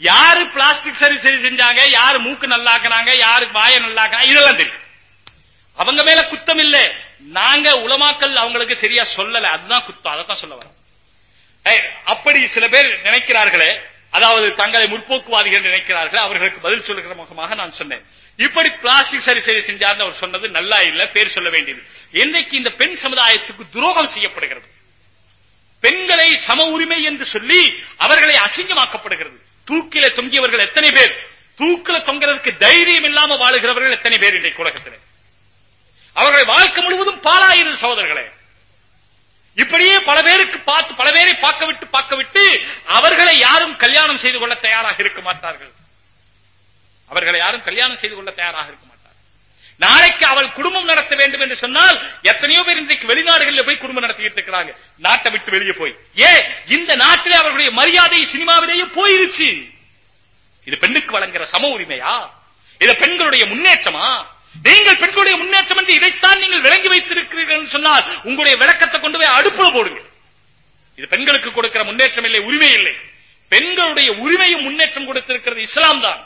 Speaker 1: யாரு பிளாஸ்டிக் சரி சரி செஞ்சாங்க யாரு மூக்கு நல்லாக்குனாங்க யாரு வாய நல்லாக்குனாங்க இதெல்லாம் தெரியும். அவங்க மேல குத்தம் இல்ல. நாங்க உலமாக்கல் அவங்களுக்கு சரியா சொல்லல. அதுதான் குத்தம். அதைத்தான் சொல்ல வரோம். அப்படி சில பேர் நினைக்கிறார்களே அதாவது தங்களை முற்போக்குவாதிகள் நினைக்கிறார்கள். அவர்களுக்கு பதில் சொல்லுகிற முகமாக நான் சொன்னேன். இப்படி பிளாஸ்டிக் சரி சரி செஞ்சார்னு அவர் சொன்னது நல்லா இல்ல பேர் சொல்ல வேண்டியது. இன்றைக்கு இந்த பெண் சமுதாயத்துக்கு துரோகம் செய்யப்படுகிறது. பெண்களை சம உரிமை என்று சொல்லி அவர்களை அசிங்கமாக்கப்படுகிறது. தூக்கில தொங்கியவர்கள் எத்தனை பேர்? தூக்கில தொங்கிறதுக்கு தைரியம் இல்லாம வாழுகிறவர்கள் எத்தனை பேர் இன்றைக்கு உலகத்தில்? அவர்களை வாழ்க்கை முழுவதும் பாழாயிருது சகோதரர்களே. இப்படியே பல பேருக்கு பார்த்து பல பேரை பார்க்க விட்டு பார்க்க விட்டு அவர்களை யாரும் கல்யாணம் செய்து கொள்ள தயாராக இருக்க மாட்டார்கள். அவர்களை யாரும் கல்யாணம் செய்து கொள்ள தயாராக இருக்க மாட்டார்கள். நாளைக்கு அவள் குடும்பம் நடத்த வேண்டும் என்று சொன்னால் எத்தனையோ பேர் இன்றைக்கு வெளிநாடுகளில் போய் குடும்பம் நடத்திட்டு இருக்கிறாங்க. நாட்டை விட்டு வெளியே போய். ஏ இந்த நாட்டிலே அவர்களுடைய மரியாதை சினிமாவிலேயே போயிருச்சு. இது பெண்ணுக்கு வழங்குற சம உரிமையா? இது பெண்களுடைய முன்னேற்றமா? நீங்கள் பெண்களுடைய முன்னேற்றம் என்று இதைத்தான் நீங்கள் விளங்கி வைத்திருக்கிறீர்கள் சொன்னால் உங்களுடைய விளக்கத்தை கொண்டு போய் அடுப்புல போடுங்க. இது பெண்களுக்கு கொடுக்கிற முன்னேற்றம் இல்லை உரிமை இல்லை. பெண்களுடைய உரிமையும் முன்னேற்றம் கொடுத்திருக்கிறது இஸ்லாம் தான்.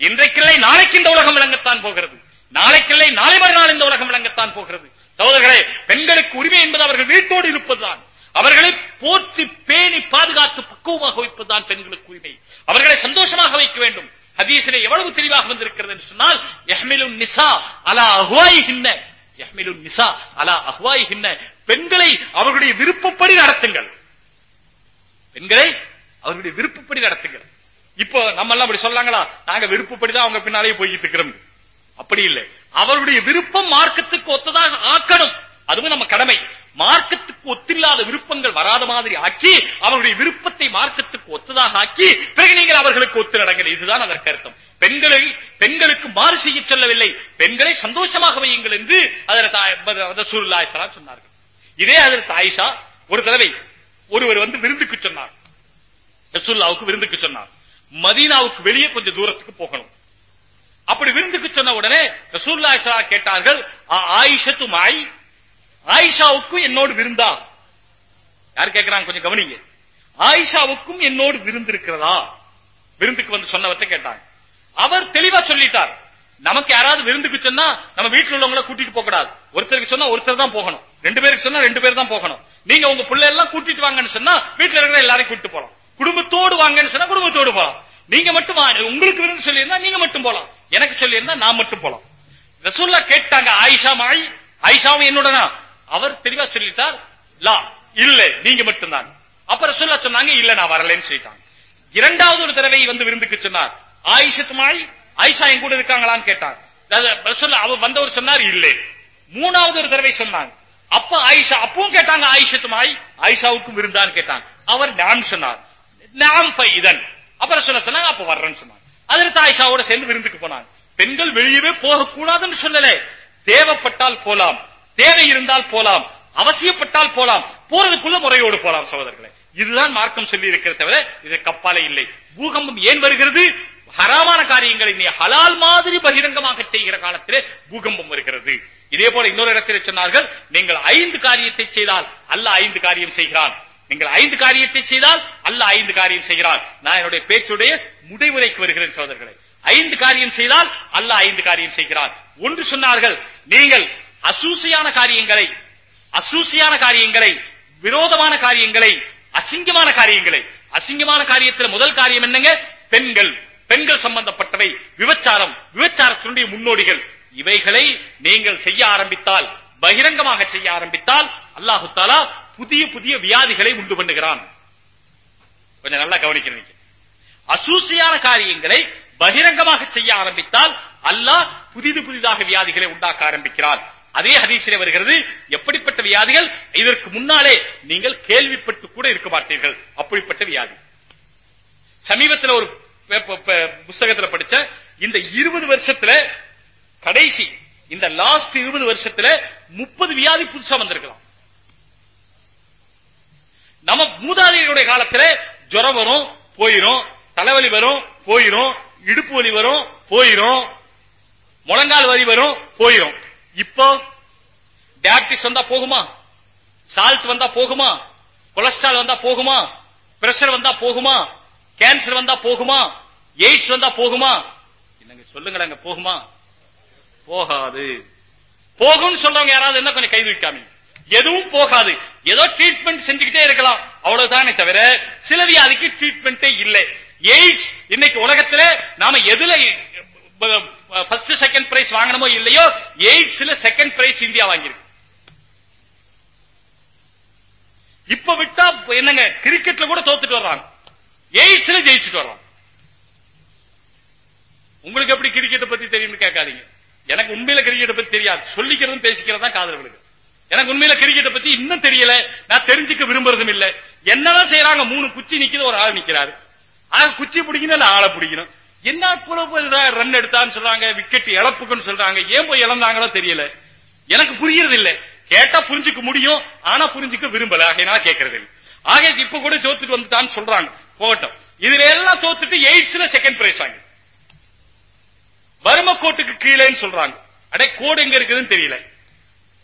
Speaker 1: இன்றைக்கில்லை நாளைக்கு இந்த உலகம் விளங்கத்தான் போகிறது. நாளைக்கில்லை நாளை மறுநாள் இந்த உலகம் விளங்கத்தான் போகிறது. சகோதரர்களே பெண்களுக்கு உரிமை என்பது அவர்கள் வீட்டோடு இருப்பதுதான். அவர்களை போற்றி பேணி பாதுகாத்து பக்குவமாக வைப்பதுதான் பெண்களுக்கு உரிமை. அவர்களை சந்தோஷமாக வைக்க வேண்டும். ஹதீஸிலே எவ்வளவு தெளிவாக வந்திருக்கிறது என்று சொன்னால் யஹ்மிலுன் நிசா அலா அஹ்வாயிஹின்ன. யஹ்மிலுன் நிசா அலா அஹ்வாயிஹின்ன. பெண்களை அவர்களுடைய விருப்பப்படி நடத்துங்கள். பெண்களை அவர்களுடைய விருப்பப்படி நடத்துங்கள். இப்போ நம்ம எல்லாம் அப்படி சொல்லாங்களா? நாங்க விருப்பப்படிதான் அவங்க பின்னாலேயே போய்கிட்டு இருக்கிறோம். அப்படி இல்லை. அவருடைய விருப்பம் மார்க்கத்துக்கு ஒத்ததாக ஆக்கணும். அதுவும் நம்ம கடமை. மார்க்கத்துக்கு ஒத்தில்லாத விருப்பங்கள் வராத மாதிரி ஆக்கி அவருடைய விருப்பத்தை மார்க்கத்துக்கு ஒத்ததாக ஆக்கி பிறகு நீங்கள் அவர்களுக்கு ஒத்து நடங்கள். இதுதான் அதற்கு அர்த்தம். பெண்களை பெண்களுக்கு மாறு செய்ய சொல்லவில்லை. பெண்களை சந்தோஷமாக வையுங்கள் என்று அதில் சூழ்நாயசலாம் சொன்னார்கள். இதே அதில் தாயிஷா ஒரு தடவை ஒருவர் வந்து விருந்துக்கு சொன்னார். ரசூல்லாவுக்கு விருந்துக்கு சொன்னார். மதீனாவுக்கு வெளியே கொஞ்சம் தூரத்துக்கு போகணும். அப்படி விருந்துக்கு சொன்ன உடனே ரசூல்லா கேட்டார்கள் ஆயிஷத்து மாய் ஆயிஷாவுக்கும் என்னோடு விருந்தா? யார் கேட்கிறாங்க கொஞ்சம் கவனிங்க. ஆயிஷாவுக்கும் என்னோடு விருந்து இருக்கிறதா விருந்துக்கு வந்து சொன்னவற்றை கேட்டாங்க. அவர் தெளிவா சொல்லிட்டார். நமக்கு யாராவது விருந்துக்கு சொன்னா நம்ம வீட்டுல உள்ளவங்கள கூட்டிட்டு போக கூடாது ஒருத்தருக்கு சொன்னா ஒருத்தர் தான் போகணும். ரெண்டு பேருக்கு சொன்னா ரெண்டு பேர் தான் போகணும். நீங்க உங்க பிள்ளை எல்லாம் கூட்டிட்டு வாங்கன்னு சொன்னா வீட்டுல இருக்கிற எல்லாரையும் கூட்டிட்டு போலாம். குடும்பத்தோடு வாங்கன்னு சொன்னா குடும்பத்தோடு போலாம். நீங்க மட்டும் வா- உங்களுக்கு விருந்து சொல்லியிருந்தா நீங்க மட்டும் போலாம். எனக்கு சொல்லியிருந்தா நான் மட்டும் போலாம். ரசூல்லா கேட்டாங்க ஆயிஷா மாய் ஆயிஷாவும் என்னோடனா? அவர் தெளிவா சொல்லிட்டார் லா இல்ல நீங்க மட்டும்தான். அப்புறம் சொல்ல சொன்னாங்க இல்ல நான் வரலைன்னு சொல்லிட்டாங்க. இரண்டாவது ஒரு தடவை வந்து விருந்துக்கு சொன்னார். ஆயிஷத்து மாய் ஆயிஷா என் கூட இருக்காங்களான்னு கேட்டாங்க அது அவர் வந்தவர் சொன்னார் இல்லை. மூணாவது ஒரு தடவை சொன்னாங்க. அப்ப ஆயிஷா அப்பவும் கேட்டாங்க ஆயிஷத்து மாய் ஆயிஷாவுக்கும் விருந்தான்னு கேட்டாங்க. அவர் நாம் சொன்னார். நாம் இதன். அப்புறம் சொல்ல சொன்னாங்க அப்ப வர்றேன்னு சொன்னாங்க. அதற்கு ஆயிஷாவோட சேர்ந்து விருந்துக்கு போனாங்க. பெண்கள் வெளியவே போகக்கூடாதுன்னு சொல்லல. தேவைப்பட்டால் போலாம். தேவை இருந்தால் போலாம் அவசியப்பட்டால் போலாம் போறதுக்குள்ள முறையோடு போலாம் சகோதரர்களே. இதுதான் மார்க்கம் சொல்லி இருக்கிற தவிர இது கப்பாலே இல்லை. பூகம்பம் ஏன் வருகிறது? ஹராமான காரியங்களை நீ ஹலால் மாதிரி பகிரங்கமாக செய்கிற காலத்திலே பூகம்பம் வருகிறது. இதே போல இன்னொரு இடத்திலே சொன்னார்கள் நீங்கள் ஐந்து காரியத்தை செய்தால் அல்ல ஐந்து காரியம் செய்கிறான். நீங்கள் ஐந்து காரியத்தை செய்தால் அல்ல ஐந்து காரியம் செய்கிறான். நான் என்னுடைய பேச்சுடைய முடிவுரைக்கு வருகிறேன் சோதர்களை ஐந்து காரியம் செய்தால் அல்ல ஐந்து காரியம் செய்கிறான். ஒன்று சொன்னார்கள் நீங்கள் அசூசியான காரியங்களை அசூசியான காரியங்களை விரோதமான காரியங்களை அசிங்கமான காரியங்களை. அசிங்கமான காரியத்தில் முதல் காரியம் என்னங்க? பெண்கள். பெண்கள் சம்பந்தப்பட்டவை. விபச்சாரம் விபச்சாரத்தினுடைய முன்னோடிகள். இவைகளை நீங்கள் செய்ய ஆரம்பித்தால் பகிரங்கமாக செய்ய ஆரம்பித்தால் அல்லாஹு தாலா புதிய புதிய வியாதிகளை உண்டு பண்ணுகிறான். கொஞ்சம் நல்லா கவனிக்கிறீங்க. அசூசியான காரியங்களை பகிரங்கமாக செய்ய ஆரம்பித்தால் அல்லாஹ் புதிது புதிதாக வியாதிகளை உண்டாக்க ஆரம்பிக்கிறான். அதே ஹதீஸிலே வருகிறது எப்படிப்பட்ட வியாதிகள்? இதற்கு முன்னாலே நீங்கள் கேள்விப்பட்டு கூட இருக்க மாட்டீர்கள். அப்படிப்பட்ட வியாதி. சமீபத்தில் ஒரு பே- புஸ்தகத்துல படிச்ச இந்த இருபது வருஷத்துல கடைசி இந்த லாஸ்ட் இருபது வருஷத்துல முப்பது வியாதி புதுசா வந்திருக்கலாம். நம்ம மூதாதையருடைய காலத்துல ஜுரம் வரும் போயிரும் தலைவலி வரும் போயிரும் இடுப்பு வலி வரும் போயிரும் முழங்கால் வலி வரும் போயிரும். இப்போ டயபிட்டிஸ் வந்தா போகுமா? சால்ட் வந்தா போகுமா? கொலஸ்ட்ரால் வந்தா போகுமா? பிரஷர் வந்தா போகுமா? கேன்சர் வந்தா போகுமா? எய்ட்ஸ் வந்தா போகுமா? என்னங்க சொல்லுங்கடாங்க போகுமா? போகாது. போகும்னு சொல்றவங்க யாராவது என்ன கொஞ்சம் கைது வைக்காம எதுவும் போகாது. ஏதோ ட்ரீட்மெண்ட் செஞ்சுக்கிட்டே இருக்கலாம். அவ்வளவுதானே தவிர சில வியாதிக்கு ட்ரீட்மெண்டே இல்லை. எய்ட்ஸ் இன்னைக்கு உலகத்துல நாம எதுல ஃபர்ஸ்ட் செகண்ட் பிரைஸ் வாங்கணுமோ இல்லையோ எய்ட்ஸ்ல செகண்ட் பிரைஸ் இந்தியா வாங்கியிருக்கு இப்ப விட்டா என்னங்க கிரிக்கெட்ல கூட தோத்துட்டு வர்றாங்க. எய்ட்ஸ்ல ஜெயிச்சுட்டு வர்றாங்க. உங்களுக்கு எப்படி கிரிக்கெட்டை பத்தி தெரியும்னு கேட்காதீங்க. எனக்கு உண்மையில கிரிக்கெட்டை பத்தி தெரியாது. சொல்லிக்கிறதும் பேசிக்கிறதா காதலர்களுக்கு எனக்கு உண்மையில கிரிக்கெட்டை பத்தி இன்னும் தெரியல. நான் தெரிஞ்சுக்க விரும்புறதும் இல்ல. என்னதான் செய்யறாங்க மூணு குச்சி நிக்குது ஒரு ஆள் நிக்கிறாரு. ஆக குச்சி பிடிக்கணும் இல்ல ஆளை பிடிக்கணும்? என்ன போல ரன் எடுத்தான்னு சொல்றாங்க விக்கெட் இழப்புக்குன்னு சொல்றாங்க ஏன் போய் இழந்தாங்களோ தெரியல. எனக்கு புரியறது இல்ல. கேட்டா புரிஞ்சுக்க முடியும் ஆனா புரிஞ்சுக்க விரும்பல. ஆகையினால கேட்கறது இல்லை. ஆக இப்ப கூட தோத்துட்டு வந்துட்டான்னு சொல்றாங்க. போகட்டும். இதுல எல்லாம் தோத்துட்டு எய்ட்ஸ்ல செகண்ட் பிரைஸ் வாங்க. வறும கோட்டுக்கு கீழேன்னு சொல்றாங்க. அடே கோடு எங்க இருக்குதுன்னு தெரியல.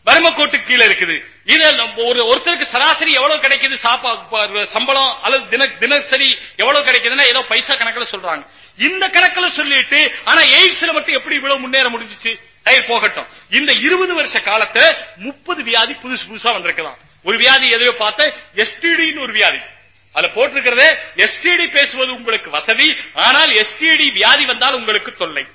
Speaker 1: வறும கோட்டுக்கு கீழே இருக்குது. இது நம்ம ஒரு ஒருத்தருக்கு சராசரி எவ்வளவு கிடைக்குது? சாப்பா சம்பளம் அல்லது தின தினசரி எவ்வளவு கிடைக்குதுன்னா ஏதோ பைசா கணக்குல சொல்றாங்க. இந்த கணக்கில் சொல்லிட்டு ஆனா எய்ட்ஸ்ல மட்டும் எப்படி இவ்வளவு முன்னேற முடிஞ்சுச்சு? டயர் போகட்டும். இந்த இருபது வருஷ காலத்துல முப்பது வியாதி புதுசு புதுசா வந்திருக்கலாம். ஒரு வியாதி எதையோ பார்த்த எஸ்டிடின்னு ஒரு வியாதி. அதுல போட்டிருக்கிறதே எஸ்டிடி பேசுவது உங்களுக்கு வசதி ஆனால் எஸ்டிடி வியாதி வந்தால் உங்களுக்கு தொல்லை.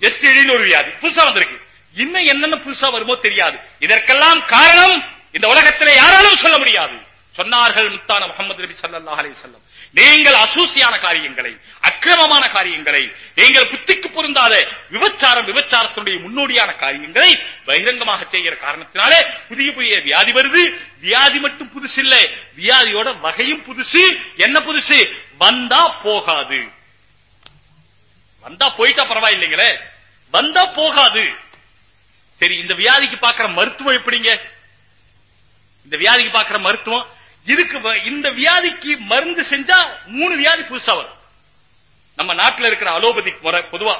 Speaker 1: எஸ்டிடின்னு ஒரு வியாதி புதுசா வந்திருக்கு. இன்னும் என்னென்ன புதுசா வருமோ தெரியாது. இதற்கெல்லாம் காரணம் இந்த உலகத்திலே யாராலும் சொல்ல முடியாது. சொன்னார்கள் முத்தான முகமது நபி சல்லா அலி வஸல்லம். நீங்கள் அசூசியான காரியங்களை அக்கிரமமான காரியங்களை நீங்கள் புத்திக்கு பொருந்தாத விபச்சாரம் விபச்சாரத்தினுடைய முன்னோடியான காரியங்களை பகிரங்கமாக செய்கிற காரணத்தினாலே புதிய புதிய வியாதி வருது. வியாதி மட்டும் புதுசு இல்ல. வியாதியோட வகையும் புதுசு. என்ன புதுசு? வந்தா போகாது. வந்தா போயிட்டா பரவாயில்லைங்களே. வந்தா போகாது. சரி இந்த வியாதிக்கு பார்க்கிற மருத்துவம் எப்படிங்க? இந்த வியாதிக்கு பார்க்கிற மருத்துவம் இதுக்கு இந்த வியாதிக்கு மருந்து செஞ்சா மூணு வியாதி புதுசா வரும். நம்ம நாட்டுல இருக்கிற அலோபதி முறை பொதுவா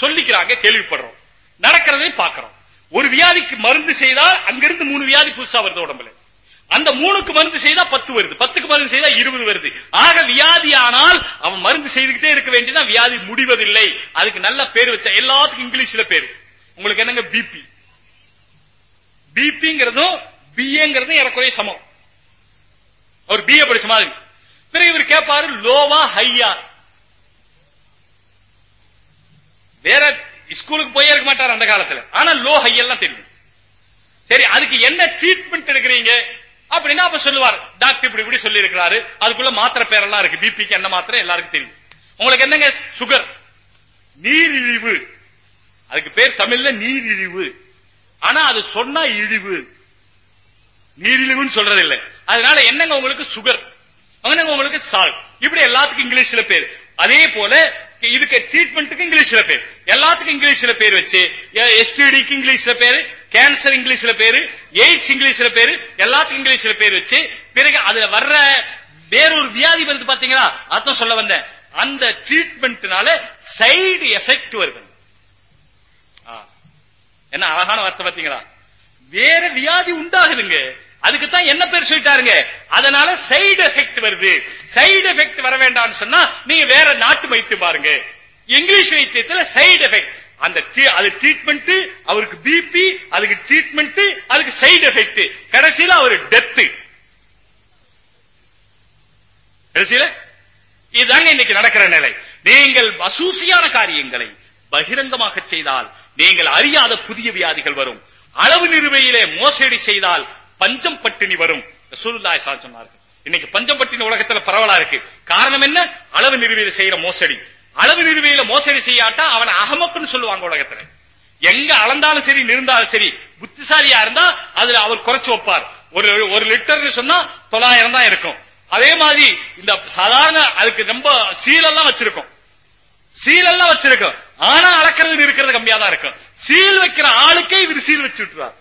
Speaker 1: சொல்லிக்கிறாங்க கேள்விப்படுறோம். நடக்கிறதை பார்க்கிறோம். ஒரு வியாதிக்கு மருந்து செய்தால் அங்கிருந்து மூணு வியாதி புதுசா வருது உடம்புல. அந்த மூணுக்கு மருந்து செய்தா பத்து வருது. பத்துக்கு மருந்து செய்தா இருபது வருது. ஆக வியாதி ஆனால் அவன் மருந்து செய்துகிட்டே இருக்க வேண்டியதான் வியாதி முடிவதில்லை. அதுக்கு நல்ல பேர் வச்ச எல்லாத்துக்கும் இங்கிலீஷ்ல பேரு. உங்களுக்கு என்னங்க பிபி பிபிங்கிறதும் பிஏங்கிறதும் எனக்குறைய சமம். அவர் பிஏ படிச்ச மாதிரி. பிறகு இவர் கேட்பாரு லோவா ஹையா. வேற ஸ்கூலுக்கு போய் இருக்க மாட்டார் அந்த காலத்துல. ஆனா லோ ஹை எல்லாம் தெரியும். சரி அதுக்கு என்ன ட்ரீட்மெண்ட் எடுக்கிறீங்க? அப்படின்னா அப்ப சொல்லுவார். டாக்டர் இப்படி இப்படி சொல்லி இருக்கிறாரு அதுக்குள்ள மாத்திரை பேரெல்லாம் இருக்கு. பிபிக்கு என்ன மாத்திரை? எல்லாருக்கும் தெரியும். உங்களுக்கு என்னங்க? சுகர் நீரிழிவு. அதுக்கு பேர் தமிழ்ல நீரிழிவு. ஆனா அது சொன்னா இழிவு. நீரிழிவுன்னு சொல்றது இல்ல அதனால என்னங்க உங்களுக்கு சுகர் என்னங்க உங்களுக்கு சால்ட் இப்படி எல்லாத்துக்கும் இங்கிலீஷ்ல பேர். அதே போல இதுக்கு ட்ரீட்மெண்ட்டுக்கு இங்கிலீஷ்ல பேர். எல்லாத்துக்கும் இங்கிலீஷ்ல பேர் வச்சு எஸ்டிடிக்கு இங்கிலீஷ்ல பேரு கேன்சர் இங்கிலீஷ்ல பேரு எய்ட்ஸ் இங்கிலீஷ்ல பேரு எல்லாத்துக்கும் இங்கிலீஷ்ல பேர் வச்சு பிறகு அதுல வர்ற வேறொரு வியாதி வருது பாத்தீங்களா? அதான் சொல்ல வந்தேன். அந்த ட்ரீட்மெண்ட்னால சைடு எஃபெக்ட் வருது என்ன அழகான வார்த்தை பாத்தீங்களா? வேற வியாதி உண்டாகுதுங்க. அதுக்கு தான் என்ன பேர் சொல்லிட்டாருங்க? அதனால சைடு எஃபெக்ட் வருது. சைடு எஃபெக்ட் வர வேண்டாம்னு சொன்னா நீங்க வேற நாட்டு வைத்தியம் பாருங்க. இங்கிலீஷ் வைத்தியத்துல சைடு எஃபெக்ட் அந்த அது ட்ரீட்மெண்ட் அவருக்கு பிபி அதுக்கு ட்ரீட்மெண்ட் அதுக்கு சைடு எஃபெக்ட் கடைசியில அவர் டெத் கடைசியில? இதுதாங்க இன்னைக்கு நடக்கிற நிலை. நீங்கள் அசூசியான காரியங்களை பகிரங்கமாக செய்தால் நீங்கள் அறியாத புதிய வியாதிகள் வரும். அளவு நிறுவையிலே மோசடி செய்தால் பஞ்சம் பட்டினி வரும். ரசூலுல்லாஹி சொன்னார்கள். இன்னைக்கு பஞ்சம் பட்டினி உலகத்துல பரவலா இருக்கு. காரணம் என்ன? அளவு நிறுவையில செய்யற மோசடி. அளவு நிறுவையில மோசடி செய்யாட்டா அவன் அகமக்குன்னு சொல்லுவாங்க உலகத்துல. எங்க அளந்தாலும் சரி நிறுந்தாலும் சரி புத்திசாலியா இருந்தா அதுல அவர் குறைச்சு வைப்பார். ஒரு ஒரு லிட்டர்னு சொன்னா தொள்ளாயிரம் தான் இருக்கும். அதே மாதிரி இந்த சாதாரண அதுக்கு ரொம்ப சீலெல்லாம் வச்சிருக்கோம். சீலெல்லாம் வச்சிருக்கோம். ஆனா அளக்கிறது இருக்கிறது கம்மியா தான் இருக்கும். சீல் வைக்கிற ஆளுக்கே இவர் சீல் வச்சு விட்டுருவார்.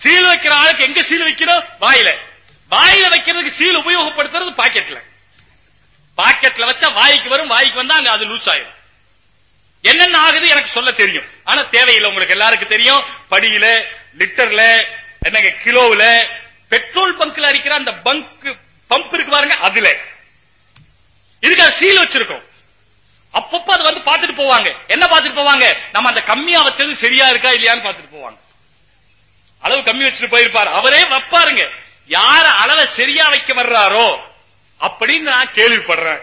Speaker 1: சீல் வைக்கிற ஆளுக்கு எங்க சீல் வைக்கணும்? வாயில. வாயில வைக்கிறதுக்கு சீல் உபயோகப்படுத்துறது பாக்கெட்ல பாக்கெட்ல வச்சா வாய்க்கு வரும் வாய்க்கு வந்தா அங்க அது லூஸ் ஆயிடும் என்னென்ன ஆகுது எனக்கு சொல்ல தெரியும். ஆனா தேவையில்லை உங்களுக்கு எல்லாருக்கும் தெரியும். படியில லிட்டர்ல என்னங்க கிலோவுல பெட்ரோல் பங்க்ல அடிக்கிற அந்த பங்க் பம்ப் இருக்கு பாருங்க அதுல. இதுக்கு சீல் வச்சிருக்கோம். அப்பப்ப அது வந்து பார்த்துட்டு போவாங்க. என்ன பார்த்துட்டு போவாங்க? நம்ம அந்த கம்மியா வச்சது சரியா இருக்கா இல்லையான்னு பார்த்துட்டு போவாங்க. அளவு கம்மி வச்சுட்டு போயிருப்பார். அவரே வைப்பாருங்க. யார அளவை சரியா வைக்க வர்றாரோ அப்படின்னு நான் கேள்விப்படுறேன்.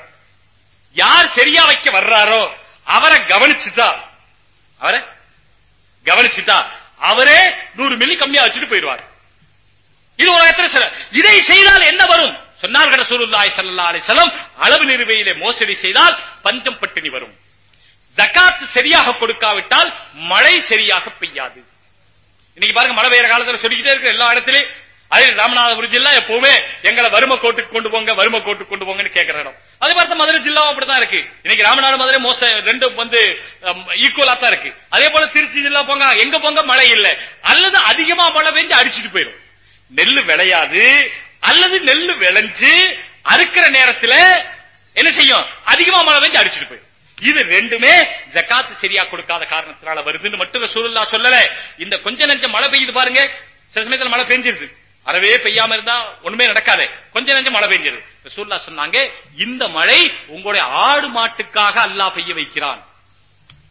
Speaker 1: யார் சரியா வைக்க வர்றாரோ அவரை கவனிச்சுட்டா அவரை கவனிச்சுட்டா அவரே நூறு மில்லி கம்மியா வச்சுட்டு போயிடுவார். இது உலகத்தில் சில இதை செய்தால் என்ன வரும்? சொன்னார்கள் ரசூலுல்லாஹி ஸல்லல்லாஹு அலைஹி வஸல்லம் அளவு நிறுவையிலே மோசடி செய்தால் பஞ்சம் பட்டினி வரும். ஜகாத் சரியாக கொடுக்காவிட்டால் மழை சரியாக பெய்யாது. இன்னைக்கு பாருங்க மழை பெய்யற காலத்துல சொல்லிக்கிட்டே இருக்கு எல்லா இடத்துலயும் அதே ராமநாதபுரம் ஜில்லா எப்பவுமே எங்களை வறுமை கோட்டுக்கு கொண்டு போங்க வறுமை கோட்டுக்கு கொண்டு போங்கன்னு கேட்கிற இடம். அதே மாதிரி மதுரை ஜில்லாவும் அப்படிதான் இருக்கு. இன்னைக்கு ராமநாதபுரம் மதுரை மோச ரெண்டும் வந்து ஈக்குவலா தான் இருக்கு. அதே போல திருச்சி ஜில்லா போங்க எங்க போங்க மழை இல்ல. அல்லது அதிகமா மழை பெஞ்சு அடிச்சிட்டு போயிடும் நெல்லு விளையாது. அல்லது நெல்லு விளைஞ்சு அறுக்கிற நேரத்துல என்ன செய்யும்? அதிகமா மழை பெஞ்சு அடிச்சுட்டு போயிடும் இது ரெண்டுமே ஜக்காத்து சரியா கொடுக்காத காரணத்தினால வருதுன்னு மட்டும் ரசூலுல்லா சொல்லல. இந்த கொஞ்ச நஞ்சம் மழை பெய்யுது பாருங்க. சில சமயத்துல மழை பெஞ்சிருது. அறவே பெய்யாம இருந்தா ஒண்ணுமே நடக்காது. கொஞ்ச நெஞ்ச மழை பெஞ்சிருது. ரசூல்லா சொன்னாங்க இந்த மழை உங்களுடைய ஆடு மாட்டுக்காக அல்லாஹ் பெய்ய வைக்கிறான்.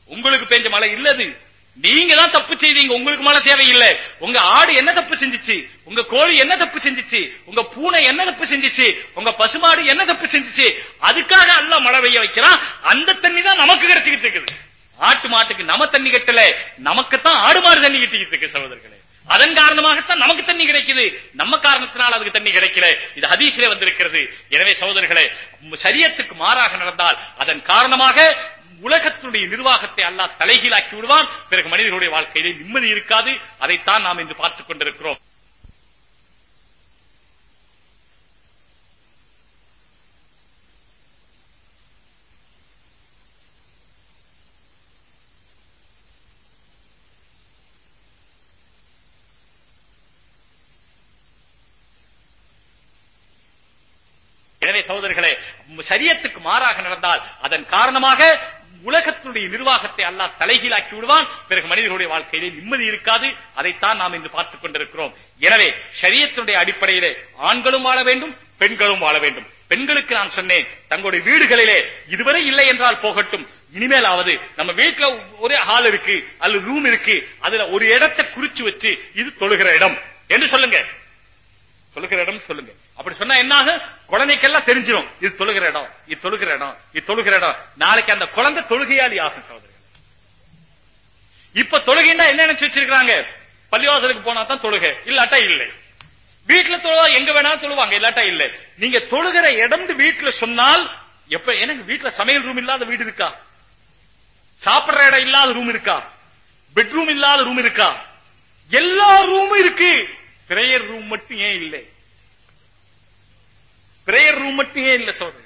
Speaker 1: உங்களுக்கு பெஞ்ச மழை இல்லது. நீங்க தான் தப்பு செய்தீங்க உங்களுக்கு மேல தேவையில்லை. உங்க ஆடு என்ன தப்பு செஞ்சிச்சு? உங்க கோழி என்ன தப்பு செஞ்சிச்சு? உங்க பூனை என்ன தப்பு செஞ்சிச்சு? உங்க பசுமாடு என்ன தப்பு செஞ்சிச்சு? அதுக்காக அல்ல மழை பெய்ய வைக்கிறான். அந்த தண்ணி தான் நமக்கு கிடைச்சிக்கிட்டு இருக்குது. ஆட்டு மாட்டுக்கு நம்ம தண்ணி கட்டல. நமக்குத்தான் ஆடு மாடு தண்ணி கட்டிக்கிட்டு இருக்கு சகோதரர்களே. அதன் காரணமாகத்தான் நமக்கு தண்ணி கிடைக்குது. நம்ம காரணத்தினால் அதுக்கு தண்ணி கிடைக்கல. இது ஹதீஸிலே வந்திருக்கிறது. எனவே சகோதரர்களே சரியத்துக்கு மாறாக நடந்தால் அதன் காரணமாக உலகத்தினுடைய நிர்வாகத்தை அல்லாஹ் தலைகீழாக்கி விடுவான். பிறகு மனிதர்களுடைய வாழ்க்கையிலே நிம்மதி இருக்காது. அதைத்தான் நாம் இன்று பார்த்துக் கொண்டிருக்கிறோம். எனவே சகோதரர்களே சரியத்துக்கு மாறாக நடந்தால் அதன் காரணமாக உலகத்தினுடைய நிர்வாகத்தை அல்லாஹ் தலைகீழாக்கி விடுவான். பிறகு மனிதர்களுடைய வாழ்க்கையிலே நிம்மதி இருக்காது. அதைத்தான் நாம் இன்று பார்த்துக் கொண்டிருக்கிறோம். எனவே சரியத்தினுடைய அடிப்படையிலே ஆண்களும் வாழ வேண்டும் பெண்களும் வாழ வேண்டும். பெண்களுக்கு நான் சொன்னேன் தங்களுடைய வீடுகளிலே இதுவரை இல்லை என்றால் போகட்டும். இனிமேலாவது நம்ம வீட்டுல ஒரே ஹால் இருக்கு அல்லது ரூம் இருக்கு அதுல ஒரு இடத்தை குறிச்சு வச்சு இது தொழுகிற இடம். என்று சொல்லுங்க. தொழுகிற இடம் சொல்லுங்க. அப்படி சொன்னா என்ன ஆகும் குழந்தைக்கெல்லாம் தெரிஞ்சிடும் இது தொழுகிற இடம் இது தொழுகிற இடம் இது தொழுகிற இடம். நாளைக்கு அந்த குழந்தை தொழுகையாளி ஆகும் சகோதரர்கள் இப்ப தொழுகைன்னா என்ன நினைச்சு வச்சிருக்காங்க பள்ளிவாசலுக்கு போனா தான் தொழுகை இல்லாட்டா இல்லை. வீட்டுல தொழுவா எங்க வேணாலும் தொழுவாங்க இல்லாட்டா இல்ல. நீங்க தொழுகிற இடம் வீட்டுல சொன்னால் எப்ப எனக்கு வீட்டுல சமையல் ரூம் இல்லாத வீடு இருக்கா? சாப்பிடுற இடம் இல்லாத ரூம் இருக்கா? பெட்ரூம் இல்லாத ரூம் இருக்கா? எல்லா ரூமும் இருக்கு. பிரேயர் ரூம் மட்டும் ஏன் இல்லை? பிரேயர் ரூம் மட்டும் இல்ல சோதரர்கள்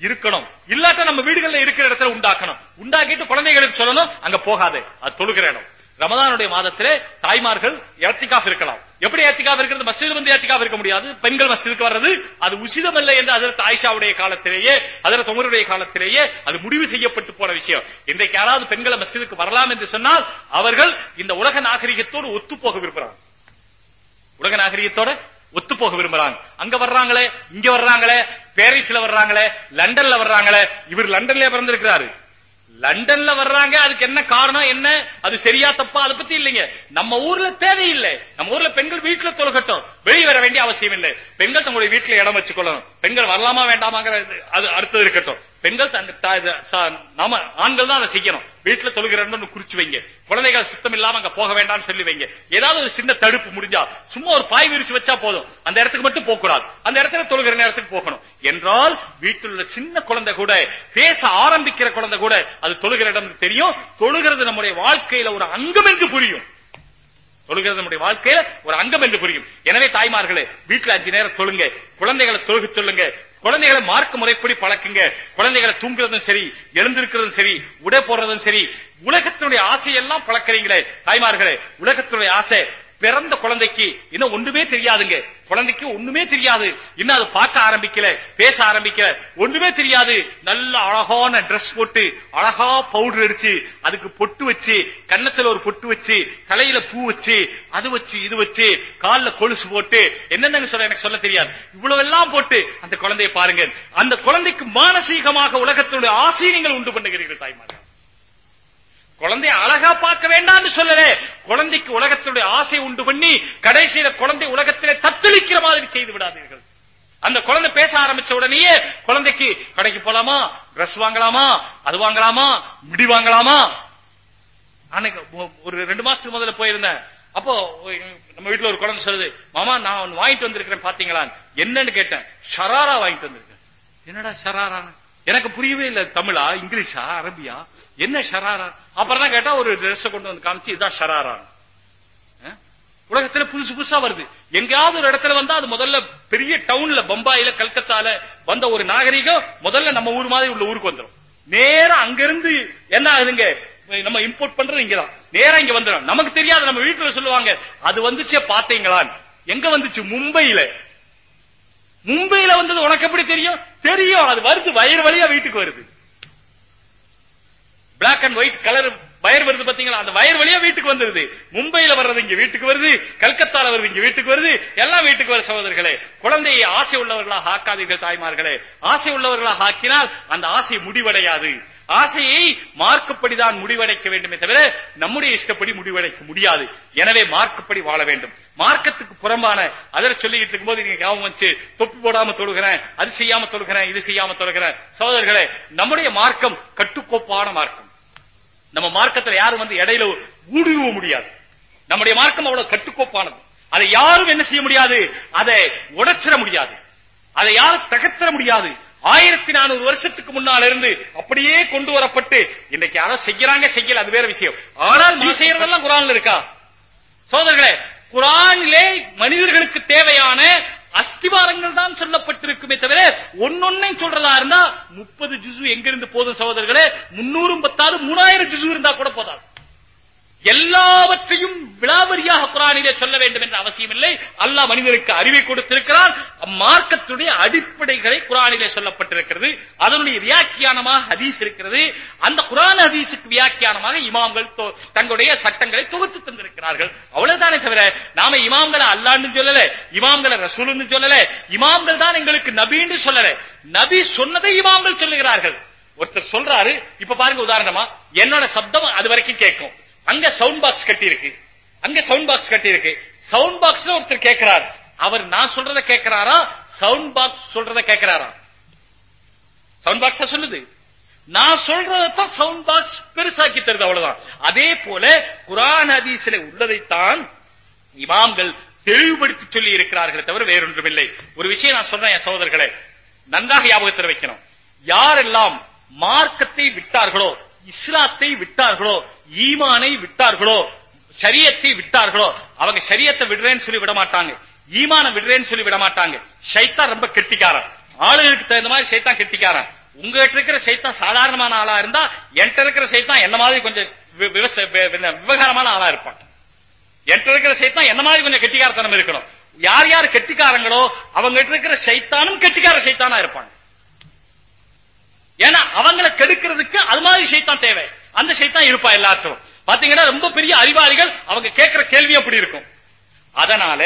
Speaker 1: இருக்கணும். இல்லாட்ட நம்ம வீடுகள்ல இருக்கிற இடத்துல உண்டாக்கணும். உண்டாக்கிட்டு குழந்தைகளுக்கு சொல்லணும் அங்க போகாது. அது தொழுகிற இடம். ரமதானுடைய மாதத்திலே தாய்மார்கள் ஏத்திக்காக இருக்கலாம். எப்படி ஏத்திக்காக இருக்கிறது? மஸ்ஜித் வந்து ஏத்திக்காக இருக்க முடியாது. பெண்கள் மசிதுக்கு வர்றது அது உசிதம் இல்லை என்று அதற்கு ஆயிஷாவுடைய காலத்திலேயே அதற்கு தொமருடைய காலத்திலேயே அது முடிவு செய்யப்பட்டு போன விஷயம். இன்றைக்கு யாராவது பெண்களை மசிதுக்கு வரலாம் என்று சொன்னால் அவர்கள் இந்த உலக நாகரிகத்தோடு ஒத்து போக விரும்புகிறார் உலக நாகரிகத்தோட ஒத்து போக விரும்புறாங்க. அங்க வர்றாங்களே இங்க வர்றாங்களே பேரிஸ்ல வர்றாங்களே லண்டன்ல வர்றாங்களே இவர் லண்டன்ல பிறந்திருக்கிறாரு. லண்டன்ல வர்றாங்க அதுக்கு என்ன காரணம் என்ன? அது சரியா தப்பா அதை பத்தி இல்லைங்க. நம்ம ஊர்ல தேவையில்லை. நம்ம ஊர்ல பெண்கள் வீட்டுல தொழுகட்டும். வெளியே வர வேண்டிய அவசியம் இல்லை. பெண்கள் தங்களுடைய வீட்டுல இடம் வச்சுக்கொள்ளணும். பெண்கள் வரலாமா வேண்டாமாங்கிற அது அடுத்தது இருக்கட்டும். பெண்கள் நாம ஆண்கள் தான் அதை செய்யணும். வீட்டுல தொழுகிறன்னு குறிச்சு வைங்க. குழந்தைகள் சுத்தம் இல்லாம அங்க போக வேண்டாம்னு சொல்லி வைங்க. ஏதாவது ஒரு சின்ன தடுப்பு முடிஞ்சா சும்மா ஒரு பாய் விரிச்சு வச்சா போதும். அந்த இடத்துக்கு மட்டும் போகக்கூடாது அந்த இடத்துல தொழுகிற நேரத்துக்கு போகணும். என்றால் வீட்டில் உள்ள சின்ன குழந்தை கூட பேச ஆரம்பிக்கிற குழந்தை கூட அது தொழுகிற இடம் தெரியும். தொழுகிறது நம்முடைய வாழ்க்கையில ஒரு அங்கம் என்று புரியும். தொழுகிறது நம்முடைய வாழ்க்கையில ஒரு அங்கம் என்று புரியும். எனவே தாய்மார்களே வீட்டுல அஞ்சு நேரம் தொழுங்க. குழந்தைகளை தொழுக சொல்லுங்க. குழந்தைகளை மார்க்க முறைப்படி பழக்குங்க. குழந்தைகளை தூங்குறதும் சரி எழுந்திருக்கிறதும் சரி உடை போடுறதும் சரி உலகத்தினுடைய ஆசையெல்லாம் பழக்கிறீங்களே தாய்மார்களே உலகத்தினுடைய ஆசை பிறந்த குழந்தைக்கு இன்னும் ஒண்ணுமே தெரியாதுங்க. குழந்தைக்கு ஒண்ணுமே தெரியாது. இன்னும் அது பார்க்க ஆரம்பிக்கல பேச ஆரம்பிக்கல. ஒண்ணுமே தெரியாது. நல்ல அழகான ட்ரெஸ் போட்டு அழகா பவுடர் அடிச்சு அதுக்கு பொட்டு வச்சு கன்னத்துல ஒரு பொட்டு வச்சு தலையில பூ வச்சு அது வச்சு இது வச்சு கால்ல கொலுசு போட்டு என்னென்ன சொல்ல எனக்கு சொல்ல தெரியாது. இவ்வளவு எல்லாம் போட்டு அந்த குழந்தையை பாருங்க. அந்த குழந்தைக்கு மானசீகமாக உலகத்தினுடைய ஆசையை நீங்கள் உண்டு பண்ணுகிறீர்கள் தாய்மார்கள். குழந்தைய அழகா பார்க்க வேண்டாம்னு சொல்லல. குழந்தைக்கு உலகத்துடைய ஆசை உண்டு பண்ணி கடைசியில குழந்தை உலகத்திலே தத்தளிக்கிற மாதிரி செய்து விடாதீர்கள். அந்த குழந்தை பேச ஆரம்பிச்ச உடனேயே குழந்தைக்கு கடைக்கு போலாமா? Dress வாங்கலாமா? அது வாங்கலாமா? முடி வாங்கலாமா? அன்னைக்கு ஒரு ரெண்டு மாசத்துக்கு முதல்ல போயிருந்தேன். அப்போ நம்ம வீட்டுல ஒரு குழந்தை சொல்லுது மாமா நான் ஒன்னு வாங்கிட்டு வந்திருக்கிறேன் பாத்தீங்களா என்னன்னு கேட்டேன். ஷராரா வாங்கிட்டு வந்திருக்கேன். என்னடா ஷராரா எனக்கு புரியவே இல்லை தமிழா இங்கிலீஷா அரபியா? என்ன ஷராரா? அப்புறம் தான் கேட்டா ஒரு Dress கொண்டு வந்து காமிச்சு இதான் ஷராரா. அஹ்? உலகத்துல புதுசு புதுசா வருது. எங்கேயாவது ஒரு இடத்துல வந்தா அது முதல்ல பெரிய டவுன்ல பம்பாயில கல்கத்தால வந்த ஒரு நாகரிகம் முதல்ல நம்ம ஊர் மாதிரி உள்ள ஊருக்கு வந்துரும். நேரா அங்கிருந்து என்ன ஆகுதுங்க? நம்ம இம்போர்ட் பண்றது இங்கதான். நேரா இங்க வந்துடும் நமக்கு தெரியாது நம்ம வீட்டுல சொல்லுவாங்க அது வந்துச்சே பாத்தீங்களான்னு எங்க வந்துச்சு? மும்பையில. மும்பையில வந்தது உனக்கு எப்படி தெரியும்? தெரியும். அது வருது வயிறு வழியா வீட்டுக்கு வருது. Black and white colour wire வருது பாத்தீங்களா அந்த வயர் வழியா வீட்டுக்கு வந்துருது. மும்பையில வர்றது இங்க வீட்டுக்கு வருது. கல்கத்தால வருது இங்க வீட்டுக்கு வருது. எல்லாம் வீட்டுக்கு வர சகோதரர்களே குழந்தையை ஆசை உள்ளவர்களாக ஆக்காதீர்கள் தாய்மார்களே. ஆசை உள்ளவர்களாக ஆக்கினால் அந்த ஆசை முடிவடையாது. ஆசையை மார்க்கப்படிதான் முடிவடைக்க வேண்டுமே தவிர நம்முடைய இஷ்டப்படி முடிவடைக்க முடியாது. எனவே மார்க்கப்படி வாழ வேண்டும். மார்க்கத்துக்கு புறம்பான அதை சொல்லிட்டு இருக்கும்போது நீங்க ஞாபகம் வச்சு தொப்பி போடாம தொழுகிறேன் அது செய்யாம தொழுகிறேன் இது செய்யாம தொழுகிறேன். சகோதரர்களே நம்முடைய மார்க்கம் கட்டுக்கோப்பான மார்க்கம். நம்ம மார்க்கத்துல யாரும் வந்து இடையில ஊடுருவ முடியாது. நம்முடைய மார்க்கம் அவ்வளவு கட்டுக்கோப்பானது. அதை யாரும் என்ன செய்ய முடியாது? அதை உடைச்சிட முடியாது. அதை யாரும் தகர்த்திட முடியாது. ஆயிரத்தி நானூறு வருஷத்துக்கு முன்னால இருந்து அப்படியே கொண்டு வரப்பட்டு இன்னைக்கு யாரோ செய்யறாங்க செய்யல அது வேற விஷயம். ஆனால் நீ செய்யறதெல்லாம் குரான்ல இருக்கா? சோதர்களே குரானிலே மனிதர்களுக்கு தேவையான அஸ்திவாரங்கள் தான் சொல்லப்பட்டிருக்குமே தவிர ஒன்னொன்னையும் சொல்றதா இருந்தா முப்பது ஜுசு எங்கிருந்து போதும் சகோதரர்களே? முன்னூறும் பத்தாறு மூணாயிரம் ஜுசு இருந்தா கூட போதாது. எல்லாவற்றையும் விலாவரியாக குரானிலே சொல்ல வேண்டும் என்ற அவசியம் இல்லை அல்லாஹ் மனிதனுக்கு அறிவை கொடுத்திருக்கிறான். மார்க்கத்துடைய அடிப்படைகளை குரானிலே சொல்லப்பட்டிருக்கிறது. அதனுடைய வியாக்கியானமாக ஹதீஸ் இருக்கிறது. அந்த குரான் ஹதீஸுக்கு வியாக்கியானமாக இமாம்கள் தங்களுடைய சட்டங்களை தொகுத்து தந்திருக்கிறார்கள். அவ்வளவுதானே தவிர நாம இமாம்களை அல்லான்னு சொல்லல இமாம்களை ரசூல்னு சொல்லல இமாம்கள் தான் எங்களுக்கு நபின்னு சொல்லல. நபி சொன்னதை இமாம்கள் சொல்லுகிறார்கள். ஒருத்தர் சொல்றாரு இப்ப பாருங்க உதாரணமா என்னோட சப்தம் அது வரைக்கும் கேட்கும். அங்க சவுண்ட் பாக்ஸ் கட்டி இருக்கு அங்க சவுண்ட் பாக்ஸ் கட்டி இருக்கு சவுண்ட் பாக்ஸ்ல ஒருத்தர் கேட்கிறார் அவர் நான் சொல்றத கேட்கிறாரா சவுண்ட் பாக்ஸ் சொல்றத கேட்கிறாரா சவுண்ட் பாக்ஸ் சொல்லுது. நான் சொல்றதான் சவுண்ட் பாக்ஸ் பெருசாக்கி தருது அவ்வளவுதான். அதே போல குரான் ஹதீஸில் உள்ளதைத்தான் இமாம்கள் தெளிவுபடுத்தி சொல்லி இருக்கிறார்களே தவிர வேறொன்றுமில்லை. ஒரு விஷயம் நான் சொல்றேன் என் சகோதரர்களை. நன்றாக ஞாபகத்தில் வைக்கணும். யாரெல்லாம் மார்க்கத்தை விட்டார்களோ இஸ்லாத்தை விட்டார்களோ ஈமானை விட்டார்களோ சரியத்தை விட்டார்களோ அவங்க ஷரியத்தை விடுறேன்னு சொல்லி விட மாட்டாங்க ஈமான விடுறேன்னு சொல்லி விட மாட்டாங்க ஷைத்தான் ரொம்ப கெட்டிக்காரன். ஆளுகளுக்கு தகுந்த மாதிரி சைத்தான் கெட்டிக்காரன். உங்ககிட்ட இருக்கிற சைத்தான் சாதாரணமான ஆளா இருந்தா என்கிட்ட இருக்கிற சைத்தான் என்ன மாதிரி கொஞ்சம் வி- விவகாரமான ஆளா இருப்பான். என்கிட்ட இருக்கிற சைத்தான் என்ன மாதிரி கொஞ்சம் கெட்டிக்காரத்தனம் இருக்கணும். யார் யார் கெட்டிக்காரங்களோ அவங்க கிட்ட இருக்கிற சைத்தானும் கெட்டிக்கார சைத்தானா இருப்பாங்க. ஏன்னா அவங்களை கெடுக்கிறதுக்கு அது மாதிரி சைத்தான் தேவை. அந்த சைத்தான் இருப்பா எல்லாற்றும் பாத்தீங்கன்னா ரொம்ப பெரிய அறிவாளிகள் அவங்க கேட்கிற கேள்வி அப்படி இருக்கும். அதனால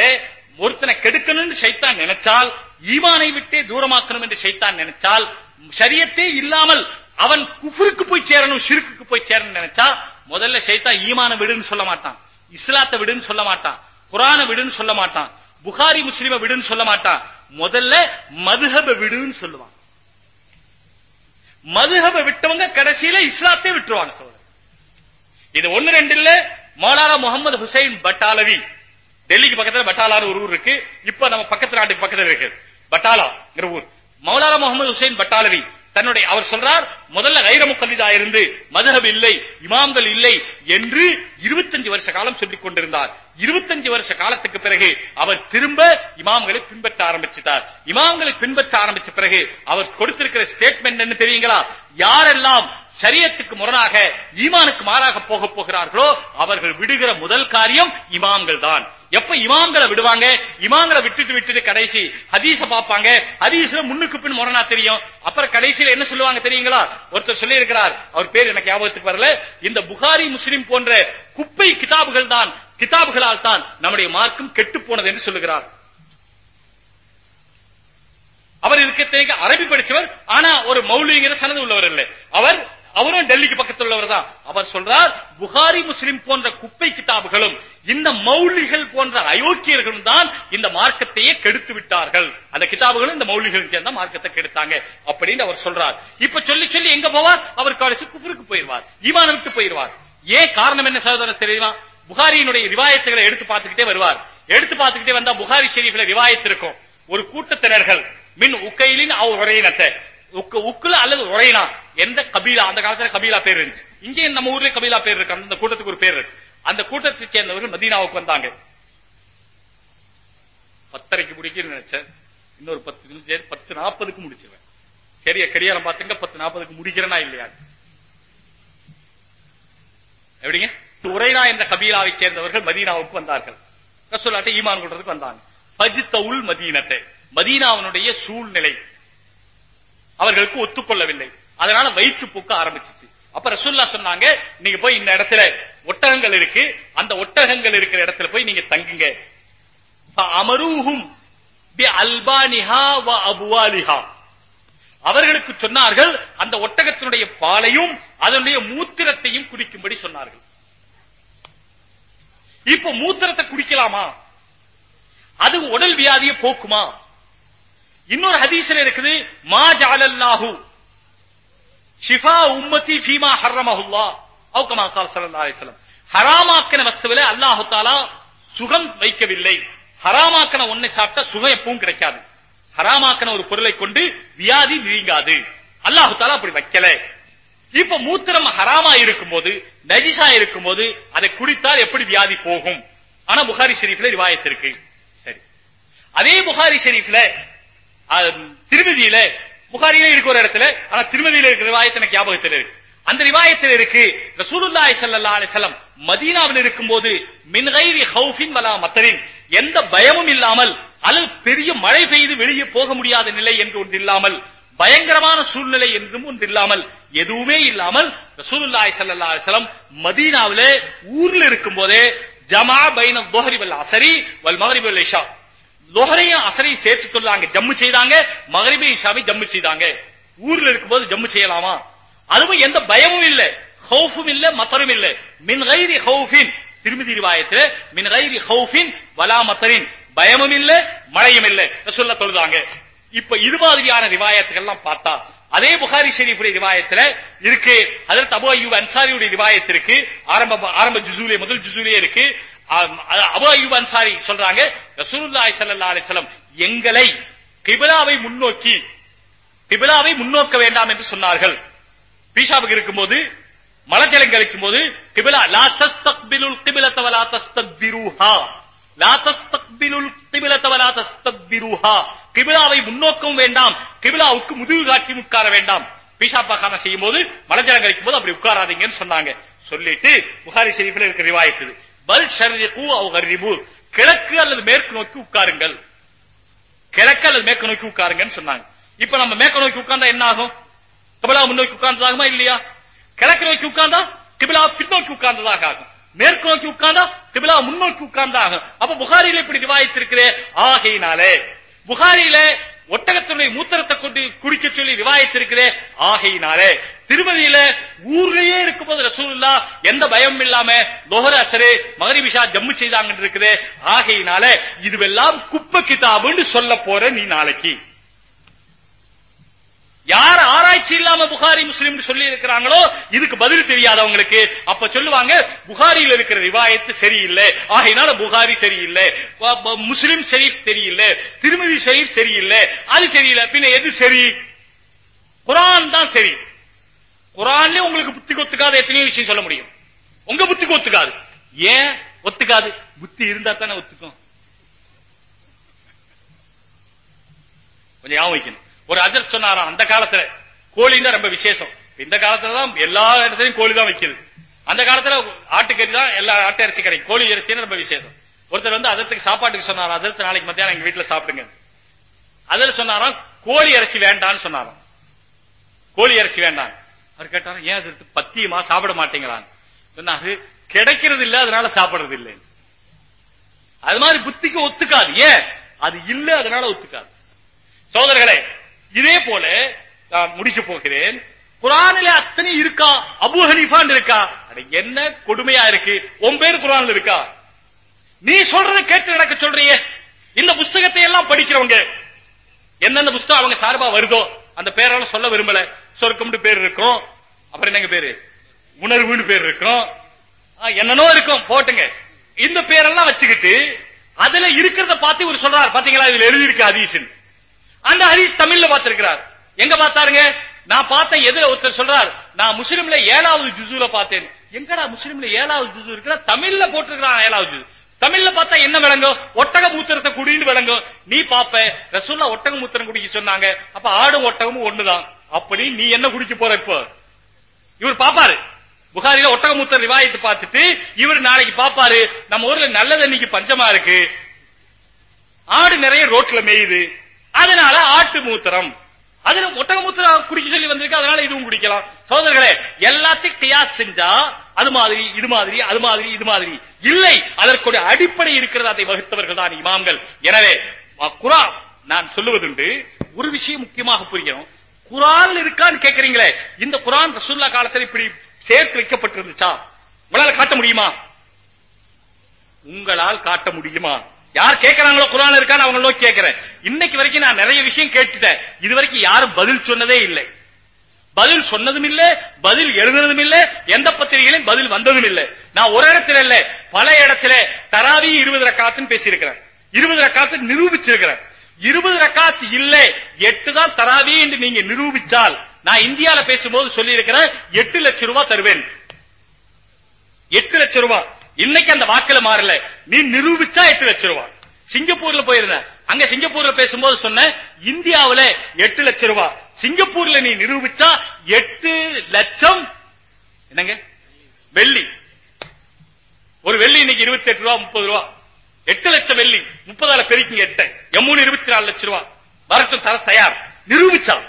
Speaker 1: ஒருத்தனை கெடுக்கணும்னு சைத்தான் நினைச்சால் ஈமானை விட்டே தூரமாக்கணும் என்று சைத்தான் நினைச்சால் சரியத்தே இல்லாமல் அவன் குஃபுருக்கு போய் சேரணும் சிறுக்கு போய் சேரணும் நினைச்சா முதல்ல சைத்தான் ஈமான விடுன்னு சொல்ல மாட்டான். இஸ்லாத்தை விடுன்னு சொல்ல மாட்டான். குரானை விடுன்னு சொல்ல மாட்டான். புகாரி முஸ்லிம விடுன்னு சொல்ல மாட்டான். முதல்ல மதுஹப விடுன்னு சொல்லுவான். மதுஹப விட்டவங்க கடைசியில இஸ்லாத்தை விட்டுருவாங்க சோதரர் இது ஒண்ணு ரெண்டு இல்ல மௌலானா முகமது ஹுசைன் பட்டாலவி. டெல்லிக்கு பக்கத்துல பட்டாலான்னு ஒரு ஊர் இருக்கு. இப்ப நம்ம பக்கத்து நாட்டுக்கு பக்கத்துல இருக்கு. பட்டாலாங்கிற ஊர். மௌலானா முகமது ஹுசைன் பட்டாலவி. தன்னுடைய அவர் சொல்றார் முதல்ல கைர முக்கல்லிதா இருந்து மதுஹப் இல்லை இமாம்கள் இல்லை என்று 25 வருஷ காலம் சொல்லிக் கொண்டிருந்தார். 25 வருஷ காலத்துக்கு பிறகு அவர் திரும்ப இமாம்களை பின்பற்ற ஆரம்பிச்சிட்டார். இமாம்களை பின்பற்ற ஆரம்பிச்ச பிறகு அவர் கொடுத்திருக்கிற ஸ்டேட்மெண்ட் என்ன தெரியுங்களா? யாரெல்லாம் சரியத்துக்கு முரணாக ஈமானுக்கு மாறாக போக போகிறார்களோ அவர்கள் விடுகிற முதல் காரியம் இமாம்கள் தான். எப்ப இமாம்களை விடுவாங்க? இமாம்களை விட்டுட்டு விட்டுட்டு கடைசி ஹதீஸ பாப்பாங்க ஹதீஸ்ல முன்னுக்கு பின் முரணா தெரியும். அப்புறம் கடைசியில என்ன சொல்லுவாங்க தெரியுங்களா? ஒருத்தர் சொல்லி இருக்கிறார் அவர் பேர் எனக்கு ஞாபகத்துக்கு வரல. இந்த புகாரி முஸ்லிம் போன்ற குப்பை கிதாபுகள் தான் கிதாபுகளால் தான் நம்முடைய மார்க்கம் கெட்டு போனது என்று சொல்லுகிறார். அவர் இருக்க அரபி படிச்சவர் ஆனா ஒரு மௌலிங்கிற சனது உள்ளவர் இல்லை. அவர் டெல்லிக்கு பக்கத்தில் உள்ளவர் தான். அவர் சொல்றார் புகாரி முஸ்லிம் போன்ற குப்பை கிதாபுகளும் இந்த மௌலிகள் போன்ற அயோக்கியர்களும் தான் இந்த மார்க்கத்தையே கெடுத்து விட்டார்கள். அந்த கிதாபுகளும் இந்த மௌலிகளும் சேர்ந்த மார்க்கத்தை கெடுத்தாங்க அப்படின்னு அவர் சொல்றார். இப்ப சொல்லி சொல்லி எங்க போவார்? அவர் காலேஜ் குஃபருக்கு போயிருவார் ஈமான விட்டு போயிருவார் ஏன் காரணம் என்ன சகோதரர் தெரியுமா? புகாரியினுடைய ரிவாயத்துகளை எடுத்து பார்த்துக்கிட்டே வருவார். எடுத்து பார்த்துக்கிட்டே வந்தா புகாரி ஷெரீஃபில் ரிவாயத்து இருக்கும். ஒரு கூட்டத்தினர்கள் மின் உக்கையிலின் அவ் உரையினத்தை உக்குல அல்லது உரையினா எந்த கபீலா? அந்த காலத்துல கபீலா பேர் இருந்துச்சு. இங்கே நம்ம ஊர்ல கபீலா பேர் இருக்கு. அந்த கூட்டத்துக்கு ஒரு பேர் இருக்கு. அந்த கூட்டத்தை சேர்ந்தவர்கள் மதீனாவுக்கு வந்தாங்க. பத்தரைக்கு முடிக்க நினைச்சேன். இன்னொரு பத்து நிமிஷம் பத்து நாற்பதுக்கு முடிச்சிருவேன். சரிய கரியாரம் பாத்துங்க பத்து நாற்பதுக்கு முடிக்கிறேனா இல்லையா? எப்படிங்க? உரைனா என்ற கபீலாவை சேர்ந்தவர்கள் மதீனாவுக்கு வந்தார்கள். ரசூலாட்ட ஈமான் கொள்றதுக்கு வந்தாங்க. பஜித்தவுல் மதீனத்தை. மதீனாவினுடைய சூழ்நிலை. அவர்களுக்கு ஒத்துக்கொள்ளவில்லை. அதனால வயிற்று பூக்க ஆரம்பிச்சிச்சு. அப்ப ரசூல்லா சொன்னாங்க நீங்க போய் இந்த இடத்துல ஒட்டகங்கள் இருக்கு. அந்த ஒட்டகங்கள் இருக்கிற இடத்துல போய் நீங்க தங்குங்க. அமரூஹும் அல்பானிஹா வ அபுவாலிஹா. அவர்களுக்கு சொன்னார்கள் அந்த ஒட்டகத்தினுடைய பாலையும் அதனுடைய மூத்திரத்தையும் குடிக்கும்படி சொன்னார்கள். இப்ப மூத்திரத்தை குடிக்கலாமா? அது உடல் வியாதியை போக்குமா? இன்னொரு ஹதீஸ்ல இருக்குது மா ஜஅலல்லாஹு ஷிஃபா உம்மதி ஃபீமா ஹர்ரமஹுல்லாஹ் அவு கமா கால் ஸல்லல்லாஹு அலைஹி வஸல்லம். ஹராமாக்கின வஸ்துவில அல்லாஹ் தஆலா சுகம் வைக்கவில்லை. ஹராமாக்கின ஒன்னை சாப்பிட்டா சுகம் எப்பவும் கிடைக்காது. ஹராமாக்கின ஒரு பொருளை கொண்டு வியாதி நீங்காது அல்லாஹு தஆலா அப்படி வைக்கல. இப்ப மூத்திரம் ஹராமா இருக்கும்போது நஜிசா இருக்கும்போது அதை குடித்தால் எப்படி வியாதி போகும்? ஆனா புகாரி ஷெரீஃப்ல ரிவாயத் இருக்கு. சரி. அதே புகாரி ஷெரீஃப்ல திருமதியில புகாரியில இருக்க ஒரு இடத்துல ஆனா திருமதியில இருக்கிற ரிவாயத் எனக்கு ஞாபகத்தில் இருக்கு. அந்த ரிவாயத்தில் இருக்கு ரசூலுல்லாஹி ஸல்லல்லாஹு அலைஹி வஸல்லம் மதீனாவில் இருக்கும்போது மின் கைரி ஹவுஃபின் வலா மத்தரின் எந்த பயமும் இல்லாமல் அல்லது பெரிய மழை பெய்து வெளியே போக முடியாத நிலை என்று ஒன்று இல்லாமல் பயங்கரமான சூழ்நிலை என்றும் ஒன்று இல்லாமல் எதுவுமே இல்லாமல் ரசூலுல்லாஹி ஸல்லல்லாஹு அலைஹி வஸல்லம் மதீனாவிலே ஊர்ல இருக்கும்போதே ஜமா பைன துஹரி வல் அஸரி வல் மக்ரிப் வல் இஷா. லொஹரையும் அசரையும் சேர்த்து சொல்லாங்க ஜம்மு செய்தாங்க. மகரிபி இஷாவை ஜம்மு செய்தாங்க. ஊர்ல இருக்கும்போது ஜம்மு செய்யலாமா? அதுவும் எந்த பயமும் இல்ல. ஹவுஃபும் இல்ல மத்தரும் இல்ல. மின் கைரி ஹவுஃபின். திருமதி ரிவாயத்துல மின் கைரி ஹவுஃபின் வலா மத்தரின். பயமும் இல்ல மழையும் இல்ல. சொல்ல தொழுதாங்க இப்ப இது மாதிரியான ரிவாயத்துகள்லாம் பார்த்தா அதே புகாரி ஷெரீஃபுடைய ரிவாயத்துல இருக்கு. அதற்கு அபு அய்யூப் அன்சாரியுடைய ரிவாயத்து இருக்கு. ஆரம்ப ஆரம்ப ஜுசூலே முதல் ஜுசூலே இருக்கு. அபு அய்யூப் அன்சாரி சொல்றாங்க ரசூலுல்லாஹி ஸல்லல்லாஹு அலைஹி வஸல்லம் எங்களை கிபிலாவை முன்னோக்கி கிபிலாவை முன்னோக்க வேண்டாம் என்று சொன்னார்கள். பீஷாவுக்கு இருக்கும்போது மலஜலம் கழிக்கும் போது கிபிலா லா தஸ்தக்பிலுல் கிபிலத வலா தஸ்தக்பிருஹா லா தஸ்தக்பிலுல் கிபிலத வலா தஸ்தக்பிருஹா கிபிலாவை முன்னோக்கவும் வேண்டாம் கிபிலாவுக்கு முதுகு காட்டி உட்கார வேண்டாம். பீஷா பாக்கான செய்யும் போது மலஜலம் கழிக்கும் போது அப்படி உட்காராதீங்கன்னு சொன்னாங்க. சொல்லிட்டு புகாரி ஷெரீஃபில் இருக்கிற ரிவாயத்து பல் ஷர்ரிகு அவ் கர்ரிபு. கிழக்கு அல்லது மேற்கு நோக்கி உட்காருங்கள். கிழக்கு அல்லது மேற்கு நோக்கி உட்காருங்கன்னு சொன்னாங்க. இப்ப நம்ம மேற்கு நோக்கி உட்கார்ந்தா என்ன ஆகும்? கிபிலா முன்னோக்கி உட்கார்ந்ததாகுமா இல்லையா? கிழக்கு நோக்கி உட்கார்ந்தா கிபிலா பின்னோக்கி உட்கார்ந்ததாக ஆகும். மேற்கு நோக்கி உட்கார்ந்தா கிபிலா முன்னோக்கி உட்கார்ந்தாகும். அப்ப புகாரில இப்படி ரிவாயத்திருக்கிறே ஆகையினாலே புகாரியில ஒட்டகத்தினுடைய மூத்தரத்தை கொண்டு குடிக்க சொல்லி ரிவாயத்திருக்கிறே ஆகையினாலே திருமதியில ஊர்லயே இருக்கும்போது ரசூலுல்லா எந்த பயமும் இல்லாம லோஹர் அசரு மகரிபிஷா ஜம்மு செய்தாங்க இருக்குது. ஆகையினால இதுவெல்லாம் குப்ப கிதாபுன்னு சொல்ல போற நீ நாளைக்கு. யார் ஆராய்ச்சி இல்லாம புகாரி முஸ்லிம் சொல்லி இருக்கிறாங்களோ இதுக்கு பதில் தெரியாதவங்களுக்கு அப்ப சொல்லுவாங்க புகாரியில் இருக்கிற ரிவாயத்து சரியில்லை. ஆகையினால புகாரி சரியில்லை. முஸ்லிம் ஷெரீப் சரியில்லை. திருமதி ஷெரீப் சரியில்லை. அது சரியில்லை. பின்ன எது சரி? குரான் தான் சரி. குரான்ல உங்களுக்கு புத்தி ஒத்துக்காத எத்தனையோ விஷயம் சொல்ல முடியும். உங்க புத்திக்கு ஒத்துக்காது ஏன் ஒத்துக்காது? புத்தி இருந்தா தானே ஒத்துக்கும். கொஞ்சம் ஞாபகம் வைக்கணும். ஒரு அஜர் சொன்னாராம் அந்த காலத்துல கோழின்னா ரொம்ப விசேஷம். இந்த காலத்துல தான் எல்லா இடத்துலயும் கோழி தான் வைக்குது. அந்த காலத்துல ஆட்டுக்கறி தான் எல்லா ஆட்டு இறைச்சி கிடைக்கும் கோழி இறைச்சின்னு ரொம்ப விசேஷம். ஒருத்தர் வந்து அதற்கு சாப்பாட்டுக்கு சொன்னாராம் அதற்கு நாளைக்கு மத்தியானம் எங்க வீட்டுல சாப்பிடுங்க. அதில் சொன்னாராம் கோழி இறைச்சி வேண்டாம்னு சொன்னாராம். கோழி இறைச்சி வேண்டாம். அவர் கேட்டாரு ஏன் அதற்கு பத்தியமா சாப்பிட மாட்டேங்கிறான் சொன்னாரு கிடைக்கிறது இல்ல அதனால சாப்பிடுறது இல்லை அது மாதிரி புத்திக்கு ஒத்துக்காது. ஏன்? அது இல்ல அதனால ஒத்துக்காது. சோதரர்களே இதே போல நான் முடிக்க போகிறேன். குரானில அத்தனை இருக்கா? அபு ஹனீஃபான் இருக்கா? அது என்ன கொடுமையா இருக்கு? உன் பேர் குரான்ல இருக்கா? நீ சொல்றதை கேட்டு நடக்க சொல்றியே. இந்த புஸ்தகத்தை எல்லாம் படிக்கிறவங்க என்னென்ன புஸ்தகம் அவங்க சார்பா வருதோ அந்த பேரால சொல்ல விரும்பல. சொர்க்கம்னு பேர் இருக்கும். அப்புறம் என்னங்க பேரு? உணர்வுன்னு பேர் இருக்கும். என்னனோ இருக்கும். போட்டுங்க. இந்த பேரெல்லாம் வச்சுக்கிட்டு அதுல இருக்கிறத பார்த்து இவர் சொல்றார். பாத்தீங்களா? இதுல எழுதி இருக்கு அந்த ஹதீஸ் தமிழ்ல பார்த்திருக்கிறார். எங்க பார்த்தாருங்க? நான் பார்த்தேன். எதுல ஒருத்தர் சொல்றார்? நான் முஸ்லிம்ல ஏழாவது ஜுசுல பார்த்தேன். எங்கடா முஸ்லிம்ல ஏழாவது ஜுசு இருக்கிற? தமிழ்ல போட்டிருக்கிறான் ஏழாவது ஜுசு தமிழ்ல பார்த்தா என்ன விளங்கும்? ஒட்டக மூத்திரத்தை குடின்னு விளங்கும். நீ பாப்ப ரசூல்லா ஒட்டக மூத்திரம் குடிக்க சொன்னாங்க. அப்ப ஆடும் ஒட்டகமும் ஒண்ணுதான். அப்படி நீ என்ன குடிக்க போற இப்போ? இவர் பாப்பாரு. புகாரில ஒட்டக மூத்திர ரிவாயத்தை பார்த்துட்டு இவர் நாளைக்கு பாப்பாரு நம்ம ஊர்ல நல்ல தண்ணிக்கு பஞ்சமா இருக்கு. ஆடு நிறைய ரோட்ல மேயுது. அதனால ஆட்டு மூத்திரம். அதுல ஒட்டக குடிக்க சொல்லி வந்திருக்கு அதனால இதுவும் குடிக்கலாம். சோதர்களே எல்லாத்தையும் கியாஸ் செஞ்சா அது மாதிரி இது மாதிரி அது மாதிரி இது மாதிரி. இல்லை அதற்குடைய அடிப்படை இருக்கிறது அதை வகுத்தவர்கள் தான் இமாம்கள். எனவே குரா குரான் நான் சொல்லுவதுண்டு ஒரு விஷயம் முக்கியமாக புரியணும் குரான் இருக்கான்னு கேக்குறீங்களே இந்த குரான் ரசூல்லா காலத்தில் இப்படி சேர்த்து வைக்கப்பட்டிருந்துச்சா? உங்களால காட்ட முடியுமா? உங்களால் காட்ட முடியுமா? யார் கேட்கறாங்களோ குரான் இருக்கான்னு அவங்க நோக்கி கேட்கிறேன். இன்னைக்கு வரைக்கும் நான் நிறைய விஷயம் கேட்டுட்டேன். இது வரைக்கும் யாரும் பதில் சொன்னதே இல்லை. பதில் சொன்னதும் இல்ல பதில் எழுதுனதும் இல்ல எந்த பத்திரிகையிலும் பதில் வந்ததும் இல்ல. நான் ஒரு இடத்துல இல்ல பல இடத்துல தராவி இருபது ரக்காத்துன்னு பேசியிருக்கிறேன். இருபது ரக்காத்து நிரூபிச்சிருக்கிறேன். இருபது ரக்காத்து இல்ல எட்டு தான் தராவி என்று நீங்க நிரூபிச்சால் நான் இந்தியால பேசும்போது சொல்லி இருக்கிறேன் எட்டு லட்சம் ரூபாய் தருவேன். எட்டு லட்சம் ரூபாய் இன்னைக்கு அந்த வாக்குல மாறல. நீ நிரூபிச்சா எட்டு லட்சம் ரூபாய் சிங்கப்பூர்ல போயிருந்தேன். அங்க சிங்கப்பூர்ல பேசும்போது சொன்னேன் இந்தியாவில எட்டு லட்சம் ரூபாய் சிங்கப்பூர்ல நீ நிரூபிச்சா எட்டு லட்சம். என்னங்க? வெள்ளி. ஒரு வெள்ளி இன்னைக்கு இருபத்தி எட்டு ரூபா முப்பது ரூபா. எட்டு லட்சம் வெள்ளி. முப்பதால பெருக்கிங்க எட்ட. எம்மூணு இருபத்தி நாலு லட்சம் ரூபா வரட்டும் தர தயார். நிரூபிச்சா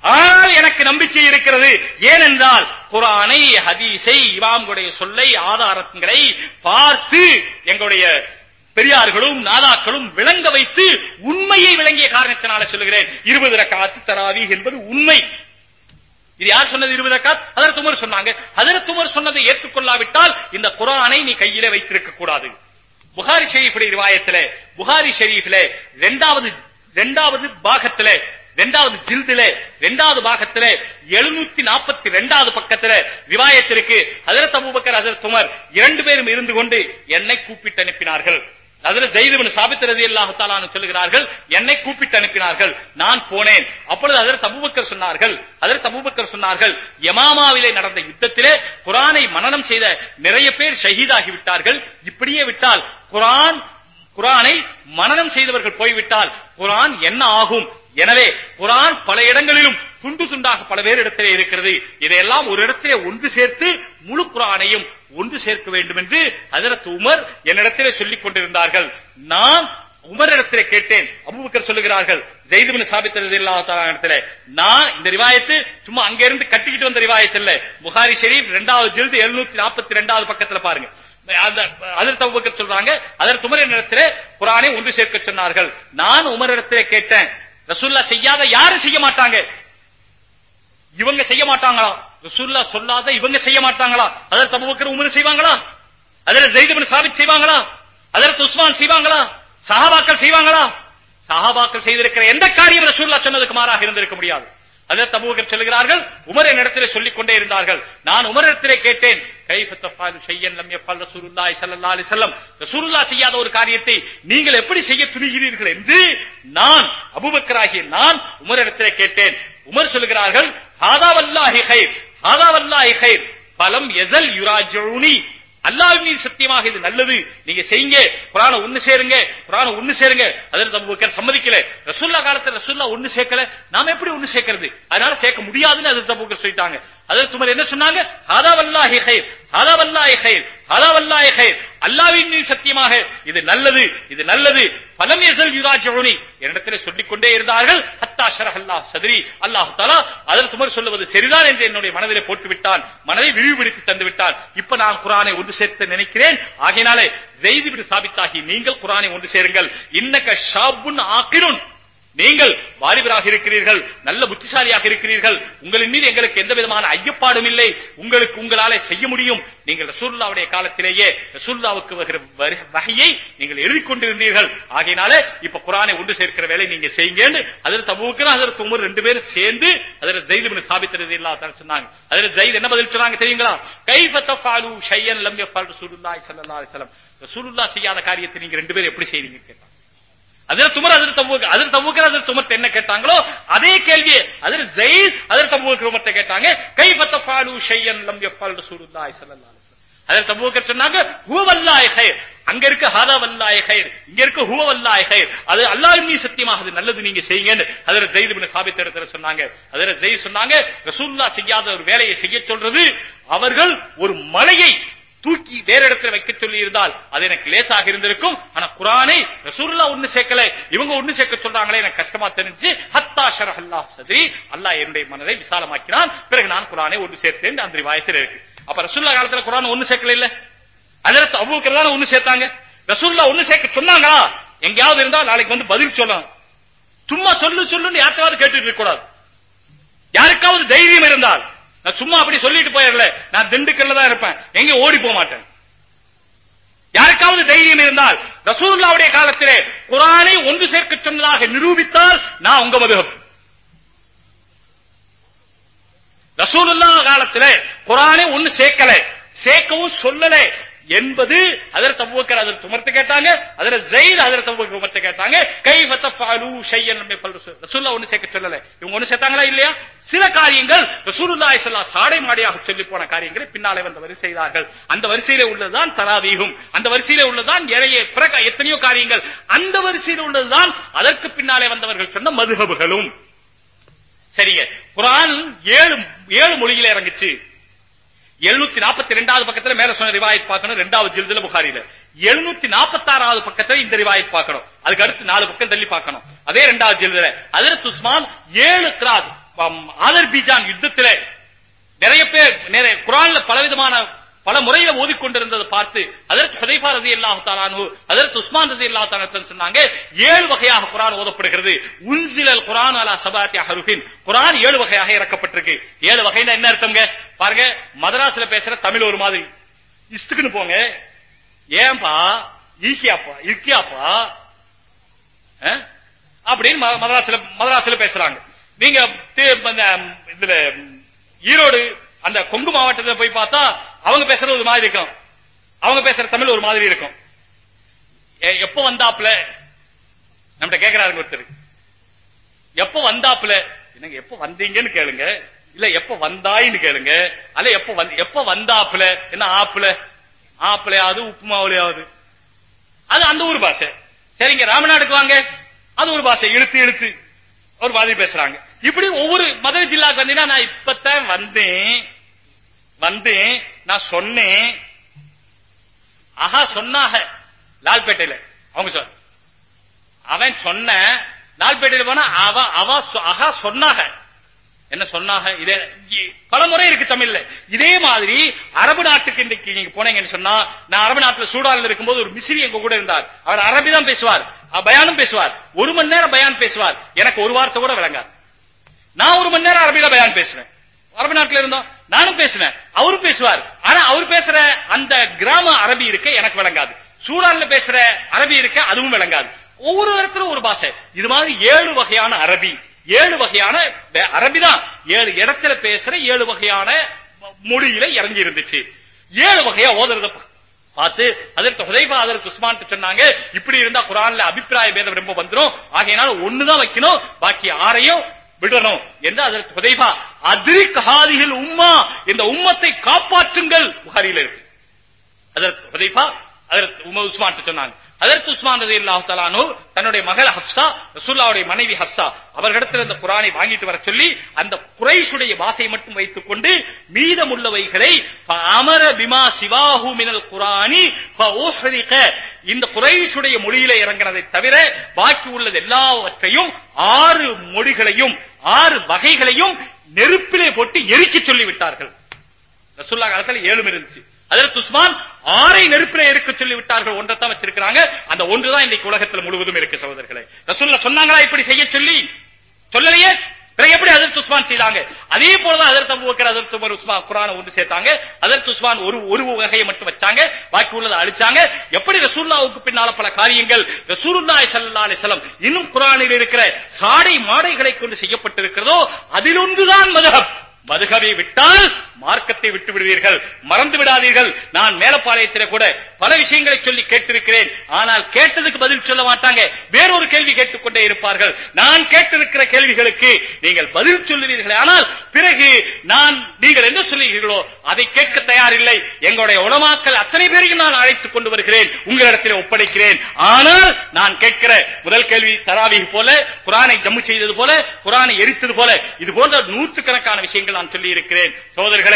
Speaker 1: ஆனால் எனக்கு நம்பிக்கை இருக்கிறது ஏனென்றால் குரானை ஹதீஸை இமாம்களுடைய சொல்லை ஆதாரங்களை பார்த்து எங்களுடைய பெரியார்களும் நாதாக்களும் விளங்க வைத்து உண்மையை விளங்கிய காரணத்தினால சொல்லுகிறேன். இருபது ரக்காத்து தராவி என்பது உண்மை. இது யார் சொன்னது இருபது ரக்காத்? ஹதரத் உமர் சொன்னாங்க. ஹதரத் உமர் சொன்னதை ஏற்றுக்கொள்ளாவிட்டால் இந்த குரானை நீ கையில வைத்திருக்க கூடாது. புகாரி ஷெரீஃபுடைய ரிவாயத்திலே புகாரி ஷெரீஃபிலே இரண்டாவது இரண்டாவது பாகத்திலே இரண்டாவது ஜில்திலே இரண்டாவது பாகத்திலே எழுநூத்தி நாற்பத்தி இரண்டாவது பக்கத்திலே ரிவாயத்திற்கு ஹதரத் அபூபக்கர் ஹதரத் உமர் இரண்டு பேரும் இருந்து கொண்டு என்னை கூப்பிட்டு அனுப்பினார்கள். அதுல ஜெயிதுபின் சாபித் ரதி அல்லாஹு சொல்லுகிறார்கள் என்னை கூப்பிட்டு அனுப்பினார்கள். நான் போனேன். அப்பொழுது அதர் தபுபக்கர் சொன்னார்கள் அதர் தபுபக்கர் சொன்னார்கள் யமாமாவிலே நடந்த யுத்தத்திலே குரானை மனனம் செய்த நிறைய பேர் ஷஹீதாகி விட்டார்கள். இப்படியே விட்டால் குரான் குரானை மனனம் செய்தவர்கள் போய்விட்டால் குரான் என்ன ஆகும்? எனவே குரான் பல இடங்களிலும் துண்டு துண்டாக பல வேறு இடத்திலே இருக்கிறது. இதையெல்லாம் ஒரு இடத்திலே ஒன்று சேர்த்து முழு குரானையும் ஒன்று சேர்க்க வேண்டும் என்று ஹஜரத் உமர் என்னிடத்திலே சொல்லிக் கொண்டிருந்தார்கள். நான் உமரிடத்திலே கேட்டேன். அபுபக்கர் சொல்லுகிறார்கள் ஜெயிதுபின் சாபித்தது இடத்துல நான் இந்த ரிவாயத்து சும்மா அங்க இருந்து கட்டிக்கிட்டு வந்த ரிவாயத்து இல்ல. புகாரி ஷெரீப் இரண்டாவது ஜில்து எழுநூத்தி நாற்பத்தி ரெண்டாவது பக்கத்துல பாருங்க. அதற்கு அபுபக்கர் சொல்றாங்க அதற்கு உமர் இடத்திலே குரானை ஒன்று சேர்க்க சொன்னார்கள். நான் உமரிடத்திலே கேட்டேன். ரசூல்லா செய்யாத யாரும் செய்ய மாட்டாங்க? இவங்க செய்ய மாட்டாங்களா? ரசூல்லா சொல்லாத இவங்க செய்ய மாட்டாங்களா? அதற்கு அபுபக்கர் உமர் செய்வாங்களா? அதில் ஜெயிதபின் சாபித் செய்வாங்களா? அதற்கு உஸ்மான் செய்வாங்களா? சஹாபாக்கள் செய்வாங்களா? சஹாபாக்கள் செய்திருக்கிற எந்த காரியம் ரசூல்லா சொன்னதுக்கு மாறாக இருந்திருக்க முடியாது. அதற்கு அபூபக்கர் சொல்லுகிறார்கள் உமர் என்னிடத்திலே சொல்லிக் கொண்டே இருந்தார்கள். நான் உமரிடத்திலே கேட்டேன் கைஃப ஷையன் லம் யஃபல் ரசூலுல்லாஹி ஸல்லல்லாஹு அலைஹி வஸல்லம். ரசூலுல்லாஹ் செய்யாத ஒரு காரியத்தை நீங்கள் எப்படி செய்ய துணிகிறீர்கள் என்று நான் அபூபக்கராகிய நான் உமரிடத்திலே கேட்டேன். உமர் சொல்லுகிறார்கள் ஹாதா வல்லாஹி கைர் ஹாதா வல்லாஹி பலம் எசல் யுராஜுனி அல்லாஹ் மீது சத்தியமாக இது நல்லது. நீங்க செய்யுங்க. குரான ஒண்ணு சேருங்க. குரான ஒண்ணு சேருங்க. அதில் அபூபக்கர் சம்மதிக்கல. ரசுல்லா காலத்துல ரசுல்லா ஒண்ணு சேர்க்கல நாம எப்படி ஒண்ணு சேர்க்கிறது அதனால சேர்க்க முடியாதுன்னு அதில் அபூபக்கர் சொல்லிட்டாங்க. அதில் துமர் என்ன சொன்னாங்க? ஹாதா வல்லாஹி கைர் மீது சத்தியமாக இது நல்லது இது நல்லது. பலம் எசல் யுராஜோனி என்னிடத்தில் சொல்லிக்கொண்டே இருந்தார்கள். ஹத்தா ஷரஹ் அல்லாஹ் சதுரி. அல்லாஹ் தாலா அதற்கு உமர் சொல்லுவது சரிதான் என்று என்னுடைய மனதிலே போட்டு விட்டான் மனதை விரிவுபடுத்தி தந்து விட்டான் இப்ப நான் குரானை ஒன்று சேர்த்து நினைக்கிறேன். ஆகையினாலே ஜெய்து விடு சாபித்தாகி நீங்கள் குரானை ஒன்று சேருங்கள். இன்னக ஷாபுன் ஆக்கிரும் நீங்கள் வாலிபராக இருக்கிறீர்கள் நல்ல புத்திசாலியாக இருக்கிறீர்கள் உங்களின் மீது எங்களுக்கு எந்த விதமான ஐயப்பாடும் இல்லை உங்களுக்கு உங்களால செய்ய முடியும். நீங்கள் ரசூல்லாவுடைய காலத்திலேயே ரசூல்லாவுக்கு வருகிற வகையை நீங்கள் எழுதி கொண்டிருந்தீர்கள். ஆகையினால இப்ப குரானை ஒன்று சேர்க்கிற வேலை நீங்க செய்யுங்க அதில் தபுக்கிறான் அதில் துமர் ரெண்டு பேரும் சேர்ந்து அதில் ஜெயிது பின் சாபித்தது இல்லா சொன்னாங்க. அதில் ஜெயித் என்ன பதில் சொன்னாங்க தெரியுங்களா? கைஃப தஃபாலு ஷையன் லம் யஃபால் ரசூலுல்லாஹி ஸல்லல்லாஹு அலைஹி வஸல்லம். ரசூலுல்லாஹ் செய்யாத காரியத்தை நீங்க ரெண்டு பேரும் எப்படி செய்றீங்க கேட்டா அதில் துமர் அதில் தபுக் அதில் தபுக்கர் அதில் துமர்த்து என்ன கேட்டாங்களோ அதே கேள்வியை அதில் ஜெயித் அதில் தபுக்கர் உமர்த்த கேட்டாங்க. கைஃப தஃபாலு ஷையன் லம் யஃபால் ரசூலுல்லாஹி ஸல்லல்லாஹு அதில் தபுக்கர் சொன்னாங்க ஹுவல்லாஹி ஹைர் அங்க இருக்கு ஹாதா வல்லாஹி கைர் இங்க இருக்கு ஹுவ வல்லாஹி கைர் அது அல்லாஹ்மி சத்தியமாக அது நல்லது நீங்க செய்யுங்கன்னு அதில் ஜெயித் பின் சாபித் இடத்துல சொன்னாங்க. அதில் ஜெய் சொன்னாங்க ரசூல்லா செய்யாத ஒரு வேலையை செய்ய சொல்றது அவர்கள் ஒரு மலையை தூக்கி வேற இடத்துல வைக்க சொல்லி இருந்தால் அது எனக்கு லேசாக இருந்திருக்கும். ஆனா குரானை ரசூல்லா ஒண்ணு சேர்க்கல. இவங்க ஒண்ணு சேர்க்க சொல்றாங்களே எனக்கு கஷ்டமா தெரிஞ்சு ஹத்தா ஷரஹ் அல்லாஹ் சதிரி. அல்லா என்னுடைய மனதை விசாலமாக்கினான். பிறகு நான் குரானை ஒன்று சேர்த்தேன் அந்த வாயத்தில் இருக்கு. அப்ப ரசூல்லா காலத்துல குரான் ஒண்ணு சேர்க்கல இல்ல? அதற்கு அவ்வளவுக்கு தான் ஒண்ணு சேர்த்தாங்க. ரசூல்லா ஒண்ணு சேர்க்க சொன்னாங்களா? எங்கேயாவது இருந்தா நாளைக்கு வந்து பதில் சொல்லலாம் சும்மா சொல்லு சொல்லுன்னு யாருக்காவது கேட்டுட்டு இருக்க கூடாது. யாருக்காவது தைரியம் இருந்தால் நான் சும்மா அப்படி சொல்லிட்டு போயிடல. நான் திண்டுக்கல்ல தான் இருப்பேன். எங்க ஓடி போக மாட்டேன். யாருக்காவது தைரியம் இருந்தால் ரசூல்லாவுடைய காலத்திலே குரானை ஒன்று சேர்க்க சொன்னதாக நிரூபித்தால் நான் உங்க மதுகம் ரசூலுல்லா காலத்திலே குரானை ஒண்ணு சேர்க்கல. சேர்க்கவும் சொல்லல. என்பது அதற்கு அபூபக்கர் அதற்கு உமர்த்து கேட்டாங்க அதுல ஜெயித் அதற்கு அபூபக்கர் உமர்த்து கேட்டாங்க கை ஃபதஃபாலு ஷையன் ரசூலுல்லாஹ் ஒன்னு சேர்க்க சொல்லல. இவங்க ஒன்னு சேர்த்தாங்களா இல்லையா? சில காரியங்கள் ரசூலுல்லாஹி ஸல்லல்லாஹு சாடை மாடியாக சொல்லி போன காரியங்களை பின்னாலே வந்தவர் செய்தார்கள் அந்த வரிசையில உள்ளதுதான் தராவீகும். அந்த வரிசையில உள்ளதுதான் ஏழைய பிறக எத்தனையோ காரியங்கள். அந்த வரிசையில உள்ளதுதான் அதற்கு பின்னாலே வந்தவர்கள் சொன்ன மதுகபுகளும் சரிங்க. குரான் ஏழு ஏழு மொழியில இறங்குச்சு. எழுநூத்தி நாற்பத்தி ரெண்டாவது பக்கத்துல மேல சொன்ன ரிவாயத் பார்க்கணும் ரெண்டாவது ஜில்துல புகாரில எழுநூத்தி நாற்பத்தி ஆறாவது பக்கத்துல இந்த ரிவாயத் பார்க்கணும். அதுக்கு அடுத்து நாலு பக்கம் தள்ளி பார்க்கணும். அதே ரெண்டாவது ஜில்துல. அதில் உஸ்மான் ஏழு கிராத் ஆதர் பீஜான் யுத்தத்திலே நிறைய பேர் நிறைய குரான்ல பலவிதமான பல முறையில ஓதிக்கொண்டிருந்ததை பார்த்து அதற்கு ஹுதைஃபா ரதி அல்லாஹு தாலானு அதற்கு உஸ்மான் ரதி அல்லாஹு தாலான் சொன்னாங்க ஏழு வகையாக குரான் ஓதப்படுகிறது. உன்சிலல் குரான் அலா சபாத்தி ஹருஃபின் குரான் ஏழு வகையாக இறக்கப்பட்டிருக்கு. ஏழு வகைன்னா என்ன அர்த்தம்ங்க? பாருங்க மதராஸ்ல பேசுற தமிழ் ஒரு மாதிரி. இஸ்துக்குன்னு போங்க. ஏன்பா? ஈக்கியாப்பா? இருக்கியாப்பா அப்படின்னு மதராசில மதராசில பேசுறாங்க. நீங்க இதுல ஈரோடு அந்த கொங்கு மாவட்டத்துல போய் பார்த்தா அவங்க பேசுறது ஒரு மாதிரி இருக்கும். அவங்க பேசுற தமிழ் ஒரு மாதிரி இருக்கும். எ- எப்ப வந்தாப்புல? நம்மகிட்ட கேக்குறாருங்க ஒருத்தர். எப்ப வந்தாப்புல? என்னங்க எப்ப வந்தீங்கன்னு கேளுங்க. இல்ல எப்ப வந்தாயின்னு கேளுங்க. அல்ல எப்ப வந்து எப்ப வந்தாப்புல? என்ன ஆப்புல? ஆப்பிளையாவது உப்புமாவிலையாவது. அது அந்த ஊர் பாஷை. சரிங்க ராமநாடுக்கு வாங்க. அது ஒரு பாஷை. இழுத்து இழுத்து. ஒரு மாதிரி பேசுறாங்க. இப்படி ஒவ்வொரு மதுரை ஜில்லாக்கு வந்தீங்கன்னா நான் இப்பத்தான் வந்தேன். வந்தேன். நான் சொன்னேன். ஆஹா சொன்னாக. லால்பேட்டையில. அவங்க சொல் அவன் சொன்ன லால்பேட்டையில போனா அவ அவ சொ- ஆஹா சொன்னாக. என்ன சொன்னாக? இதே பலமுறை பல முறை இருக்கு தமிழ்ல. இதே மாதிரி அரபு நாட்டுக்கு இன்றைக்கு நீங்க போனீங்கன்னு சொன்னா நான் அரபு நாட்டுல சூடான்ல இருக்கும்போது ஒரு மிஸ்ரி எங்க கூட இருந்தார். அவர் அரபி தான் பேசுவார் பயானும் பேசுவார். ஒரு மணி நேரம் பயான் பேசுவார். எனக்கு ஒரு வார்த்தை கூட விளங்காது. நான் ஒரு மணி நேரம் அரபியில பயான் பேசுவேன். அரபு நாட்டில் இருந்தோம். நானும் பேசுவேன். அவரும் பேசுவார். ஆனா அவர் பேசுற அந்த கிராம அரபி இருக்க எனக்கு விளங்காது. சூடான்ல பேசுற அரபி இருக்க அதுவும் விளங்காது. ஒவ்வொரு இடத்துல ஒரு பாஷை. இது மாதிரி ஏழு வகையான அரபி. ஏழு வகையான அரபி தான் ஏழு இடத்துல பேசுற ஏழு வகையான மொழியில இறங்கி இருந்துச்சு. ஏழு வகையா ஓதுறத பார்த்து அதற்கு ஹுதைபா அதற்கு உஸ்மான் சொன்னாங்க இப்படி இருந்தா குரான்ல அபிப்பிராய பேதம் ரொம்ப வந்துரும். ஆகையினால ஒண்ணுதான் வைக்கணும். பாக்கி ஆறையும் விடணும். என்று அதற்கு ஹுதைபா அதிரிக் ஹாதிகள் உம்மா இந்த உம்மத்தை காப்பாற்றுங்கள். புகாரியில் இருக்கு. அதற்கு ஹுதைஃபா அதற்கு உம உஸ்மான் சொன்னாங்க. அதற்கு உஸ்மான் ரதி அல்லாஹு தலானு தன்னுடைய மகள் ஹப்சா ரசூல்லாவுடைய மனைவி ஹப்சா அவர்களிடத்தில் இந்த குரானை வாங்கிட்டு வர சொல்லி அந்த குறைஷுடைய வாசையை மட்டும் வைத்துக் கொண்டு மீதமுள்ளவைகளை அமர பிமா சிவாஹு மினல் குரானி இந்த குறைஷுடைய மொழியில இறங்கினதை தவிர பாக்கி உள்ளது எல்லாவற்றையும் ஆறு மொழிகளையும் ஆறு வகைகளையும் நெருப்பிலே போட்டு எரிக்க சொல்லிவிட்டார்கள். ரசூல்லா ஏழும் இருந்துச்சு. அதற்கு உஸ்மான் ஆறை நெருப்பில இருக்க சொல்லி விட்டார்கள் ஒன்றைத்தான் வச்சிருக்கிறாங்க. அந்த ஒன்றுதான் இன்னைக்கு உலகத்துல முழுவதும் இருக்கு சகோதரர்களே. ரசூல்ல சொன்னாங்களா இப்படி செய்ய சொல்லி? சொல்லலையே? பிறகு எப்படி அதற்கு உஸ்மான் செய்தாங்க? அதே போலதான் அதற்கு அபூபக்கர் அதற்கு உமர் உஸ்மான் குரான ஒன்று சேர்த்தாங்க. அதற்கு உஸ்மான் ஒரு ஒரு வகையை மட்டும் வச்சாங்க பாக்கி உள்ளதை அழிச்சாங்க. எப்படி ரசூல்லாவுக்கு பின்னால பல காரியங்கள்? ரசூலுல்லாஹி சல்லா அலைஹி இன்னும் குரானில் இருக்கிற சாடை மாடைகளை கொண்டு செய்யப்பட்டிருக்கிறதோ அதில் ஒன்றுதான் மதுகவை விட்டால் மார்க்கத்தை விட்டு விடுவீர்கள் மறந்து விடாதீர்கள். நான் மேலப்பாளையத்தில் கூட பல விஷயங்களை சொல்லி கேட்டிருக்கிறேன். ஆனால் கேட்டதுக்கு பதில் சொல்ல மாட்டாங்க. வேறொரு கேள்வி கேட்டுக்கொண்டே இருப்பார்கள். நான் கேட்டிருக்கிற கேள்விகளுக்கு நீங்கள் பதில் சொல்லுவீர்கள். ஆனால் பிறகு நான் நீங்கள் என்ன சொல்லுகிறீர்களோ அதை கேட்க தயாரில்லை. எங்களுடைய உணமாக்கல் அத்தனை பேரையும் நான் அழைத்துக் கொண்டு வருகிறேன். உங்களிடத்தில் ஒப்படைக்கிறேன். ஆனால் நான் கேட்கிற முதல் கேள்வி தராவி போல குரானை ஜம்மு செய்தது போல குரானை எரித்தது போல இது போன்ற நூற்றுக்கணக்கான விஷயங்கள் நான் சொல்லி இருக்கிறேன் சோதர்கள்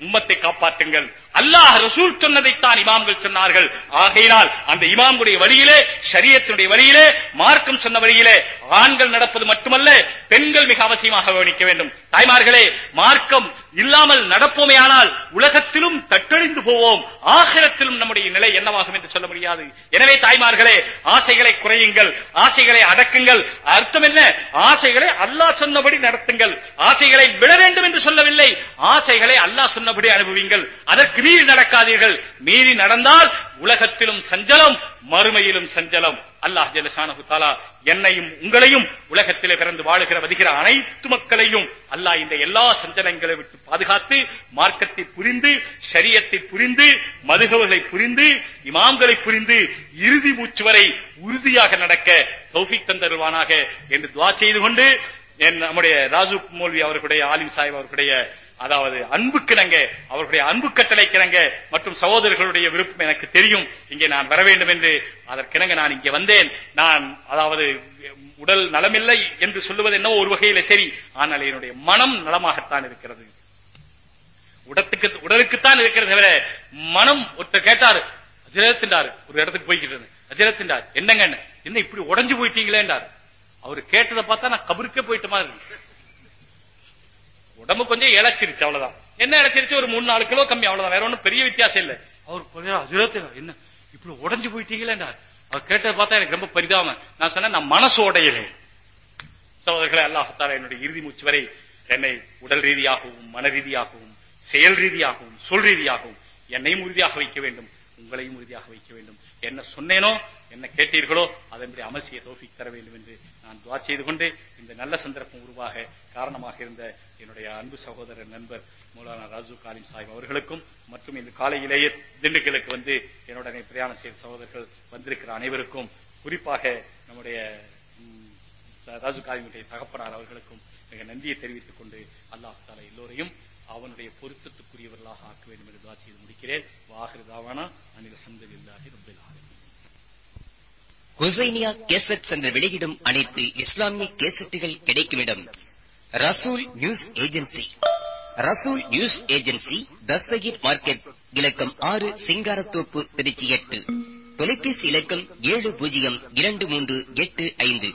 Speaker 1: உம்மத்தை காப்பாற்றுங்கள். அல்லாஹ் ரசூல் சொன்னதைத்தான் இமாம்கள் சொன்னார்கள். ஆகையினால் அந்த இமாம்களுடைய வழியிலே சரியத்தினுடைய வழியிலே மார்க்கம் சொன்ன வழியிலே ஆண்கள் நடப்பது மட்டுமல்ல பெண்கள் மிக அவசியமாக கவனிக்க வேண்டும். தாய்மார்களே மார்க்கம் இல்லாமல் நடப்போமே ஆனால் உலகத்திலும் தட்டழிந்து போவோம். ஆகிரத்திலும் நம்முடைய நிலை என்னவாகும் என்று சொல்ல முடியாது. எனவே தாய்மார்களே ஆசைகளை குறையுங்கள். ஆசைகளை அடக்குங்கள். அர்த்தம் என்ன? ஆசைகளை அல்லாஹ் சொன்னபடி நடத்துங்கள். ஆசைகளை விட வேண்டும் என்று சொல்லவில்லை. ஆசைகளை அல்லாஹ் சொன்னபடி அனுபவிங்கள். அதற்கு மீறி நடக்காதீர்கள். மீறி நடந்தால் உலகத்திலும் சஞ்சலம் மறுமையிலும் சஞ்சலம். அல்லாஹ் ஜலசானு தாலா என்னையும் உங்களையும் உலகத்திலே பிறந்து வாழுகிற வருகிற அனைத்து மக்களையும் அல்லாஹ் இந்த எல்லா சஞ்சலங்களை விட்டு பாதுகாத்து மார்க்கத்தை புரிந்து ஷரியத்தை புரிந்து மதுகவர்களை புரிந்து இமாம்களை புரிந்து இறுதி மூச்சு வரை உறுதியாக நடக்க தௌஃபிக் தந்தருவானாக என்று துவா செய்து கொண்டு என் நம்முடைய ராஜு மோல்வி அவர்களுடைய ஆலிம் சாஹிப் அவர்களுடைய அதாவது அன்புக்கிணங்க அவர்களுடைய அன்பு கட்டளை கிணங்க மற்றும் சகோதரர்களுடைய விருப்பம் எனக்கு தெரியும். இங்கே நான் வர வேண்டும் என்று அதற்கிணங்க நான் இங்கே வந்தேன். நான் அதாவது உடல் நலமில்லை என்று சொல்லுவது என்னவோ ஒரு வகையில சரி ஆனால் என்னுடைய மனம் நலமாகத்தான் இருக்கிறது. உடத்துக்கு உடலுக்குத்தான் இருக்கிறது தவிர மனம் ஒருத்தர் கேட்டாரு அஜரத்தின்றாரு ஒரு இடத்துக்கு போய்கிட்டு இருந்தேன் அஜரத்தின்றார் என்னங்க என்ன? இப்படி உடைஞ்சு போயிட்டீங்களேன்றார் அவர் கேட்டதை பார்த்தா நான் கபருக்கே போயிட்ட மாதிரி உடம்பு கொஞ்சம் இழைச்சிருச்சு அவ்வளவுதான். என்ன இழைச்சிருச்சு? ஒரு மூணு நாலு கிலோ கம்மி அவ்வளவுதான். வேற ஒண்ணும் பெரிய வித்தியாசம் இல்ல. அவர் என்ன? இப்படி உடஞ்சு போயிட்டீங்களே அவர் கேட்டதை பார்த்தா எனக்கு ரொம்ப பரிதாபம். நான் சொன்னேன் நான் மனசு உடையிறேன் சகோதரர்களே அல்லாஹால என்னுடைய இறுதி மூச்சு வரை என்னை உடல் ரீதியாகவும் மன ரீதியாகவும் செயல் ரீதியாகவும் சொல் ரீதியாகவும் என்னையும் உறுதியாக வைக்க வேண்டும் உங்களையும் உறுதியாக வைக்க வேண்டும். என்ன சொன்னேனோ என்ன கேட்டீர்களோ அதன்படி அமல் செய்ய தோஃபிக் தர வேண்டும் என்று நான் துவா செய்து கொண்டு இந்த நல்ல சந்தர்ப்பம் உருவாக காரணமாக இருந்த என்னுடைய அன்பு சகோதரர் நண்பர் மூலானா ராஜு காலிம் சாஹிப் அவர்களுக்கும் மற்றும் இந்த காலையிலேயே திண்டுக்கலுக்கு வந்து என்னுடனே பிரயாணம் செய்த சகோதரர்கள் வந்திருக்கிற அனைவருக்கும் குறிப்பாக நம்முடைய ராஜு காலிமுடைய தகப்பனார் அவர்களுக்கும் மிக நன்றியை தெரிவித்துக் கொண்டு அல்லாஹ் தாலா எல்லோரையும் அவனுடைய பொருத்தத்துக்குரியவர்களாக ஆக்க வேண்டும் என்று துவா செய்து முடிக்கிறேன். வாகிருதாவானா அனில் அஹமதுல்லாஹி ரப்பில் ஆலமீன்.
Speaker 2: ஹுசைனியா கேசட்ஸ் சென்று வெளியிடும் அனைத்து இஸ்லாமிய கேசட்டுகள் கிடைக்கும் இடம் Rasool news agency. Rasool news agency Dastagir market இலக்கம் ஆறு சிங்காரத்தோப்பு திருச்சி எட்டு. தொலைபேசி இலக்கம் ஏழு பூஜ்ஜியம் இரண்டு மூன்று எட்டு ஐந்து.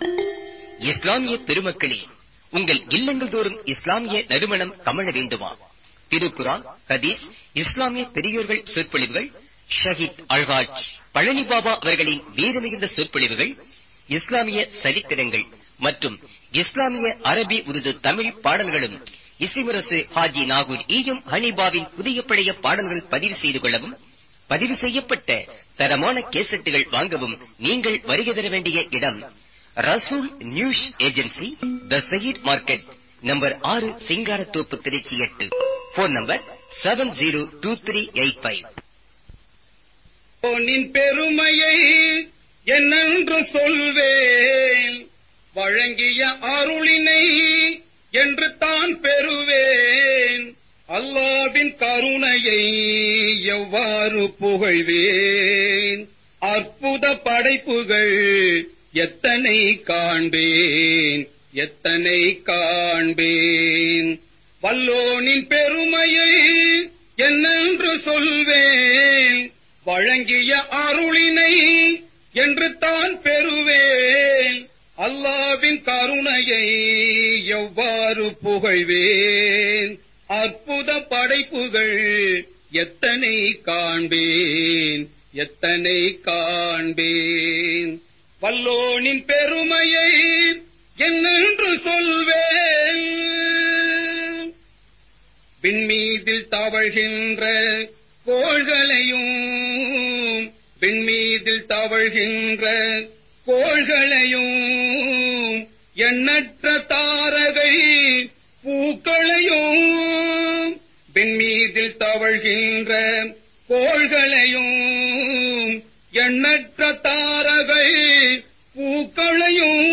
Speaker 2: இஸ்லாமிய பெருமக்களே உங்கள் இல்லங்கள் தோறும் இஸ்லாமிய நறுமணம் கமழ வேண்டுமா? திருக்குரான் ஹதீஸ் இஸ்லாமிய பெரியோர்கள் சொற்பொழிவுகள் ஷஹீத் அல்ஹாஜ். பழனி பாபா அவர்களின் வீரமிகுந்த சொற்பொழிவுகள் இஸ்லாமிய சரித்திரங்கள் மற்றும் இஸ்லாமிய அரபி உருது தமிழ் பாடல்களும் இசிமுரசு ஹாஜி நாகூர் ஈயும் ஹனிபாவின் புதிய பழைய பாடல்கள் பதிவு செய்து கொள்ளவும் பதிவு செய்யப்பட்ட தரமான கேசட்டுகள் வாங்கவும் நீங்கள் வருகை தர வேண்டிய இடம் Rasool news agency the Sayeed market number ஆறு சிங்காரத்தோப்பு திருச்சி எட்டு. Phone number seven zero two three eight five
Speaker 3: பொன்னின் பெருமையை என்னென்று சொல்வேன். வழங்கிய அருளினை என்று தான் பெறுவேன். அல்லாவின் கருணையை எவ்வாறு புகழ்வேன்? அற்புத படைப்புகள் எத்தனை காண்பேன்? எத்தனை காண்பேன்? வல்லோனின் பெருமையை என்னென்று சொல்வேன். வழங்கிய அருளினை என்று தான் பெறுவேன். அல்லாவின் கருணையை எவ்வாறு புகழ்வேன்? அற்புத படைப்புகள் எத்தனை காண்பேன்? எத்தனை காண்பேன்? வல்லோனின் பெருமையை என்னென்று சொல்வேன்? விண்மீதில் தவழ்கின்ற கோள்களையும் விண்மீதில் தவழ்கின்ற கோள்களையும் எண்ணற்ற தாரகை பூக்களையும் விண்மீதில் தவழ்கின்ற கோள்களையும் எண்ணற்ற தாரகை பூக்களையும்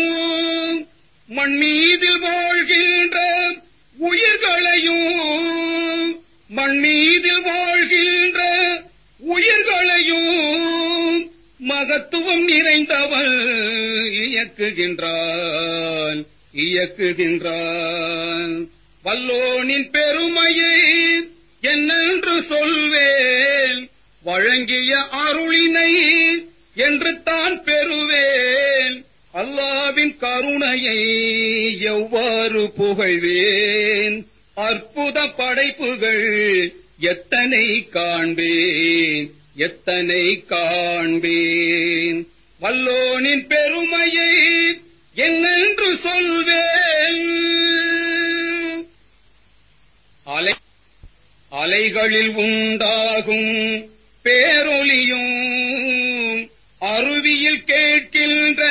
Speaker 3: மண்மீதில் வாழ்கின்ற உயிர்களையும் மண்மீதில் வாழ்கின்ற உயிர்களையும் மகத்துவம் நிறைந்தவள் இயக்குகின்றான் இயக்குகின்றான். வல்லோனின் பெருமையை என்னென்று சொல்வேன் வழங்கிய அருளினை என்று தான் பெறுவேன் அல்லாவின் கருணையை எவ்வாறு புகழ்வேன்? அற்புத படைப்புகள் எத்தனை காண்பேன் எத்தனை காண்பேன். வல்லோனின் பெருமையை என்னென்று சொல்வேன்? அலை அலைகளில் உண்டாகும் பேரொலியும் அருவியில் கேட்கின்ற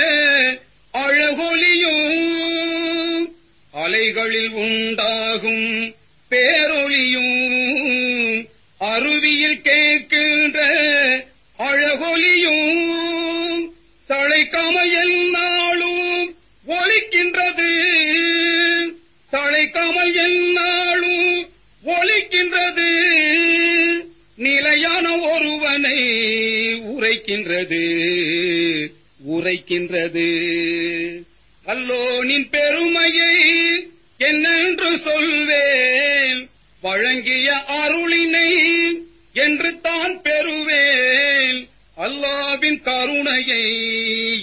Speaker 3: அலைகளில் உண்டாகும். பேரொழியும் அருவியில் கேட்கின்ற அழகொலியும் தலைக்கமையல் நாளும் ஒலிக்கின்றது. தலைக்கமல் நாளும் ஒலிக்கின்றது. நிலையான ஒருவனை உரைக்கின்றது. உரைக்கின்றது. அல்லோனின் பெருமையை என்னென்று சொல்வேன்? வழங்கிய அருளினை என்று தான் பெறுவேன். அல்லாவின் கருணையை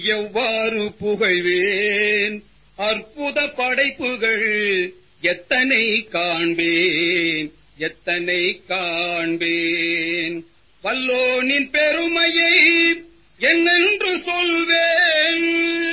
Speaker 3: எவ்வாறு புகழ்வேன்? அற்புத படைப்புகள் எத்தனை காண்பேன்? எத்தனை காண்பேன்? வல்லோனின் பெருமையை என்னென்று சொல்வேன்?